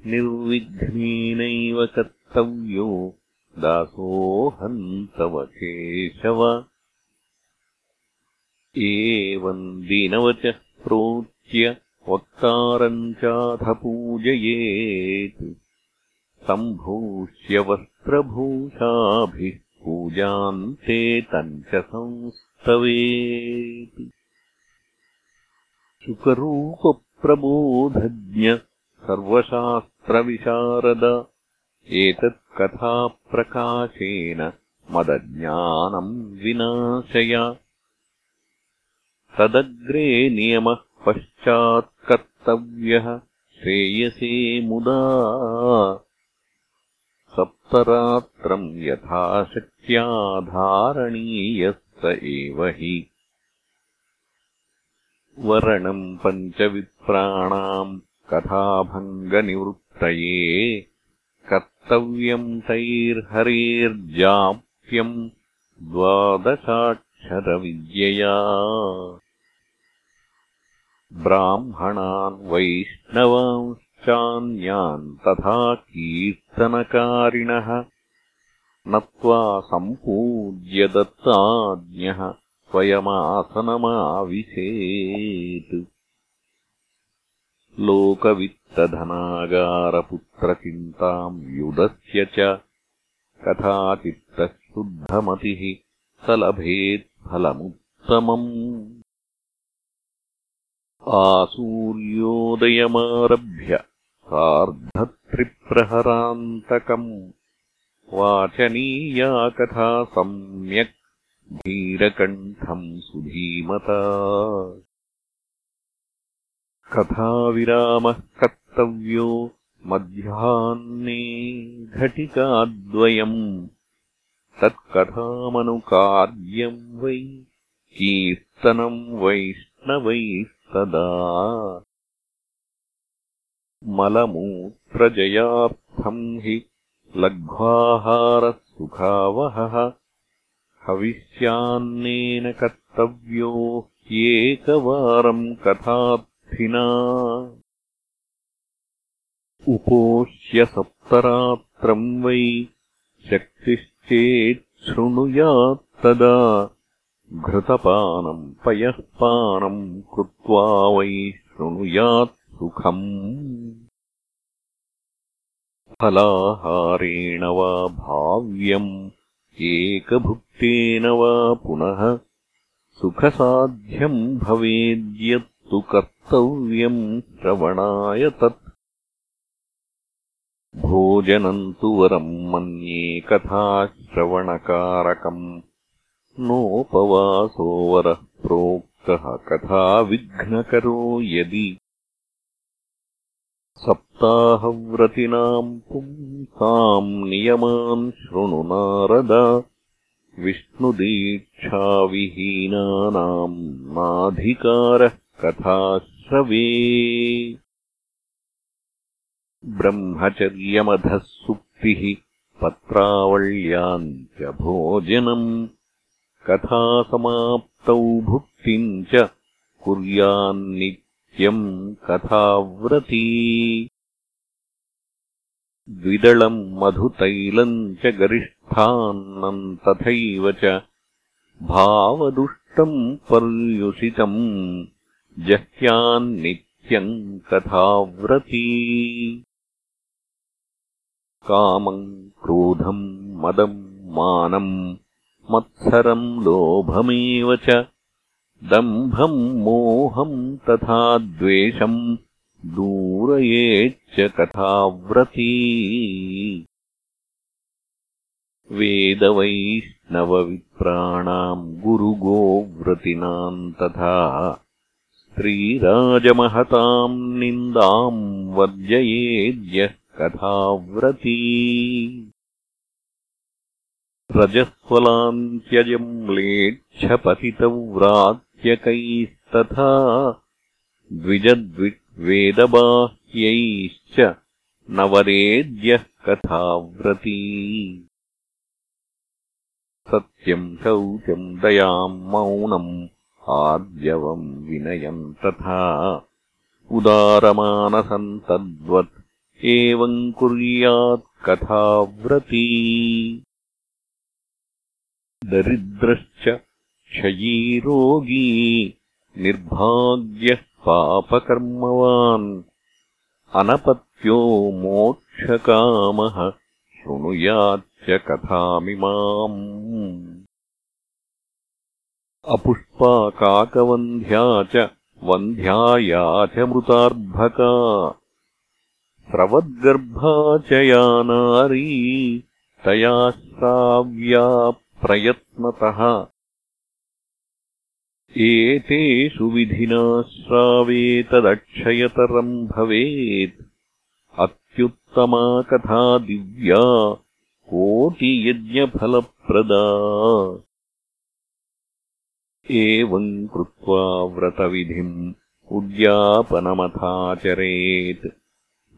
निर्विघ्नेनैव कर्तव्यो दासोऽहम् तव केशव एवम् दीनवचः प्रोच्य वक्तारम् चाथ पूजयेत् सम्भूष्य वस्त्रभूषाभिः पूजान्ते तम् च संस्तवेत्। सुकरूपप्रबोधज्ञ सर्वशास्त्रविशारद। एतत्कथाप्रकाशेन मदज्ञानम् विनाशय। तदग्रे नियमः पश्चात्कर्तव्यः श्रेयसे मुदा। सप्तरात्रम् यथाशक्त्याधारणीयः स एव हि। वरणम् पञ्चविप्राणाम् कथाभङ्गनिवृत्तये कर्तव्यम् तैर्हरेर्जाप्यम् द्वादशाक्षरविद्यया। ब्राह्मणान् वैष्णवांश्चान्यान् तथा कीर्तनकारिणः नत्वा सम्पूज्य दत्ताज्ञः स्वयमासनमाविशेत् लोकवित्तधनागारपुत्रचिन्ताम् युदस्य च कथाचित्तः शुद्धमतिः स लभेत्फलमुत्तमम् आसूर्योदयमारभ्य सार्धत्रिप्रहरान्तकम् वाचनीया कथा सम्यक् धीरकण्ठम् सुधीमता कथाविरामः कर्तव्यो मध्याह्ने घटिकाद्वयम्। तत्कथामनुकार्यम् वै कीर्तनम् वैष्णवैः तदा मलमूत्रजयार्थम् हि लघ्वाहारः सुखावहः हविष्यान्नेन कर्तव्यो एकवारम् कथार्थिना उपोष्य सप्तरात्रम् वै शक्तिश्चेच्छृणुयात्तदा। घृतपानम् पयःपानम् कृत्वा वै शृणुयात् सुखम्। फलाहारेण वा भाव्यम् एकभुक्तेन वा पुनः सुखसाध्यम् भवेद्यत्तु कर्तव्यम् श्रवणाय तत्। भोजनम् तु वरम् मन्ये कथाश्रवणकारकम्। नोपवासो वरः प्रोक्तः कथा विघ्नकरो यदि। सप्ताहव्रतिनाम् पुंसाम् नियमान् शृणु नारद। विष्णुदीक्षाविहीनानाम् नाधिकारः कथाश्रवे ब्रह्मचर्यमधः सुप्तिः पत्रावल्याम् च भोजनम् कथासमाप्तौ भुक्तिम् च कुर्यान्नित्यम् कथाव्रती। द्विदळम् मधुतैलम् च गरिष्ठान्नम् तथैव च भावदुष्टम् पर्युषितम् जह्यान्नित्यम् कथाव्रती कामम् क्रोधम् मदम् मानम् मत्सरम् लोभमेव च। दम्भम् मोहम् तथा द्वेषम् दूरयेच्च कथाव्रती। वेदवैष्णवविप्राणाम् गुरुगोव्रतिनाम् तथा स्त्रीराजमहताम् निन्दाम् वर्जयेद्यः कथाव्रती। रजस्वलान्त्यजम्लेच्छपतितव्रात्यकैस्तथा द्विजद्विवेदबाह्यैश्च नवरेद्यः कथाव्रती। सत्यम् शौचम् दयाम् मौनम् आर्जवम् विनयम् तथा। उदारमानसम् तद्वत् एवम् कुर्यात् कथाव्रती। दरिद्रश्च क्षयीरोगी निर्भाग्यः पापकर्मवान्। अनपत्यो मोक्षकामः शृणुयात् कथामिमाम् अपुष्पा काकवन्ध्या च वन्ध्याया च मृतार्भका। स्रवद्गर्भा च या नारी तया श्राव्या प्रयत्नतः। एतेषु विधिना श्रावेतदक्षयतरम् भवेत्। अत्युत्तमा कथा दिव्या कोटियज्ञफलप्रदा एवम् कृत्वा व्रतविधिम् उद्यापनमथाचरेत्।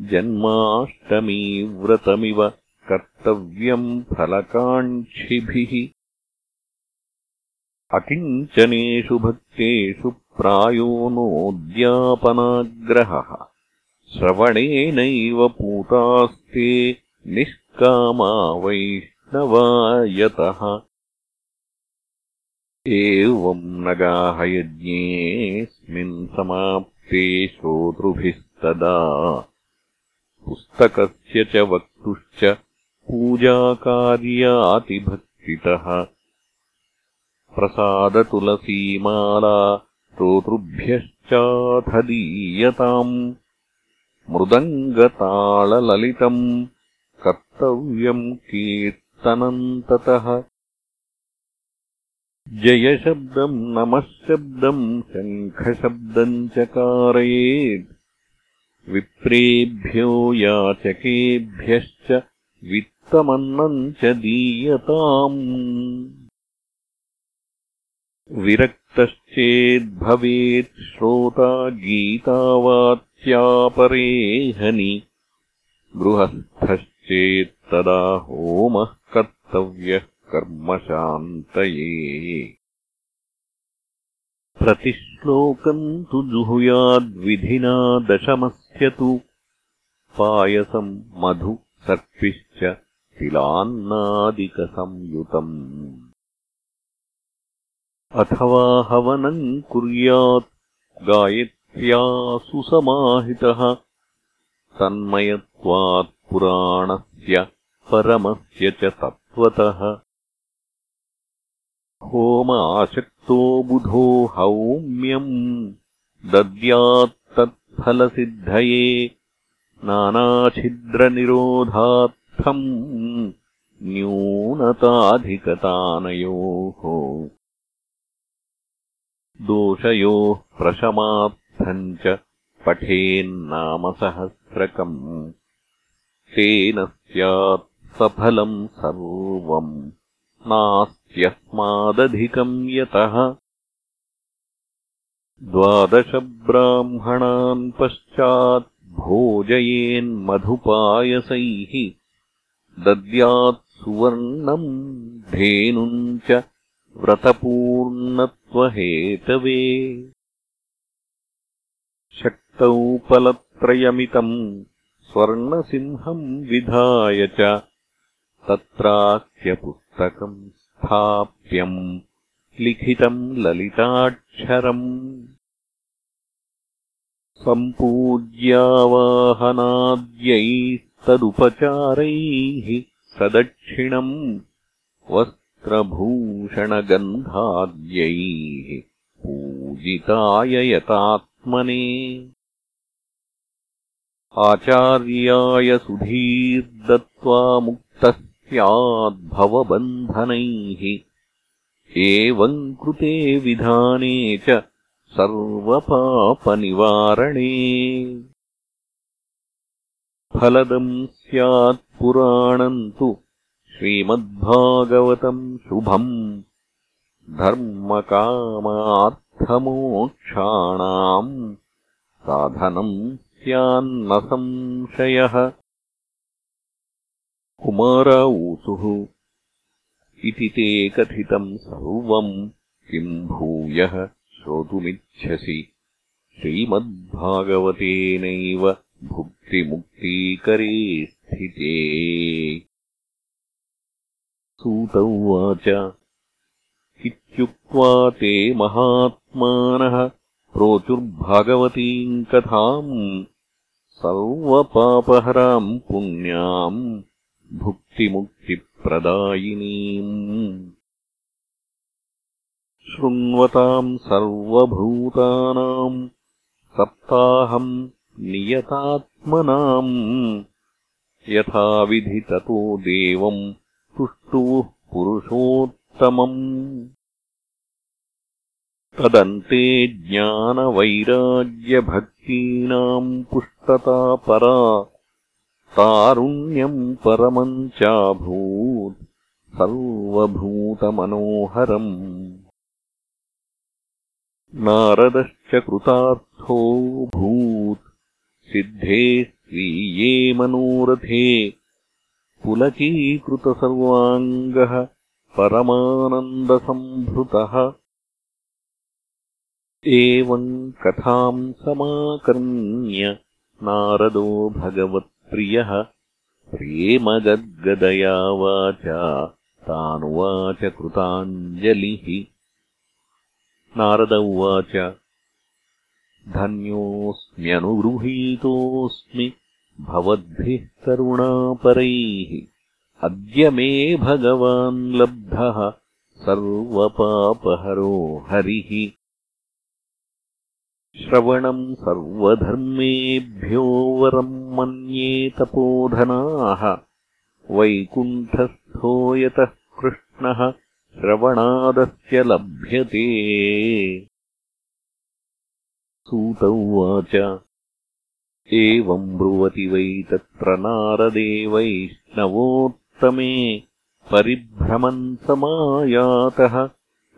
जन्माष्टमीव्रतमिव कर्तव्यम् फलकाङ्क्षिभिः। अकिञ्चनेषु भक्तेषु प्रायो नोद्यापनाग्रहः। श्रवणेनैव पूतास्ते निः कामा वैष्णवायतः एवम् नगाहयज्ञेऽस्मिन् समाप्ते श्रोतृभिस्तदा। पुस्तकस्य च वक्तुश्च पूजाकार्यातिभक्तितः। प्रसादतुलसीमाला श्रोतृभ्यश्चाथ दीयताम् मृदङ्गताळललितम् कर्तव्यम् कीर्तनम् ततः जयशब्दम् नमःशब्दम् शङ्खशब्दम् च कारयेत्। विप्रेभ्यो याचकेभ्यश्च वित्तमन्नम् च दीयताम्। विरक्तश्चेद्भवेत् श्रोता गीतावाच्यापरेहनि। गृहस्थश्च चेत्तदा होमः कर्तव्यः कर्मशान्तये। प्रतिश्लोकम् तु जुहुयाद्विधिना दशमस्य तु पायसम् मधु सर्पिश्च तिलान्नादिकसंयुतम्। अथवा हवनम् कुर्यात् गायत्र्या सुसमाहितः तन्मयत्वात् पुराणस्य परमस्य च तत्त्वतः होमाशक्तो बुधो हौम्यम् दद्यात्तत्फलसिद्धये नानाछिद्रनिरोधार्थम् न्यूनताधिकतानयोः दोषयोः प्रशमार्थम् च पठेन्नामसहस्रकम् तेन स्यात् सफलम् सर्वम् नास्त्यस्मादधिकम् यतः। द्वादशब्राह्मणान् पश्चात् भोजयेन्मधुपायसैः दद्यात् सुवर्णम् धेनुम् च व्रतपूर्णत्वहेतवे। शक्तौ फलत्रयमितम् स्वर्णसिंहम् विधाय च तत्राख्यपुस्तकम् स्थाप्यम् लिखितम् ललिताक्षरम् सम्पूज्यावाहनाद्यैस्तदुपचारैः सदक्षिणम् वस्त्रभूषणगन्धाद्यैः पूजिताय यतात्मने आचार्याय सुधीर्दत्त्वा मुक्तः स्याद्भवबन्धनैः एवम् कृते विधाने च सर्वपापनिवारणे। फलदम् स्यात्पुराणम् तु श्रीमद्भागवतम् शुभम्। धर्मकामार्थमोक्षाणाम् साधनम् स्यान्न संशयः कुमाराऊसुः। इति ते कथितम् सर्वम् किम् भूयः श्रोतुमिच्छसि। श्रीमद्भागवतेनैव भुक्तिमुक्तीकरे स्थिते। सूत उवाच। इत्युक्त्वा ते महात्मानः प्रोचुर्भागवतीम् कथाम् सर्वपापहराम् पुण्याम् भुक्तिमुक्तिप्रदायिनीम्। शृण्वताम् सर्वभूतानाम् सप्ताहम् नियतात्मनाम्। यथाविधि ततो देवम् तुष्टुवुः पुरुषोत्तमम्। तदन्ते ज्ञानवैराग्यभक्तीनाम् पुष्टता परा तारुण्यम् परमम् चाभूत् सर्वभूतमनोहरम्। नारदश्च कृतार्थो भूत् सिद्धे स्वीये मनोरथे पुलकीकृतसर्वाङ्गः परमानन्दसम्भृतः एवम् कथाम् समाकर्ण्य नारदो भगवत् प्रियः प्रेमगद्गदया वाचा तानुवाच कृताञ्जलिः। नारद उवाच धन्योऽस्म्यनुगृहीतोऽस्मि भवद्भिः करुणापरैः। अद्य मे भगवान् लब्धः सर्वपापहरो हरिः श्रवणम् सर्वधर्मेभ्यो वरम् मन्ये तपोधनाः। वैकुण्ठस्थो यतः कृष्णः श्रवणादस्य लभ्यते। सूत उवाच एवम् ब्रुवति वै तत्र नारदे वैष्णवोत्तमे परिभ्रमन् समायातः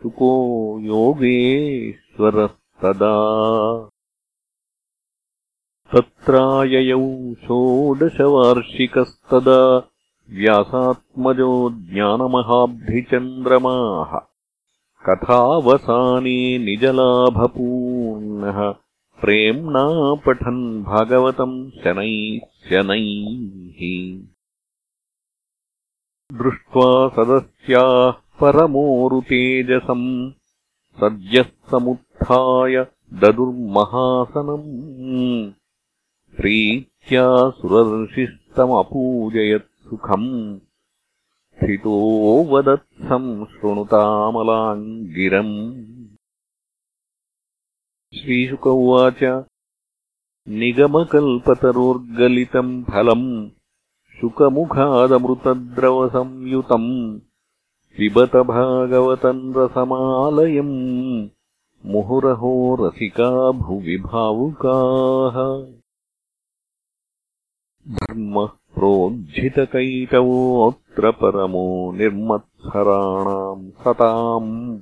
सुको योगेश्वरः तदा तत्राययौ षोडशवार्षिकस्तदा व्यासात्मजो ज्ञानमहाब्धिचन्द्रमाः कथावसाने निजलाभपूर्णः प्रेम्णा पठन् भागवतम् शनैः शनैः दृष्ट्वा सदस्याः परमोरुतेजसम् सद्यः समुत्थाय ददुर्महासनम्। प्रीत्या सुरर्षिस्तमपूजयत्सुखम् स्थितो वदत्सम् शृणुतामलाम् गिरम् श्रीशुक उवाच निगमकल्पतरोर्गलितम् फलम् शुकमुखादमृतद्रवसंयुतम् पिबत भागवतम् रसमालयम् मुहुरहो रसिका भुवि भावुकाः धर्मः प्रोज्झितकैटवोऽत्र परमो निर्मत्सराणाम् सताम्।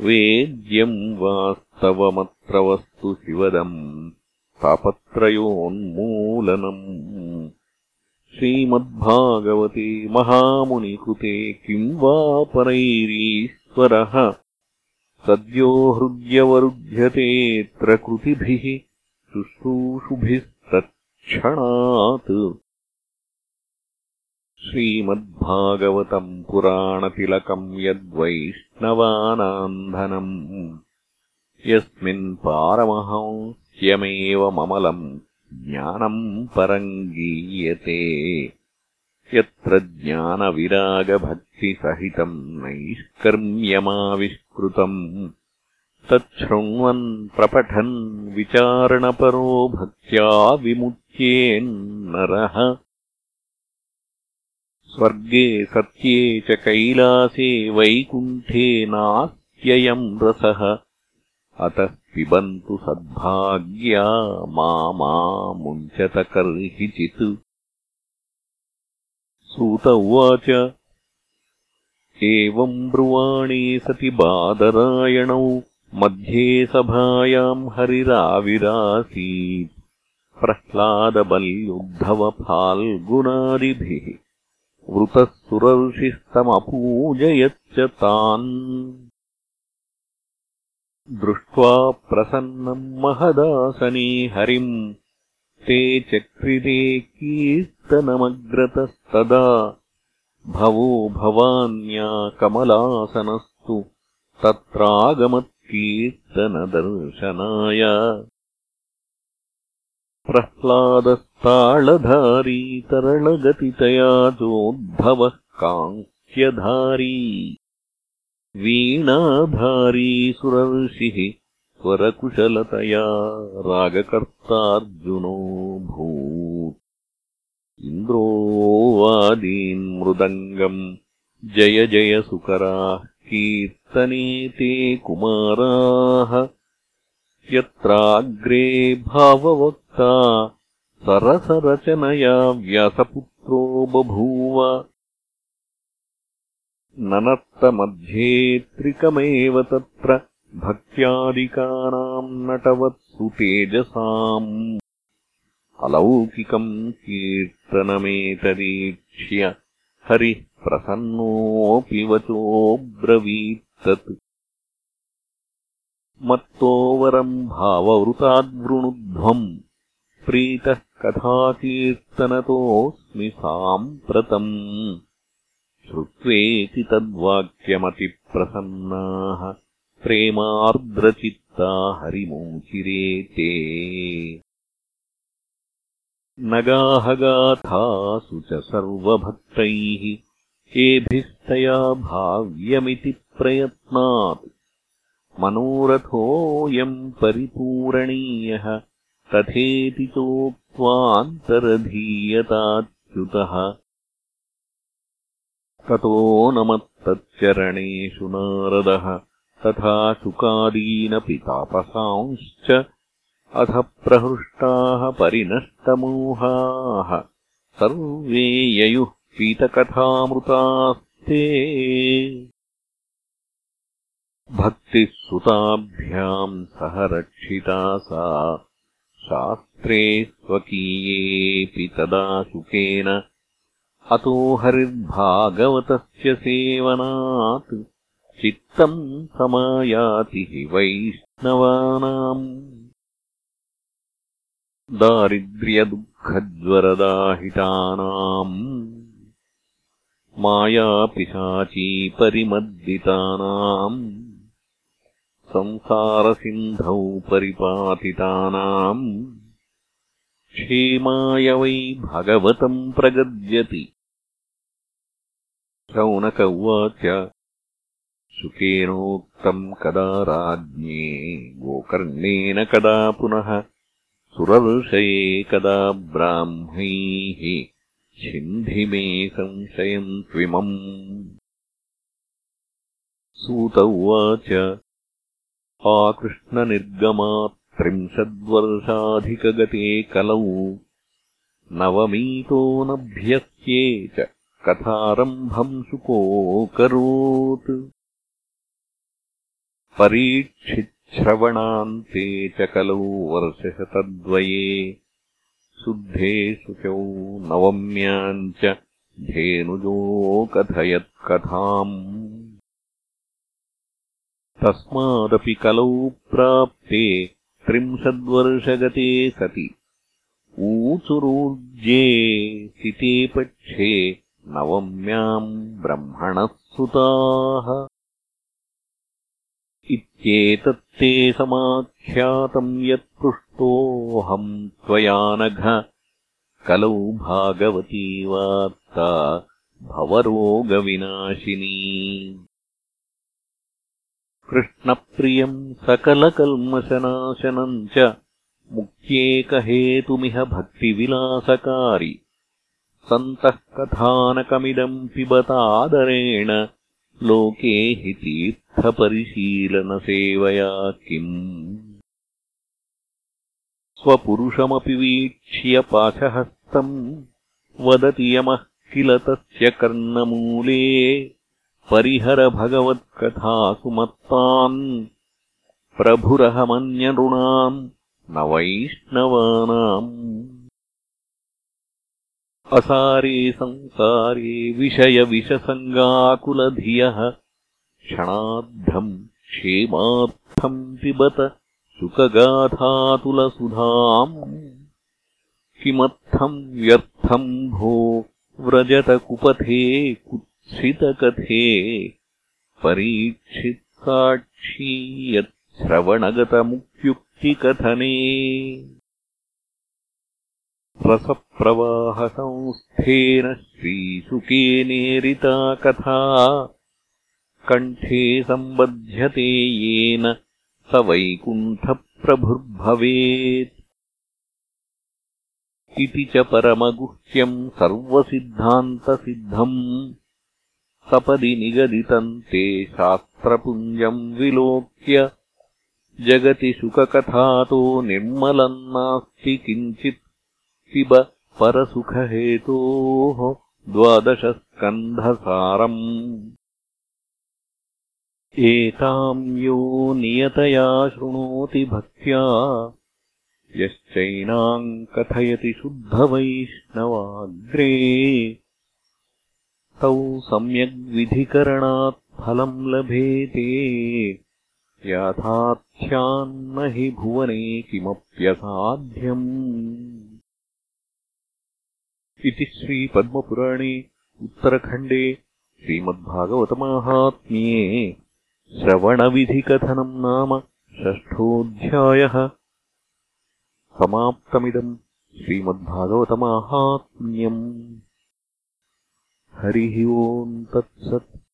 वेद्यम् वास्तवमत्र वस्तु शिवदम् तापत्रयोन्मूलनम्। श्रीमद्भागवते महामुनिकृते किम् वा परैरीश्वरः सद्यो हृद्यवरुध्यतेऽत्र कृतिभिः शुश्रूषुभिस्तत्क्षणात्। श्रीमद्भागवतम् पुराणतिलकम् यद्वैष्णवानान्धनम्। यस्मिन् पारमहंस्यमेव ममलम् ज्ञानम् परम् गीयते यत्र ज्ञानविरागभक्तिसहितम् नैष्कर्म्यमाविष्कृतम् तच्छृण्वन् प्रपठन् विचारणपरो भक्त्या विमुच्येन्नरः स्वर्गे सत्ये च कैलासे वैकुण्ठे नास्त्ययम् रसः। अतः पिबन्तु सद्भाग्या मा मुञ्चतकर्हिचित् सूत उवाच एवम् ब्रुवाणे सति बादरायणौ मध्ये सभायाम् हरिराविरासीत्। प्रह्लादबल्युद्धवफाल्गुनादिभिः वृतः सुरर्षिस्तमपूजयच्च तान्। दृष्ट्वा प्रसन्नम् महदासने हरिम् ते चक्रिरे कीर्तनमग्रतस्तदा भवो भवान्या कमलासनस्तु तत्रागमत्कीर्तनदर्शनाय। प्रह्लादस्ताळधारी तरलगतितया चोद्धवः काङ्क्यधारी वीणाधारी सुरर्षिः स्वरकुशलतया रागकर्तार्जुनो इन्द्रोवादीन्मृदङ्गम् जय जय सुकराः कीर्तने ते कुमाराः। यत्राग्रे भाववक्ता सरसरचनया व्यासपुत्रो बभूव। ननत्तमध्ये त्रिकमेव तत्र भक्त्यादिकानाम् नटवत्सु तेजसाम् अलौकिकम् कीर्तनमेतरीक्ष्य हरिः प्रसन्नोऽपि वचोऽब्रवीत्तत् मत्तोवरम् भाववृताद्वृणुध्वम् प्रीतः कथाकीर्तनतोऽस्मि साम्प्रतम्। श्रुत्वेति तद्वाक्यमतिप्रसन्नाः प्रेमार्द्रचित्ता हरिमोचिरे ते नगाहगाथासु च सर्वभक्तैः एभिस्तया भाव्यमिति प्रयत्नात्। मनोरथोऽयम् परिपूरणीयः तथेति चोक्त्वान्तरधीयताच्युतः। ततो नमत्तच्चरणेषु नारदः तथा शुकादीनपि तापसांश्च अथ प्रहृष्टाः परिनष्टमोहाः। सर्वे ययुः पीतकथामृतास्ते। भक्तिः सुताभ्याम् सह रक्षिता सा। शास्त्रे स्वकीयेऽपि तदा शुकेन अतो हरिर्भागवतस्य सेवनात् चित्तम् समायाति हि वैष्णवानाम् दारिद्र्यदुःखज्वरदाहितानाम् मायापिशाचीपरिमद्दितानाम् संसारसिन्धौ परिपातितानाम् क्षेमाय वै भगवतम् प्रगद्यति। शौनक उवाच शुकेनोक्तम् कदा राज्ञे गोकर्णेन कदा पुनः सुरर्षये कदा ब्राह्मैः छिन्धि मे संशयम् त्विमम्। सूत उवाच आकृष्णनिर्गमात् त्रिंशद्वर्षाधिकगते कलौ। नवमीतो नभ्यस्ये च कथारम्भम् शुकोऽकरोत् परीक्षिच्छ्रवणान्ते च कलौ वर्षशतद्वये शुद्धे शुचौ नवम्याम् च धेनुजोऽकथयत्कथाम् तस्मादपि कलौ प्राप्ते त्रिंशद्वर्षगते सति। ऊचुरूर्जे सिते पक्षे नवम्याम् ब्रह्मणः सुताः इत्येतत्ते समाख्यातम् यत्पृष्टोऽहम् त्वया नघ। कलौ भागवती वार्ता भवरोगविनाशिनी। कृष्णप्रियम् सकलकल्मषनाशनम् च मुक्त्येकहेतुमिह भक्तिविलासकारि। सन्तः कथानकमिदम् पिबतादरेण लोके हि तीर्थपरिशीलनसेवया किम्? स्वपुरुषमपि वीक्ष्य पाशहस्तम् वदति यमः किल तस्य कर्णमूले? परिहर भगवत्कथासु मत्तान् प्रभुरहमन्यनृणाम् न वैष्णवानाम् असारे संसारे विषयविषसङ्गाकुलधियः क्षणाद्धम् क्षेमार्थम् पिबत सुखगाथातुलसुधाम् किमर्थम् व्यर्थम् भो व्रजतकुपथे कुत्सितकथे परीक्षित्साक्षी यच्छ्रवणगतमुक्त्युक्तिकथने रसप्रवाहसंस्थेन श्रीशुकेनेरिता कथा। कण्ठे सम्बध्यते येन स वैकुण्ठप्रभुर्भवेत्। इति च परमगुह्यम् सर्वसिद्धान्तसिद्धम्। सपदि निगदितम् ते शास्त्रपुञ्जम् विलोक्य। जगति सुखकथातो निर्मलम् नास्ति किञ्चित् पिब परसुखहेतोः द्वादशस्कन्धसारम्। एताम् यो नियतया शृणोति भक्त्या यश्चैनाम् कथयति शुद्धवैष्णवाग्रे। तौ सम्यग्विधिकरणात् फलम् लभेते याथार्थ्यान्न हि भुवने किमप्यसाध्यम् इति श्रीपद्मपुराणे उत्तरखण्डे श्रीमद्भागवतमाहात्म्ये श्रवणविधिकथनम् नाम षष्ठोऽध्यायः। समाप्तमिदम् श्रीमद्भागवतमाहात्म्यम्। हरिः ओम् तत्सत्